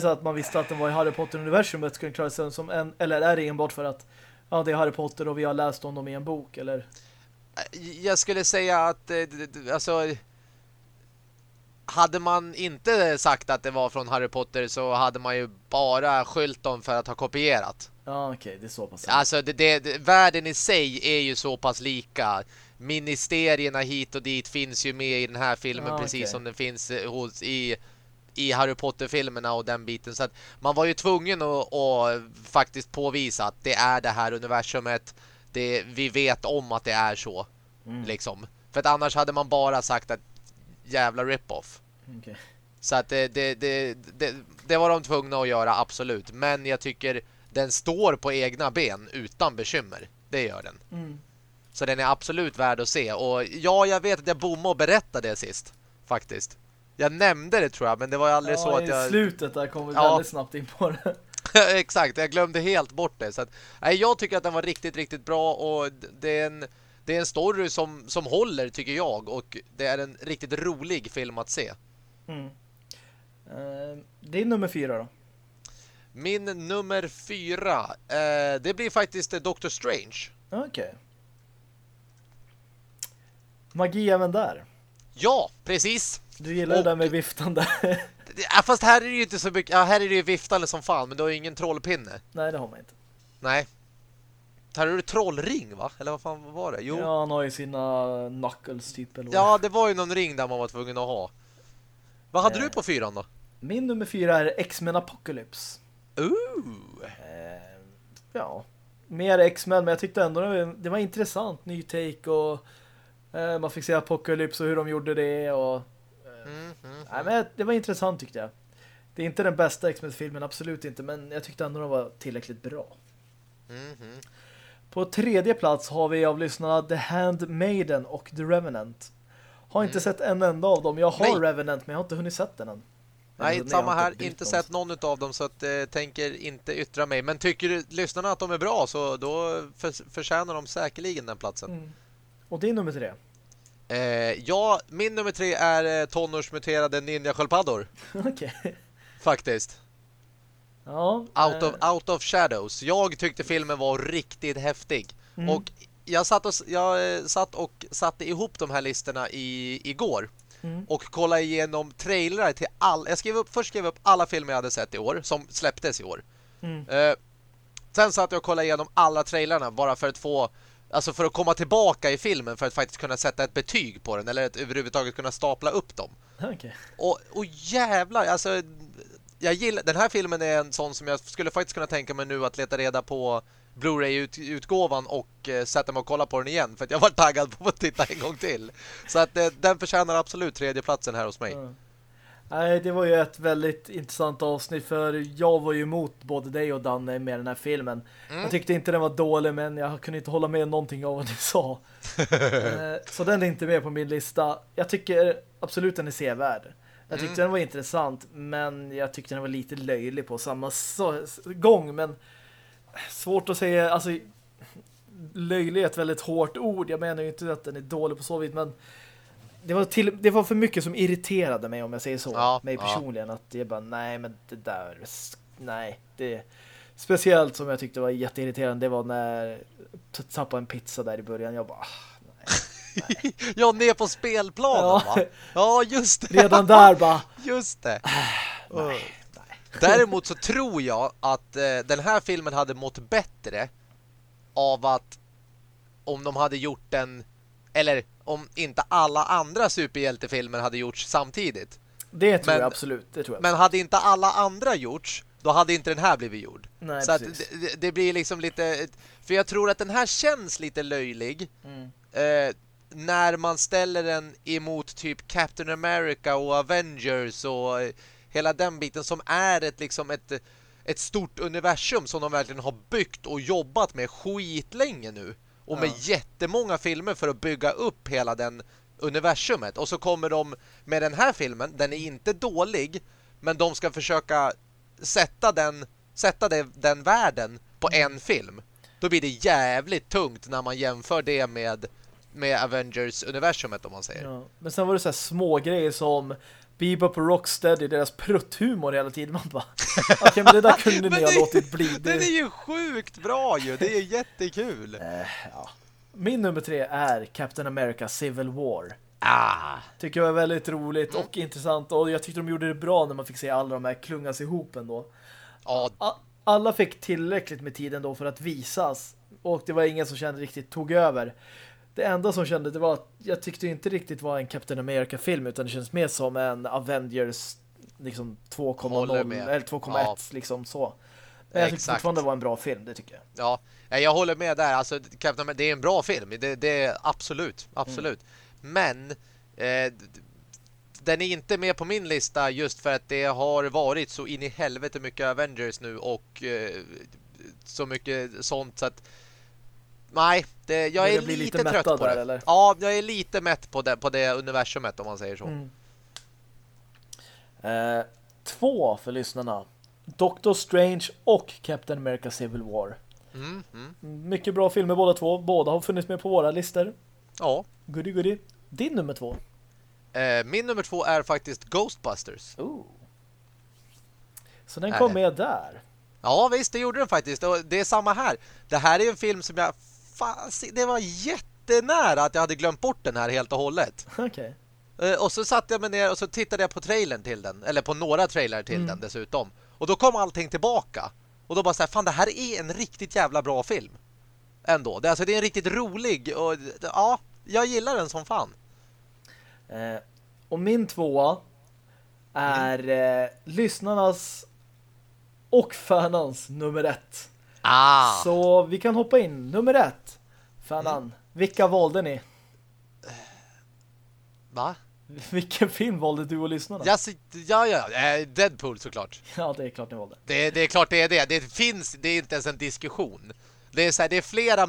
så att man visste att den var i Harry Potter-universumet, skulle klara sig som en, eller är det enbart för att ja, det är Harry Potter och vi har läst om dem i en bok, eller? Jag skulle säga att eh, alltså hade man inte sagt att det var från Harry Potter så hade man ju bara skyllt dem för att ha kopierat. Ja, okej, det är så pass. Alltså det, det, världen i sig är ju så pass lika. Ministerierna hit och dit finns ju med i den här filmen Ja, precis okej. som den finns eh, hos, i, i Harry Potter-filmerna och den biten. Så att man var ju tvungen att, att faktiskt påvisa att det är det här universumet. Det, vi vet om att det är så. Mm, Liksom. För att annars hade man bara sagt att jävla rip-off. okej. Så att det, det, det, det, det var de tvungna att göra, absolut. Men jag tycker den står på egna ben utan bekymmer. Det gör den. Mm. Så den är absolut värd att se. Och ja, jag vet att jag bommade och berättade det sist. Faktiskt. Jag nämnde det tror jag, men det var aldrig ja, så att i jag... slutet där kom vi Ja. väldigt snabbt in på det. Exakt, jag glömde helt bort det. Så att, nej, jag tycker att den var riktigt, riktigt bra. Och det är en, det är en story som, som håller, tycker jag. Och det är en riktigt rolig film att se. Mm. Det är nummer fyra då. Min nummer fyra, eh, det blir faktiskt Doctor Strange. Okej. Magi även där. Ja, precis. Du gillar Och- det där med viftande. Ja, fast här är det ju inte så mycket. Ja, här är det ju viftande som fan, men du har ju ingen trollpinne. Nej, det har man inte. Nej. Här är det trollring, va? Eller vad fan var det? Jo. Ja, han har ju sina knuckles typ. Eller. Ja, det var ju någon ring där man var tvungen att ha. Vad hade Eh. du på fyran då? Min nummer fyra är X-Men Apocalypse. Ooh. Eh, ja, mer X-Men, men jag tyckte ändå det var, intressant. Ny take och eh, man fick se Apocalypse och hur de gjorde det och eh, Mm, mm, Nej, men det var intressant tyckte jag. Det är inte den bästa X-Men-filmen, absolut inte. Men jag tyckte ändå den var tillräckligt bra. mm, mm. På tredje plats har vi av lyssnarna The Handmaiden och The Revenant. Har inte Mm. sett en enda av dem. Jag har Nej. Revenant men jag har inte hunnit sett den än. Nej, Eller, samma jag här. Inte sett någon av dem så att eh, tänker inte yttra mig. Men tycker lyssnarna att de är bra så då för, förtjänar de säkerligen den platsen. Och är nummer tre. Eh, ja, min nummer tre är eh, tonårsmuterade ninja-sköldpaddor. Okej. Faktiskt. Ja. Out eh, of, out of Shadows. Jag tyckte filmen var riktigt häftig. Mm. Och jag satt och, jag eh, satt och satte ihop de här listorna i, igår. Mm. Och kollade igenom trailrar till all... Jag skrev upp, först skrev jag upp alla filmer jag hade sett i år. Som släpptes i år. Mm. Eh, sen satt jag och kollade igenom alla trailarna bara för att få... Alltså för att komma tillbaka i filmen för att faktiskt kunna sätta ett betyg på den. Eller att överhuvudtaget kunna stapla upp dem. Okej. Och, och jävlar, alltså jag gillar, den här filmen är en sån som jag skulle faktiskt kunna tänka mig nu att leta reda på Blu-ray-utgåvan och eh, sätta mig och kolla på den igen för att jag var taggad på att titta en gång till. Så att eh, den förtjänar absolut tredjeplatsen här hos mig. Ja. Nej, det var ju ett väldigt intressant avsnitt för jag var ju emot både dig och Danne med den här filmen. Mm. Jag tyckte inte den var dålig men jag kunde inte hålla med någonting av vad ni sa. Eh, Så den är inte med på min lista. Jag tycker absolut den är sevärd. Jag tyckte Mm. den var intressant men jag tyckte den var lite löjlig på samma gång men svårt att säga alltså löjlig är ett väldigt hårt ord. Jag menar ju inte att den är dålig på så vis men det var, till, det var för mycket som irriterade mig om jag säger så. Ja, mig ja. personligen. Att det bara, nej men det där, nej. Det, speciellt som jag tyckte var jätteirriterande, det var när jag tappade en pizza där i början. Jag bara, ah, Ja, ner på spelplanen Ja. va? Ja, just det. redan där bara, Just det. nej, nej. Däremot så tror jag att eh, den här filmen hade mått bättre av att om de hade gjort den eller om inte alla andra superhjältefilmer hade gjorts samtidigt. Det tror Men- jag absolut, det tror jag. Men hade inte alla andra gjorts, då hade inte den här blivit gjord. nej, Så det, det blir liksom lite... För jag tror att den här känns lite löjlig Mm. eh, när man ställer den emot typ Captain America och Avengers och eh, hela den biten som är ett liksom ett, ett stort universum som de verkligen har byggt och jobbat med skitlänge nu. Och med Ja. jättemånga filmer för att bygga upp hela den universumet. Och så kommer de med den här filmen, den är inte dålig, men de ska försöka sätta den, sätta det, den världen på en film. Då blir det jävligt tungt när man jämför det med, med Avengers-universumet om man säger. Ja. Men sen var det så här små grejer som Bebop och Rocksteady, deras prutthumor hela tiden. Man bara, okej men det där kunde ni ha låtit bli. Den Det, är ju sjukt bra ju, det är jättekul. Eh, ja. Min nummer tre är Captain America Civil War. Ah, Tycker jag var väldigt roligt Mm. och intressant och jag tyckte de gjorde det bra när man fick se alla de här klungas ihop ändå. ja, A- Alla fick tillräckligt med tid ändå för att visas och det var ingen som kände riktigt tog över. Det enda som kände det var att jag tyckte inte riktigt var en Captain America-film utan det känns mer som en Avengers liksom Håller 2,0 med. eller 2,1 Ja. liksom så. Men jag tyckte Exakt. fortfarande det var en bra film, det tycker jag. ja. Jag håller med där, alltså Captain America, det är en bra film, det, det är absolut, absolut. Men eh, den är inte med på min lista just för att det har varit så in i helvete mycket Avengers nu och eh, så mycket sånt så att nej, det, jag är lite, lite trött på där, det. eller? Ja, jag är lite mätt på det, på det universumet om man säger så. Mm. Eh, två för lyssnarna. Doctor Strange och Captain America Civil War. Mm, mm. Mycket bra filmer båda två. Båda har funnits med på våra listor. Ja. Goody goody. Din nummer två. Eh, min nummer två är faktiskt Ghostbusters. Ooh. Så den Är kom det? med där. Ja, visst, det gjorde den faktiskt. Och det är samma här. Det här är en film som jag... Fan, det var jättenära att jag hade glömt bort den här helt och hållet. Okej. Eh, Och så satte jag mig ner och så tittade jag på trailern till den. Eller på några trailrar till Mm. den dessutom. Och då kom allting tillbaka. Och då bara så här, fan det här är en riktigt jävla bra film. Ändå. Det, alltså, det är en riktigt rolig och ja, jag gillar den som fan. Eh, och min tvåa är eh, lyssnarnas och fanans nummer ett. Ah. Så vi kan hoppa in. Nummer ett. Fanan. Vilka valde ni? Va? Vilken film valde du och lyssnarna? Ja, så- ja, ja. eh, Deadpool såklart. Ja, det är klart ni valde. Det, det är klart det är det. Det finns, det är inte ens en diskussion. Det är så här, det är flera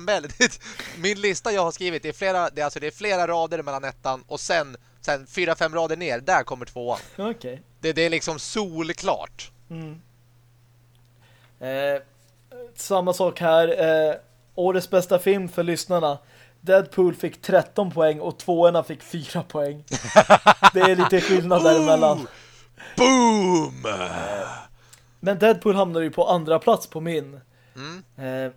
Min lista jag har skrivit, det är flera, det är alltså det är flera rader mellan ettan och sen, sen fyra, fem rader ner, där kommer tvåan. Okej. Det, det är liksom solklart. Mm. Eh, samma sak här. Eh, årets bästa film för lyssnarna. Deadpool fick 13 poäng och tvåorna fick 4 poäng. Det är lite skillnad däremellan. Boom! Men Deadpool hamnade ju på andra plats på min. Mm. Eh,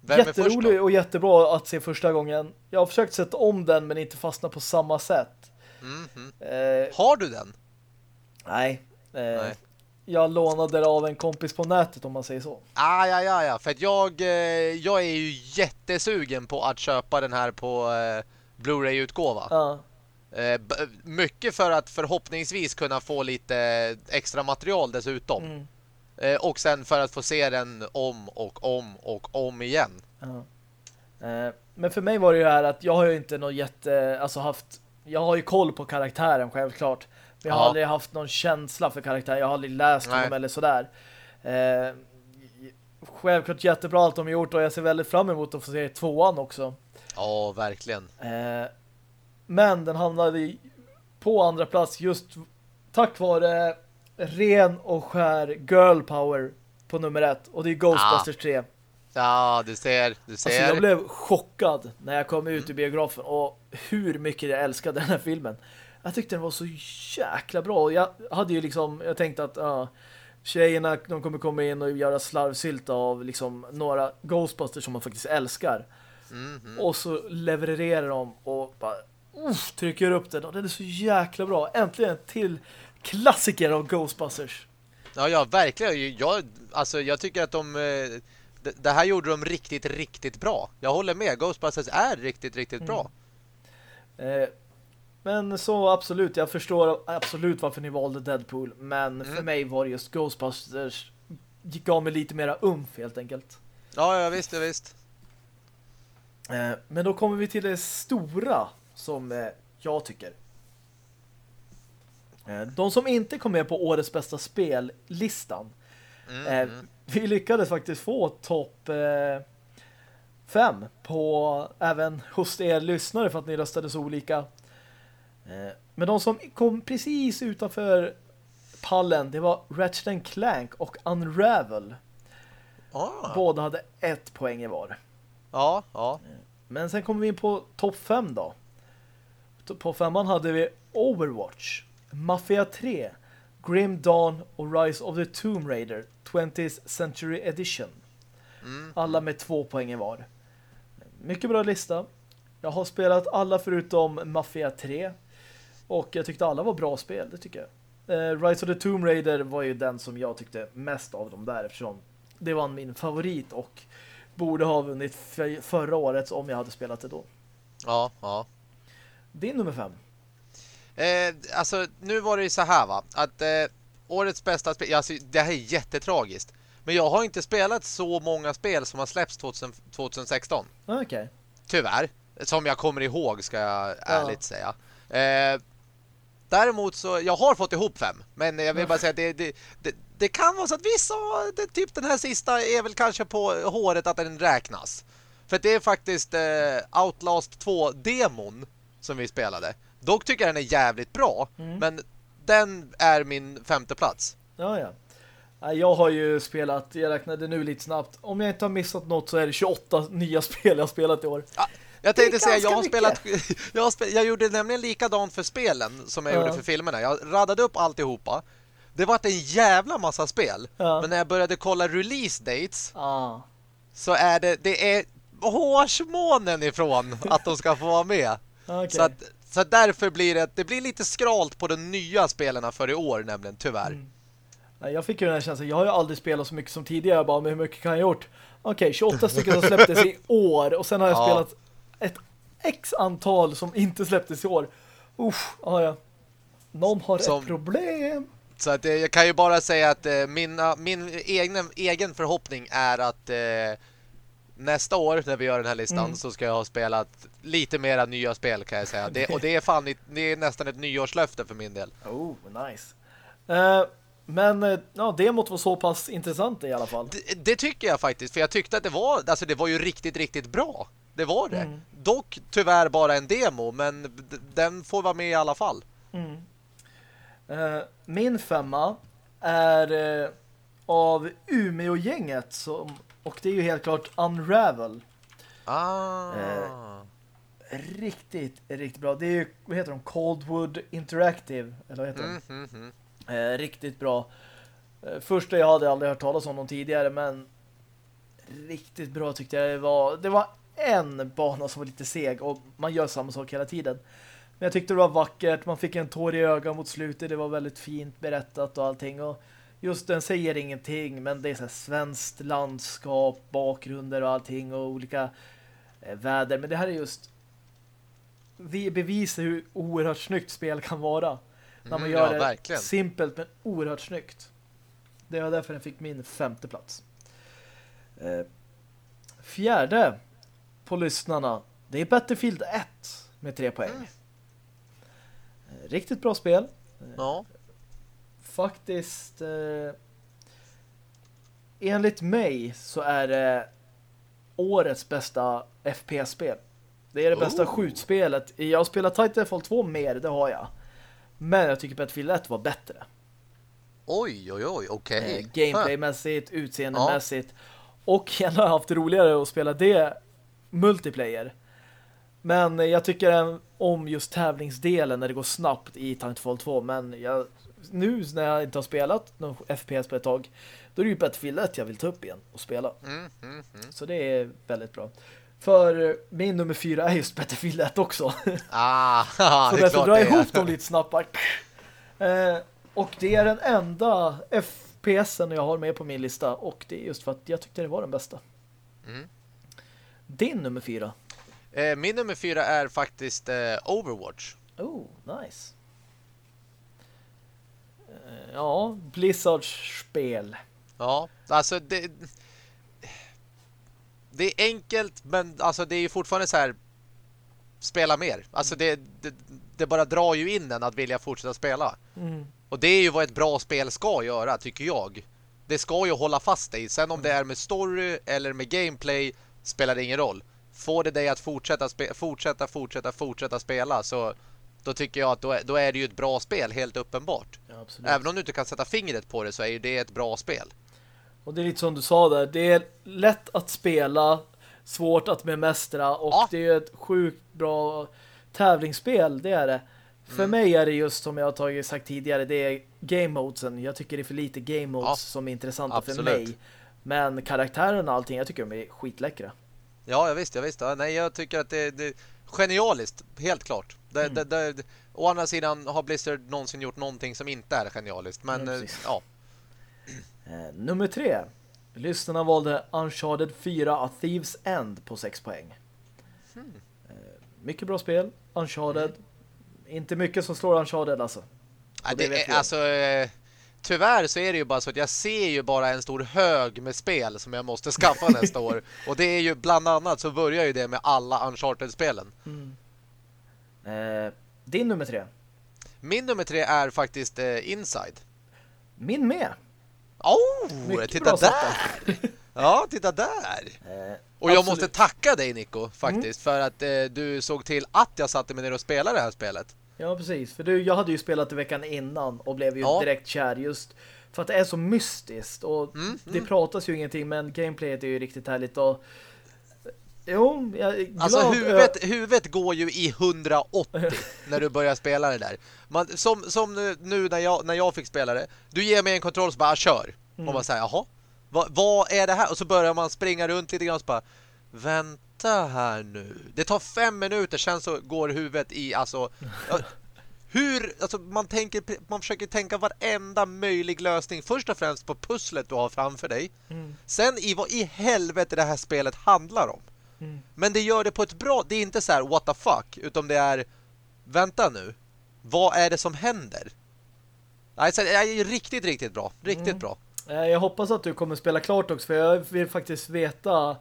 Vem jätterolig och jättebra att se första gången. Jag har försökt sätta om den men inte fastna på samma sätt. Mm, mm. Eh, Har du den? nej. Eh, Nej. Jag lånade det av en kompis på nätet om man säger så. Ah, ja, ja, ja. För att jag, eh, jag är ju jättesugen på att köpa den här på eh, Blu-ray-utgåva. Ja. Eh, mycket för att förhoppningsvis kunna få lite extra material dessutom. Mm. Och sen för att få se den om och om och om igen. Ja. Men för mig var det ju här att jag har ju inte något jätte, alltså haft, jag har ju koll på karaktären självklart. Jag har Ja. aldrig haft någon känsla för karaktären. Jag har aldrig läst Nej. honom eller sådär. Eh, självklart jättebra allt de har gjort och jag ser väldigt fram emot att få se tvåan också. Ja, verkligen. Eh, men den hamnade i- på andra plats just tack vare ren och skär girl power på nummer ett. Och det är Ghostbusters 3. Ja, du ser, du ser. Alltså jag blev chockad när jag kom ut ur biografen och hur mycket jag älskade den här filmen. Jag tyckte den var så jäkla bra jag hade ju liksom, jag tänkte att ja, tjejerna de kommer komma in och göra slarvsylta av liksom några Ghostbusters som man faktiskt älskar. Mm, mm. Och så levererar de och bara uff, trycker upp den och den är så jäkla bra. Äntligen en till klassiker av Ghostbusters. Ja, ja, verkligen. Jag, alltså, jag tycker att de... eh, Det, det här gjorde de riktigt, riktigt bra. Jag håller med. Ghostbusters är riktigt, riktigt bra. Eh, men så absolut, jag förstår absolut varför ni valde Deadpool. Men för Mm. mig var det just Ghostbusters gav mig lite mera umf helt enkelt. Ja, ja, visst, ja, visst. Eh, men då kommer vi till det stora som eh, jag tycker. Eh, de som inte kom med på årets bästa spellistan. Mm, mm. vi lyckades faktiskt få topp fem på även hos er lyssnare för att ni röstade så olika. Eh, men de som kom precis utanför pallen, det var Ratchet Clank och Unravel. Ah. Båda hade ett poäng i var. Ja, ja. Men sen kommer vi in på topp 5 då. På femman hade vi Overwatch, Mafia 3, Grim Dawn och Rise of the Tomb Raider 20th Century Edition. Mm. Alla med två poäng i var. Mycket bra lista. Jag har spelat alla förutom Mafia 3. Och jag tyckte alla var bra spel, det tycker jag. Eh, Rise of the Tomb Raider var ju den som jag tyckte mest av dem där eftersom det var min favorit och borde ha vunnit för, förra året om jag hade spelat det då. Ja, ja. Din nummer fem. Eh, alltså, nu var det ju så här va. Att eh, årets bästa spel... Alltså, det här är jättetragiskt. Men jag har inte spelat så många spel som har släppts 2000, 2016. Ah, Okej. Tyvärr. Som jag kommer ihåg ska jag ärligt säga. Eh, däremot så, jag har fått ihop fem. Men jag vill bara säga att det, det, det, det kan vara så att vissa, det, typ den här sista är väl kanske på håret att den räknas. För det är faktiskt eh, Outlast 2-demon som vi spelade. Dock tycker jag den är jävligt bra. Mm. Men den är min femte plats. Ja, ja. Ja, Jag har ju spelat, jag räknade nu lite snabbt. Om jag inte har missat något så är det 28 nya spel jag har spelat i år. Jag tänkte säga, jag har spelat jag, har spel, jag gjorde nämligen likadant för spelen som jag Ja. gjorde för filmerna. Jag radade upp alltihopa. Det var en jävla massa spel. Ja. Men när jag började kolla release dates Ah. så är det, det är hårsmånen ifrån att de ska få vara med. Okej. Så, att, så därför blir det, det blir lite skralt på de nya spelarna för i år nämligen, tyvärr. Mm. Nej, Jag fick ju den här känslan, jag har ju aldrig spelat så mycket som tidigare, bara, men hur mycket kan jag ha gjort? Okej, 28 stycken som släpptes i år och sen har jag Ja. spelat ett x antal som inte släpptes i år. Uff, ja, ja. Någon har Som- ett problem. Så att, eh, jag kan ju bara säga att eh, mina, min egen, egen förhoppning är att eh, nästa år när vi gör den här listan Mm. så ska jag ha spelat lite mera nya spel kan jag säga. Det, och det är fan det är nästan ett nyårslöfte för min del. Oh, nice. Eh, men eh, ja, demot var så pass intressant i alla fall. Det, det tycker jag faktiskt, för jag tyckte att det var alltså det var ju riktigt, riktigt bra. Det var det. Mm. Dock tyvärr bara en demo, men den får vara med i alla fall. Mm. Eh, min femma är eh, av Umeå-gänget som, och det är ju helt klart Unravel. Ah. Eh. Riktigt, riktigt bra. Det är ju, vad heter de? Coldwood Interactive, eller vad heter Mm, mm, mm. de? Eh, riktigt bra. Första jag hade aldrig hört talas om dem tidigare, men riktigt bra tyckte jag det var. Det var en bana som var lite seg och man gör samma sak hela tiden. Men jag tyckte det var vackert, man fick en tår i ögat mot slutet, det var väldigt fint berättat och allting och just den säger ingenting men det är så här svenskt landskap, bakgrunder och allting och olika eh, väder, men det här är just vi bevisar hur oerhört snyggt spel kan vara när man Mm, gör ja, det verkligen. simpelt men oerhört snyggt. Det var därför den fick min femte plats. Eh, fjärde på lyssnarna, det är Battlefield 1 med tre poäng. Mm. Eh, Riktigt bra spel. Ja. Faktiskt eh, enligt mig så är det årets bästa FPS-spel. Det är det bästa Oh. skjutspelet. Jag har spelat Titanfall 2 mer, det har jag. Men jag tycker Battlefield 1 var bättre. Oj, oj, oj, okej. Eh, Gameplaymässigt, utseendemässigt. Och jag har haft roligare att spela det multiplayer. Men jag tycker om just tävlingsdelen när det går snabbt i Titanfall 2. Men jag, nu när jag inte har spelat någon FPS på ett tag, då är det ju Battlefield 1 jag vill ta upp igen och spela. Mm, mm, mm. Så det är väldigt bra. För min nummer fyra är just Battlefield 1 också. Ah, Så det är klart drar det är. ihop dem lite snabbt. Eh, och det är den enda FPSen jag har med på min lista. Och det är just för att jag tyckte det var den bästa. Mm. Din nummer fyra. Eh, Min nummer fyra är faktiskt eh, Overwatch. Oh, nice. Eh, ja, Blizzards spel. Ja, alltså det... Det är enkelt, men alltså det är ju fortfarande så här... Spela mer. Alltså det, det, det bara drar ju in en att vilja fortsätta spela. Mm. Och det är ju vad ett bra spel ska göra, tycker jag. Det ska ju hålla fast dig. Sen om det är med story eller med gameplay spelar det ingen roll. Får det dig att fortsätta, fortsätta, fortsätta, fortsätta spela så då tycker jag att då är, då är det ju ett bra spel, helt uppenbart. Ja. Även om du inte kan sätta fingret på det så är ju det ett bra spel. Och det är lite som du sa där. Det är lätt att spela, svårt att bemästra och Ja. det är ett sjukt bra tävlingsspel, det är det. För Mm. mig är det just som jag har tagit sagt tidigare, det är game modesen. Jag tycker det är för lite game modes Ja, som är intressanta för absolut. mig. Men karaktärerna och allting, jag tycker de är skitläckra. Ja, jag visst, jag visst. Ja, nej, jag tycker att det, det är genialiskt, helt klart. Det, Mm. det, det, å andra sidan har Blizzard någonsin gjort någonting som inte är genialiskt. Men Ja, precis. ja, Eh, nummer tre. Lyssnarna valde Uncharted 4 A Thieves End på 6 poäng. Eh, mycket bra spel. Uncharted. Inte mycket som slår Uncharted alltså. Och det är, alltså eh, tyvärr så är det ju bara så att jag ser ju bara en stor hög med spel som jag måste skaffa nästa år. Och det är ju bland annat så börjar ju det med alla Uncharted-spelen. Eh, din nummer tre. Min nummer tre är faktiskt eh, Inside. Min med. Oh, Mycket titta där! Ja, titta där! Eh, Och jag absolut. måste tacka dig Nico faktiskt för att eh, du såg till att jag satte mig ner och spelade det här spelet. Ja, precis. För du, jag hade ju spelat det veckan innan och blev ju Ja. direkt kär just för att det är så mystiskt och Mm, det pratas ju ingenting men gameplayet är ju riktigt härligt och jo, jag är glad. Alltså huvudet, huvudet går ju i 180 när du börjar spela det där. Man, som som nu, nu när, jag, när jag fick spela det. Du ger mig en kontroll så bara "Ah, kör. Och man säger jaha. Vad, vad är det här? Och så börjar man springa runt lite grann och så bara vänta här nu. Det tar fem minuter sen så går huvudet i alltså hur, alltså man tänker man försöker tänka varenda möjlig lösning först och främst på pusslet du har framför dig. Sen i vad i helvete det här spelet handlar om. Men det gör det på ett bra... Det är inte så här what the fuck, utan det är vänta nu. Vad är det som händer? Nej, så det är riktigt, riktigt bra. Riktigt bra. Eh, Jag hoppas att du kommer spela klart också för jag vill faktiskt veta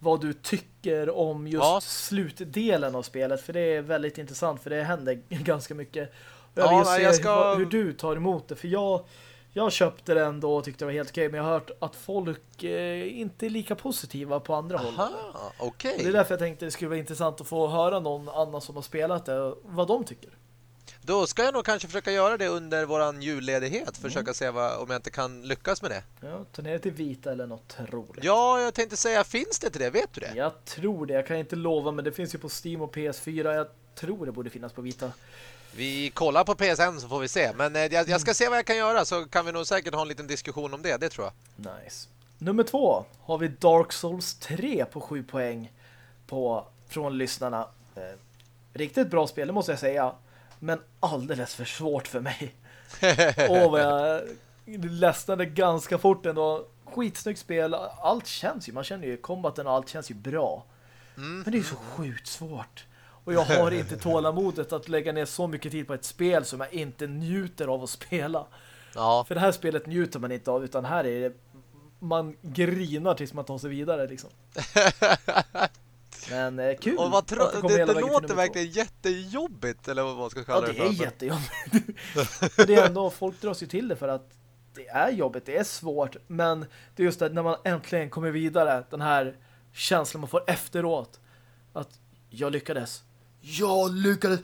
vad du tycker om just Ja. slutdelen av spelet. För det är väldigt intressant, för det händer ganska mycket. Jag Ja, vill nej, se jag ska- hur du tar emot det. För jag, jag köpte den då och tyckte det var helt okej. Men jag har hört att folk eh, inte är lika positiva på andra håll. Aha, okej. Och Det är därför jag tänkte det skulle vara intressant att få höra någon annan som har spelat det vad de tycker. Då ska jag nog kanske försöka göra det under våran julledighet. Försöka se vad, om jag inte kan lyckas med det. Ja, ta ner det till vita eller något roligt. Ja, jag tänkte säga, finns det till det? Vet du det? Jag tror det. Jag kan inte lova, men det finns ju på Steam och PS4. Jag tror det borde finnas på vita. Vi kollar på PSN så får vi se. Men eh, jag, jag ska se vad jag kan göra så kan vi nog säkert ha en liten diskussion om det. Det tror jag. Nice. Nummer två har vi Dark Souls 3 på 7 poäng på, från lyssnarna. Eh, riktigt bra spel, det måste jag säga. Men alldeles för svårt för mig. Åh, vad jag ledsnade ganska fort ändå. Skitsnyggt spel. Allt känns ju, man känner ju combaten och allt känns ju bra. Mm. Men det är så sjukt svårt. Och jag har inte tålamodet att lägga ner så mycket tid på ett spel som jag inte njuter av att spela. Ja, För det här spelet njuter man inte av, utan här är det man grinar tills man tar sig vidare liksom. Men eh, kul. och vad det, det låter verkligen jättejobbigt eller vad man ska kalla Ja, det det är för. jättejobbigt. Men det är ändå, folk dras ju till det för att det är jobbigt, det är svårt, men det är just det när man äntligen kommer vidare, den här känslan man får efteråt att jag lyckades. Jag lyckades.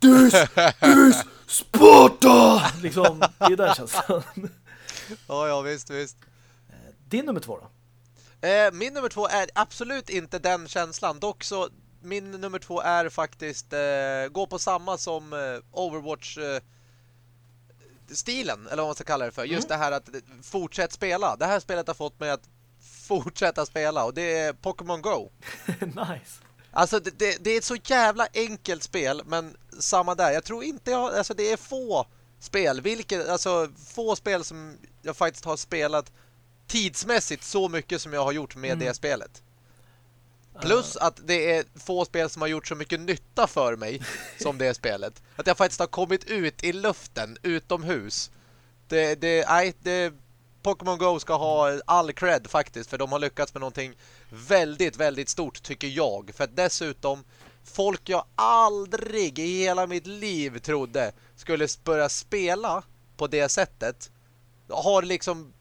This is Sparta! Liksom, det är den känslan. Ja, ja, visst, visst. Din nummer två då? Eh, min nummer två är absolut inte den känslan. Dock så, min nummer två är faktiskt eh, gå på samma som eh, Overwatch eh, stilen, eller vad man ska kalla det för. Just det här att fortsätt spela. Det här spelet har fått mig att fortsätta spela och det är Pokémon Go. nice. Alltså det, det, det är ett så jävla enkelt spel men samma där. Jag tror inte jag, alltså det är få spel, vilket, alltså få spel som jag faktiskt har spelat tidsmässigt så mycket som jag har gjort med Mm. det spelet. Plus att det är få spel som har gjort så mycket nytta för mig som det spelet. Att jag faktiskt har kommit ut i luften, utomhus. Det, det, nej, det, Pokémon Go ska ha all cred faktiskt, för de har lyckats med någonting väldigt, väldigt stort tycker jag. För att dessutom, folk jag aldrig i hela mitt liv trodde skulle börja spela på det sättet, har liksom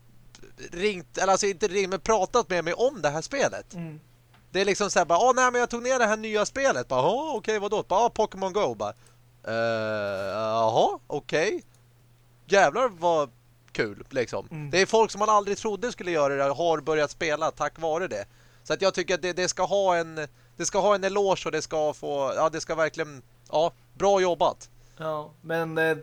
ringt, eller alltså inte ringt, men pratat med mig om det här spelet. Mm. Det är liksom såhär bara, åh nej men jag tog ner det här nya spelet. Bara, åh okej vadå? Bara, ah, Pokémon Go. Bara, eh, jaha, okej. Jävlar vad kul liksom. Mm. Det är folk som man aldrig trodde skulle göra det har börjat spela tack vare det. Så att jag tycker att det, det ska ha en det ska ha en eloge och det ska få, ja det ska verkligen, ja, bra jobbat. Ja, men eh,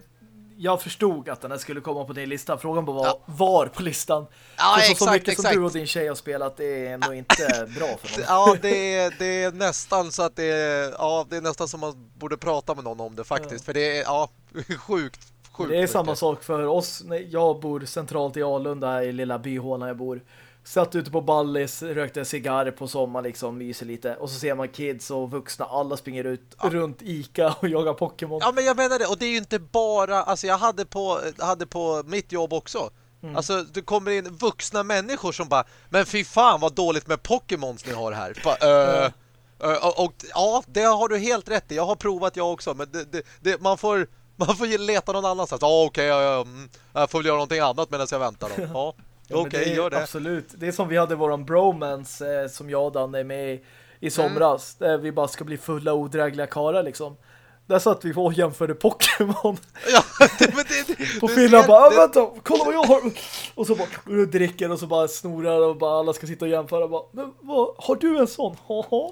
jag förstod att den här skulle komma på din lista. Frågan var Ja. var på listan. Ja, För så, så exakt, mycket exakt. som du och din tjej har spelat, det är nog inte bra för dem. Ja, det är, det är nästan så att det är, ja, det är nästan som man borde prata med någon om det faktiskt. Ja. För det är, ja, sjukt, sjukt Det är mycket. samma sak för oss. Jag bor centralt i Alunda, i lilla byhålan jag bor. Satt ute på Ballis, rökte cigarr på sommaren liksom, myser lite. Och så ser man kids och vuxna, alla springer ut runt Ica och jagar Pokémon. Ja, men jag menar det. Och det är ju inte bara... Alltså jag hade på, hade på mitt jobb också. Mm. Alltså det kommer in vuxna människor som bara Men fy fan vad dåligt med Pokémons ni har här. Bara, äh, äh, och, och ja, det har du helt rätt i. Jag har provat jag också. Men det, det, det, man får... Man får leta någon annanstans. Ja, okej, ja, ja, mm, jag får väl göra någonting annat medan jag väntar då. Ja, Ja, okej, är- gör det. Absolut. Det är som vi hade våran bromance eh, som jag och Danne är med i, i somras. Mm. Där vi bara ska bli fulla odrägliga karar liksom. Där satt vi och jämförde Pokémon. Ja, det, men det, det, På fyllan bara, det- ah, vänta, kolla vad jag har. Och så bara och dricker och så bara snorar och bara alla ska sitta och jämföra. Bara, men vad, har du en sån? Haha.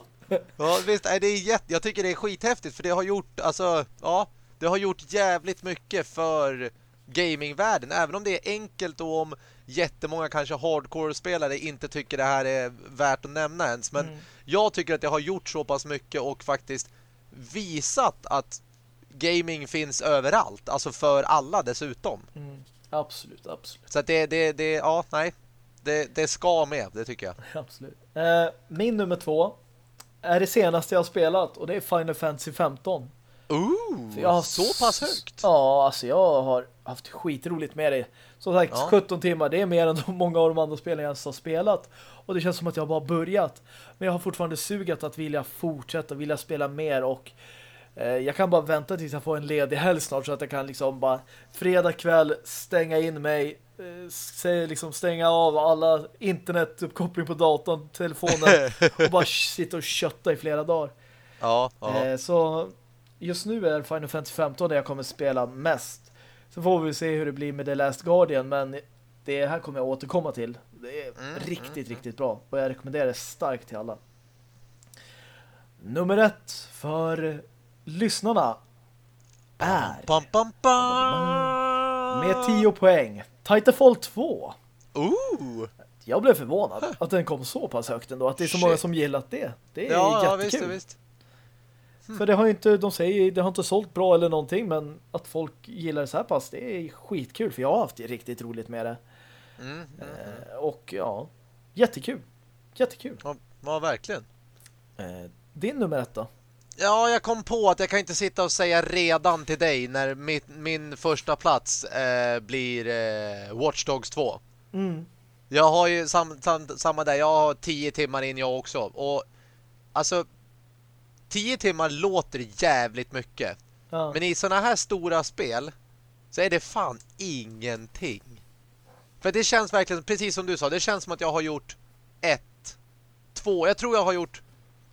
Ja, visst, det är jätte, jag tycker det är skithäftigt för det har gjort, alltså, ja, det har gjort jävligt mycket för gamingvärlden, även om det är enkelt och om jättemånga kanske hardcore-spelare inte tycker det här är värt att nämna ens, men Mm. jag tycker att det har gjort så pass mycket och faktiskt visat att gaming finns överallt, alltså för alla dessutom. Mm, absolut, absolut. Så att det, det, det, ja, nej, det, det ska med, det tycker jag. absolut. Eh, min nummer två är det senaste jag har spelat och det är Final Fantasy 15. Ooh, jag har så pass högt? Ja, alltså jag har haft skitroligt med det. Som sagt, Ja. 17 timmar, det är mer än många av de andra spelen jag ens har spelat. Och det känns som att jag bara börjat. Men jag har fortfarande sugat att vilja fortsätta, vilja spela mer och eh, jag kan bara vänta tills jag får en ledig helg snart så att jag kan liksom bara fredag kväll stänga in mig eh, liksom stänga av alla internetuppkoppling på datorn, telefonen och bara sitta och kötta i flera dagar. Ja, ja. Eh, så just nu är Final Fantasy 15 där jag kommer spela mest. Så får vi se hur det blir med The Last Guardian, men det här kommer jag återkomma till. Det är Mm, riktigt, riktigt bra. Och jag rekommenderar det starkt till alla. Nummer ett för lyssnarna är Bam, bam, bam. med 10 poäng Titanfall 2. Ooh. Jag blev förvånad att den kom så pass högt ändå. Att det är så Shit. många som gillat det. Det är Ja, ja, jättekul. visst, visst. För det har inte, de säger det har inte sålt bra eller någonting men att folk gillar det så här pass, det är skitkul för jag har haft det riktigt roligt med det. Mm, mm. Eh, och ja, jättekul. Jättekul. Ja, ja, verkligen. Eh, din nummer ett då? Ja, jag kom på att jag kan inte sitta och säga redan till dig när mitt, min första plats eh, blir eh, Watch Dogs 2. Mm. Jag har ju sam, sam, samma där, jag har 10 timmar in jag också. Och alltså 10 timmar låter jävligt mycket. Ja. Men i såna här stora spel så är det fan ingenting. För det känns verkligen, precis som du sa, det känns som att jag har gjort ett, två, jag tror jag har gjort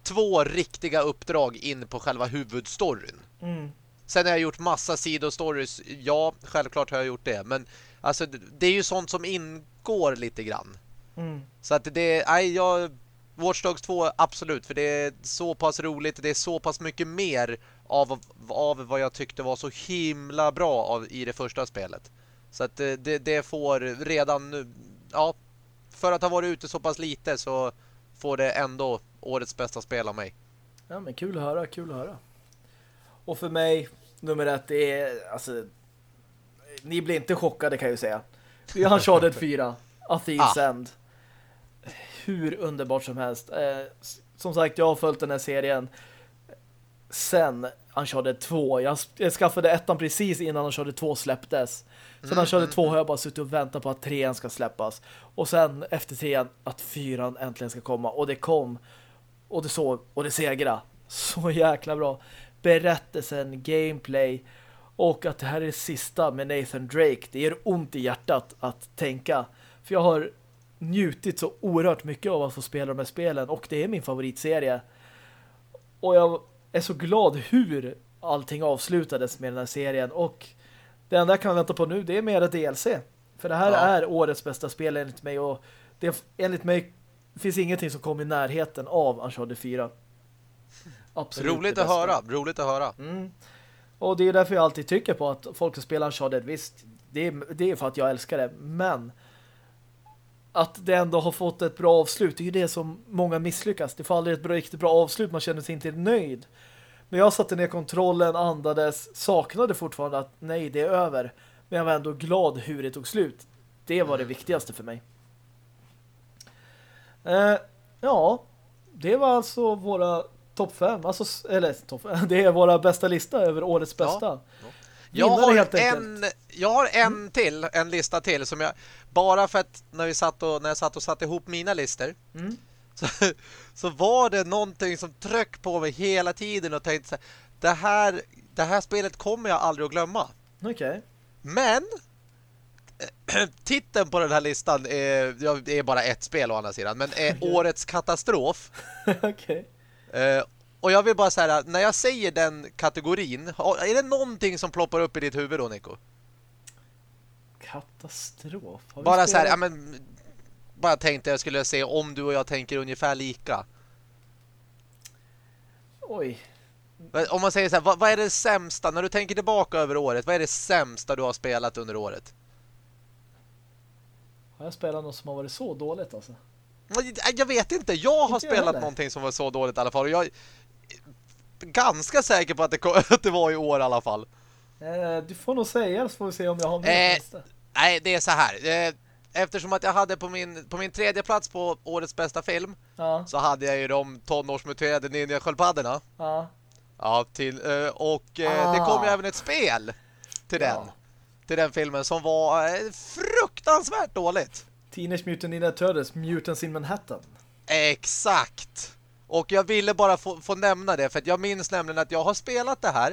två riktiga uppdrag in på själva huvudstoryn. Mm. Sen har jag gjort massa sidostories, ja, självklart har jag gjort det. Men alltså, det det är ju sånt som ingår lite grann. Mm. Så att det, nej, jag Watch Dogs 2, absolut, för det är så pass roligt, det är så pass mycket mer av, av vad jag tyckte var så himla bra av, i det första spelet. Så att det, det, det får redan nu, ja, för att ha varit ute så pass lite så får det ändå årets bästa spel av mig. Ja men kul att höra, kul att höra. Och för mig, nummer ett, det är alltså ni blir inte chockade kan jag ju säga. Vi har Uncharted 4, A Thieves Ah. End. Hur underbart som helst. Eh, som sagt, jag har följt den här serien sen Uncharted 2. Jag, jag skaffade ettan precis innan Uncharted 2 släpptes. Sen Uncharted 2 har jag bara suttit och väntat på att trean ska släppas. Och sen efter trean att fyran äntligen ska komma. Och det kom. Och det såg och det segra. Så jäkla bra. Berättelsen, gameplay och att det här är det sista med Nathan Drake. Det gör ont i hjärtat att tänka. För jag har njutit så oerhört mycket av att få spela de här spelen och det är min favoritserie. Och jag är så glad hur allting avslutades med den här serien och det enda jag kan vänta på nu det är mera DLC. För det här Ja. är årets bästa spel enligt mig och det, enligt mig finns ingenting som kommer i närheten av Uncharted 4. Absolut Roligt att höra, roligt att höra. Mm. Och det är därför jag alltid tycker på att folk som spelar Uncharted, visst, det är, det är för att jag älskar det, men att det ändå har fått ett bra avslut, det är ju det som många misslyckas. Det får aldrig ett bra, riktigt bra avslut, man känner sig inte nöjd. Men jag satte ner kontrollen, andades, saknade fortfarande att nej, det är över. Men jag var ändå glad hur det tog slut. Det var det viktigaste för mig. Eh, ja, det var alltså våra topp fem. Alltså, eller fem. Det är våra bästa lista över årets Ja. Jag har, helt en, jag har en till, en lista till som jag bara för att när vi satt och när jag satt och satte ihop mina listor Mm. så, så var det någonting som tryck på mig hela tiden och tänkte så här, det här det här spelet kommer jag aldrig att glömma. Okej. Men titeln på den här listan är, det är bara ett spel å andra sidan, men är Okej. årets katastrof. Okej. Eh, och jag vill bara säga när jag säger den kategorin, är det någonting som ploppar upp i ditt huvud då, Nico? Katastrof. Har Bara så här, ja men bara tänkte jag skulle se om du och jag tänker ungefär lika. Oj. Om man säger så här, vad, vad är det sämsta när du tänker tillbaka över året? Vad är det sämsta du har spelat under året? Har jag spelat något som har varit så dåligt alltså? Jag vet inte. Jag har Inte jag spelat heller. någonting som var så dåligt i alla fall. Jag ganska säker på att det, att det var i år i alla fall. Eh, du får nog säga så får vi se om jag har med Eh. Nej, det är så här. Eh, Eftersom att jag hade på min, på min tredje plats på årets bästa film Ja, så hade jag ju de tonårsmuterade ninja-sköldpaddorna. ja. Ja, till, eh, och eh, Ah. det kom ju även ett spel till den. Ja. Till den filmen som var eh, fruktansvärt dåligt. Teenage Mutant Ninja Turtles, Mutants in Manhattan. Exakt. Och jag ville bara få, få nämna det för jag minns nämligen att jag har spelat det här.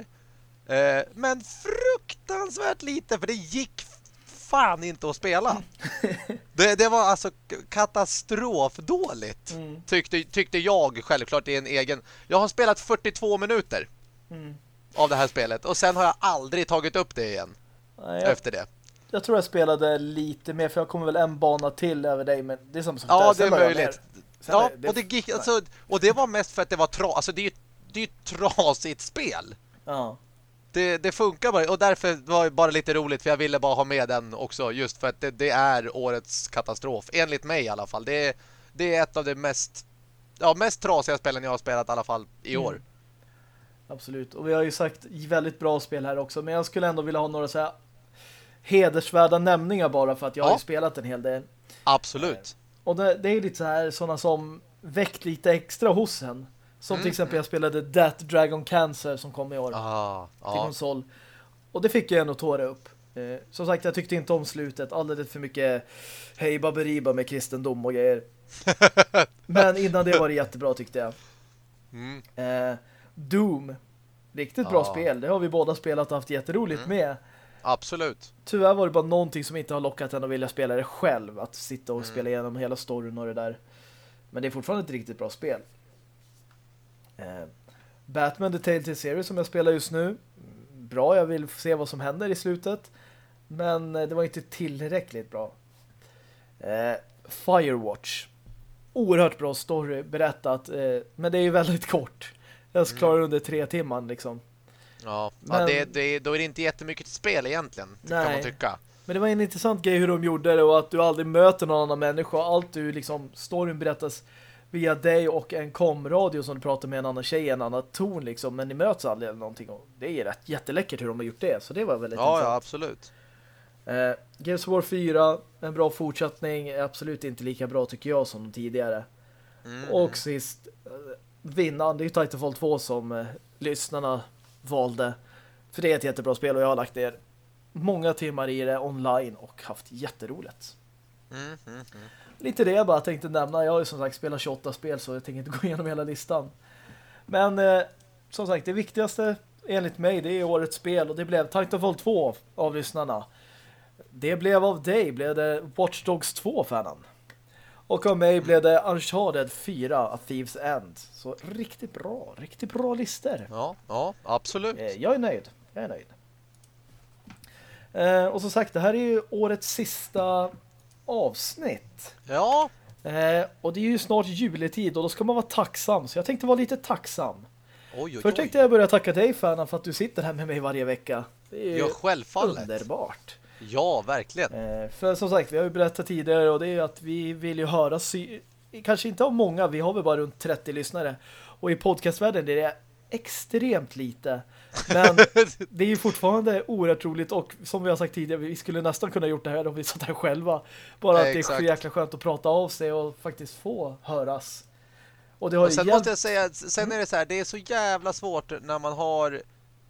Eh, men fruktansvärt lite för det gick fan inte att spela. det, det var alltså katastrofdåligt. Mm. Tyckte, tyckte jag självklart i en egen... Jag har spelat 42 minuter Mm. av det här spelet och sen har jag aldrig tagit upp det igen Nej, jag, efter det. jag tror jag spelade lite mer för jag kommer väl en bana till över dig men det är som sagt Ja, det är möjligt. Ja, det- och det gick alltså, och det var mest för att det var tra alltså det är ju det är ett trasigt spel. Ja. Det, det funkar bara och därför var det bara lite roligt för jag ville bara ha med den också just för att det, det är årets katastrof enligt mig i alla fall. Det är, det är ett av de mest ja, mest trasiga spelen jag har spelat i alla fall i Mm. år. Absolut. Och vi har ju sagt väldigt bra spel här också. Men jag skulle ändå vilja ha några så här hedersvärda nämningar bara för att jag har Ja. ju spelat en hel del. Absolut. Och det, det är lite så här sådana som väckt lite extra hos en. Som Mm. till exempel jag spelade Death Dragon Cancer som kom i år Ah, till ja. konsol. Och det fick jag ändå tåra upp. Eh, som sagt, jag tyckte inte om slutet. Alldeles för mycket hej baberiba med kristendom och grejer. Men innan det var det jättebra tyckte jag. Mm. Eh, Doom. Riktigt bra Ja. spel. Det har vi båda spelat och haft jätteroligt Mm. med. Absolut. Tyvärr var det bara någonting som inte har lockat en att vilja spela det själv. Att sitta och Mm. spela igenom hela storyn och det där. Men det är fortfarande ett riktigt bra spel. Eh, Batman The Telltale Series som jag spelar just nu. Bra, jag vill se vad som händer i slutet. Men eh, det var inte tillräckligt bra. Eh, Firewatch. Oerhört bra story berättat. Eh, men det är ju väldigt kort. Jag Mm. klarar under tre timmar liksom. Ja, Men- ja det, det, då är det inte jättemycket till spel egentligen, kan Nej. man tycka. Men det var en intressant grej hur de gjorde det och att du aldrig möter någon annan människa. Allt du liksom, storyn berättas via dig och en komradio som du pratar med en annan tjej en annan ton liksom. Men ni möts aldrig eller någonting. Och det är rätt jätteläckert hur de har gjort det. Så det var väldigt Ja, ja, intressant. absolut. Eh, Gears of War 4, en bra fortsättning. Absolut inte lika bra tycker jag som de tidigare. Mm. Och sist, eh, vinnaren, det är ju Titanfall 2 som eh, lyssnarna valde. För det är ett jättebra spel och jag har lagt ner många timmar i det online och haft jätteroligt. Mm, mm, mm. Lite det jag bara tänkte nämna. Jag har ju som sagt spelat 28 spel så jag tänker inte gå igenom hela listan. Men eh, som sagt, det viktigaste enligt mig det är årets spel och det blev Titanfall 2 av lyssnarna. Det blev av dig, blev det Watch Dogs 2 fanen. Och av mig blev det Uncharted 4 A Thieves End. Så riktigt bra, riktigt bra lister. Ja, ja, absolut. Eh, Jag är nöjd. Jag är nöjd. Eh, och som sagt, det här är ju årets sista avsnitt. Ja, Eh, och det är ju snart juletid och då ska man vara tacksam. Så jag tänkte vara lite tacksam. oj, oj, Först tänkte jag börja tacka dig Fanna för att du sitter här med mig varje vecka. Det är ju Ja, självfallet. underbart. Ja, verkligen. Eh, för som sagt, vi har ju berättat tidigare och det är ju att vi vill ju höra kanske inte av många, vi har väl bara runt 30 lyssnare. Och i podcastvärlden är det extremt lite. Men det är ju fortfarande oerhört roligt och som vi har sagt tidigare, vi skulle nästan kunna gjort det här om vi satt här själva. Bara att det är Exakt. så jäkla skönt att prata av sig och faktiskt få höras. Och det har Och sen måste jag säga, sen är det så här, det är så jävla svårt när man har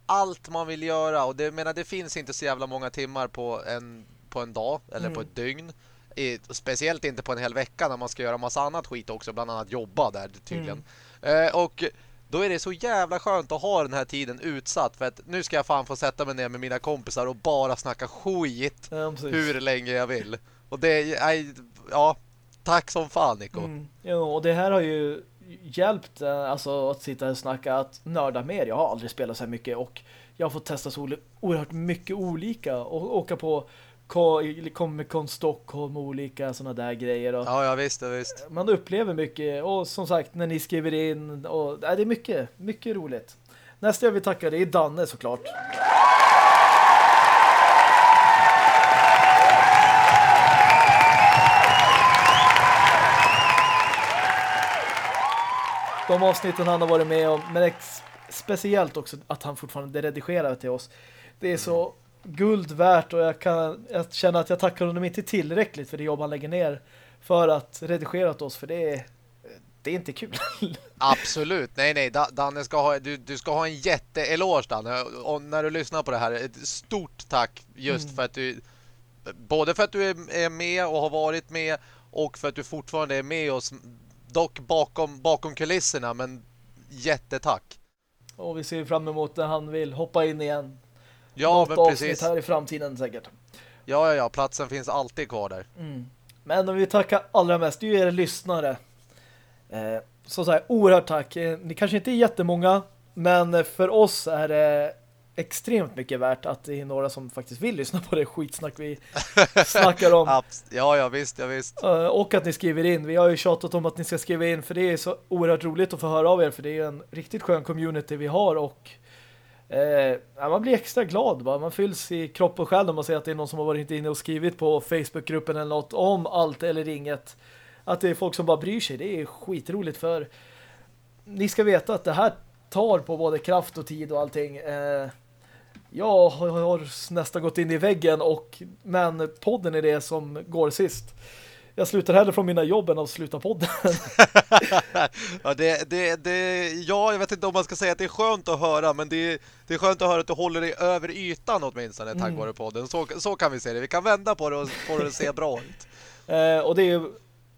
allt man vill göra och det menar det finns inte så jävla många timmar på en på en dag eller Mm. på ett dygn. I, speciellt inte på en hel vecka när man ska göra massa annat skit också, bland annat jobba där tydligen. Mm. Eh, och då är det så jävla skönt att ha den här tiden utsatt för att nu ska jag fan få sätta mig ner med mina kompisar och bara snacka skit Ja, hur länge jag vill. Och det är, ja, tack som fan Nico. Mm. Jo, och det här har ju hjälpt eh, alltså, att sitta och snacka, att nörda mer. Jag har aldrig spelat så här mycket och jag har fått testa så oerhört mycket olika och åka på Comic Con Stockholm och olika sådana där grejer. Och Ja, ja visst, ja, visst. Man upplever mycket och som sagt när ni skriver in och nej, det är mycket, mycket roligt. Nästa jag vill tacka det är Danne såklart. De avsnitten han har varit med om, men speciellt också att han fortfarande redigerar till oss. Det är så guld värt och jag kan jag känner att jag tackar honom inte tillräckligt för det jobb han lägger ner för att redigera åt oss, för det är det är inte kul. Absolut. Nej, nej. Danne ska ha, du, du ska ha en jätteeloge, Danne. Och när du lyssnar på det här, ett stort tack just mm. för att du både för att du är med och har varit med och för att du fortfarande är med oss dock bakom, bakom kulisserna men jättetack. Och vi ser fram emot när han vill hoppa in igen. Ja, Något men precis. här i framtiden säkert. Ja, ja, ja. Platsen finns alltid kvar där. Mm. Men om vi tackar allra mest, det är ju er lyssnare. Eh, så här, oerhört tack. Eh, ni kanske inte är jättemånga, men för oss är det extremt mycket värt att det är några som faktiskt vill lyssna på det skitsnack vi snackar om. Ja, ja, visst, ja, visst. Eh, och att ni skriver in. Vi har ju tjatat om att ni ska skriva in för det är så oerhört roligt att få höra av er för det är en riktigt skön community vi har och eh, man blir extra glad. Va? Man fylls i kropp och själ när man ser att det är någon som har varit inne och skrivit på Facebookgruppen eller något om allt eller inget. Att det är folk som bara bryr sig. Det är skitroligt för ni ska veta att det här tar på både kraft och tid och allting. Eh, jag har nästan gått in i väggen och men podden är det som går sist. Jag slutar hellre från mina jobb än att sluta podden. ja, det, det, det, ja, jag vet inte om man ska säga att det är skönt att höra, men det, det är skönt att höra att du håller dig över ytan åtminstone tack mm. vare podden. Så, så kan vi se det. Vi kan vända på det och få det att se bra ut. Eh, och det är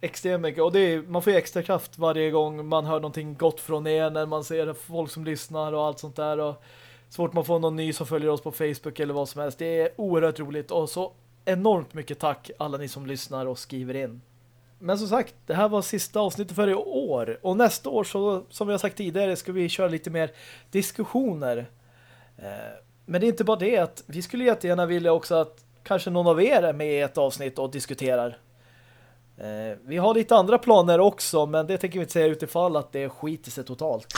extremt mycket. Och det är, man får ju extra kraft varje gång man hör någonting gott från er, när man ser folk som lyssnar och allt sånt där. Och så fort man får någon ny som följer oss på Facebook eller vad som helst. Det är oerhört roligt och så enormt mycket tack alla ni som lyssnar och skriver in. Men som sagt, det här var sista avsnittet för i år. Och nästa år, så, som vi har sagt tidigare, ska vi köra lite mer diskussioner. Eh, men det är inte bara det att vi skulle jättegärna vilja också att kanske någon av er är med i ett avsnitt och diskuterar Eh, vi har lite andra planer också, men det tänker vi inte säga utifall att det skiter sig totalt.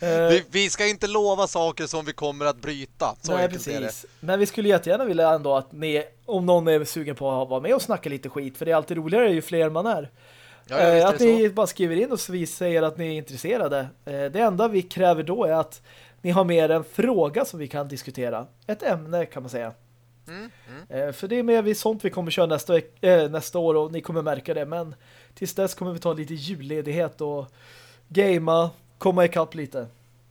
eh, vi, vi, ska inte lova saker som vi kommer att bryta. Så nej, precis. Men vi skulle jättegärna vilja ändå att ni, om någon är sugen på att vara med och snacka lite skit, för det är alltid roligare ju fler man är. Ja, eh, att ni bara skriver in och vi säger att ni är intresserade. Eh, det enda vi kräver då är att ni har med en fråga som vi kan diskutera. Ett ämne kan man säga. Mm, mm. För det är mer sånt vi kommer köra nästa, äh, nästa år och ni kommer märka det. Men tills dess kommer vi ta lite julledighet och gamea, komma ikapp lite.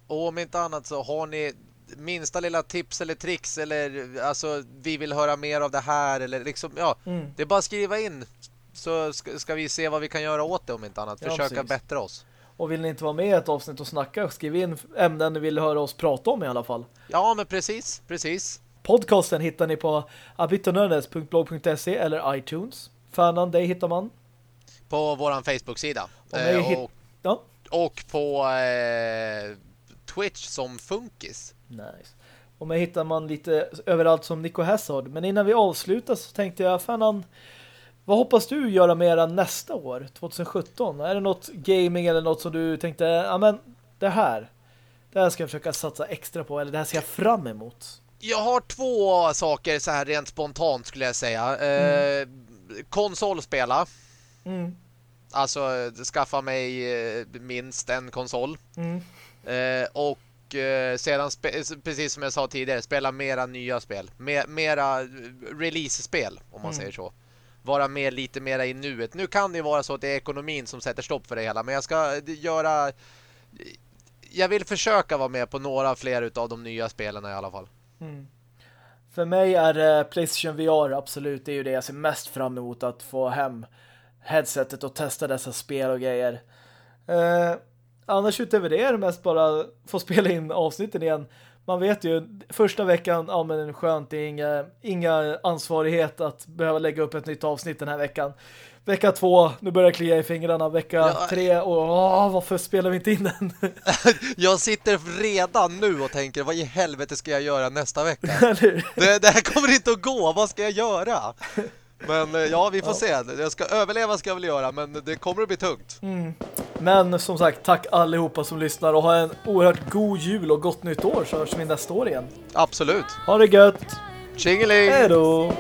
Och om inte annat så har ni minsta lilla tips eller tricks eller alltså vi vill höra mer av det här eller liksom, ja, mm. det är bara att skriva in så ska, ska, vi se vad vi kan göra åt det om inte annat. Försöka ja, bättra oss. Och vill ni inte vara med i ett avsnitt och snacka, skriv in ämnen ni vill höra oss prata om i alla fall. Ja, men precis, precis. Podcasten hittar ni på abitonördes.blog.se eller iTunes. Fanan, dig hittar man? På våran Facebook-sida. Och, eh, och, ja. och, på eh, Twitch som Funkis. Nice. Och mig hittar man lite överallt som Nico Hazard. Men innan vi avslutar så tänkte jag, Fanan, vad hoppas du göra mera nästa år, 2017? Är det något gaming eller något som du tänkte, ja men det här, det här ska jag försöka satsa extra på, eller det här ser jag fram emot? Jag har två saker så här rent spontant skulle jag säga. Mm. Eh, konsolspela. Mm. Alltså skaffa mig eh, minst en konsol. Mm. Eh, och eh, sedan precis som jag sa tidigare spela mera nya spel. Mer, mera release-spel om man mm. säger så. Vara med lite mera i nuet. Nu kan det vara så att det är ekonomin som sätter stopp för det hela. Men jag ska göra... Jag vill försöka vara med på några fler av de nya spelen i alla fall. Mm. För mig är uh, Playstation VR absolut, det är ju det jag ser mest fram emot att få hem headsetet och testa dessa spel och grejer. Eh, annars utöver det är det mest bara få spela in avsnitten igen. Man vet ju, första veckan, ja men skönt, det är inga, inga ansvarighet att behöva lägga upp ett nytt avsnitt den här veckan. Vecka två, nu börjar jag klia i fingrarna. Vecka ja. tre, och åh, varför spelar vi inte in den? jag sitter redan nu och tänker, vad i helvete ska jag göra nästa vecka? det, det här kommer inte att gå, vad ska jag göra? Men eh, ja, vi får ja. se. Jag ska överleva ska jag väl göra, men det kommer att bli tungt. Mm. Men som sagt, tack allihopa som lyssnar och ha en oerhört god jul och gott nytt år så hörs vi nästa år igen. Absolut. Ha det gött! Tjingeling! Hej då!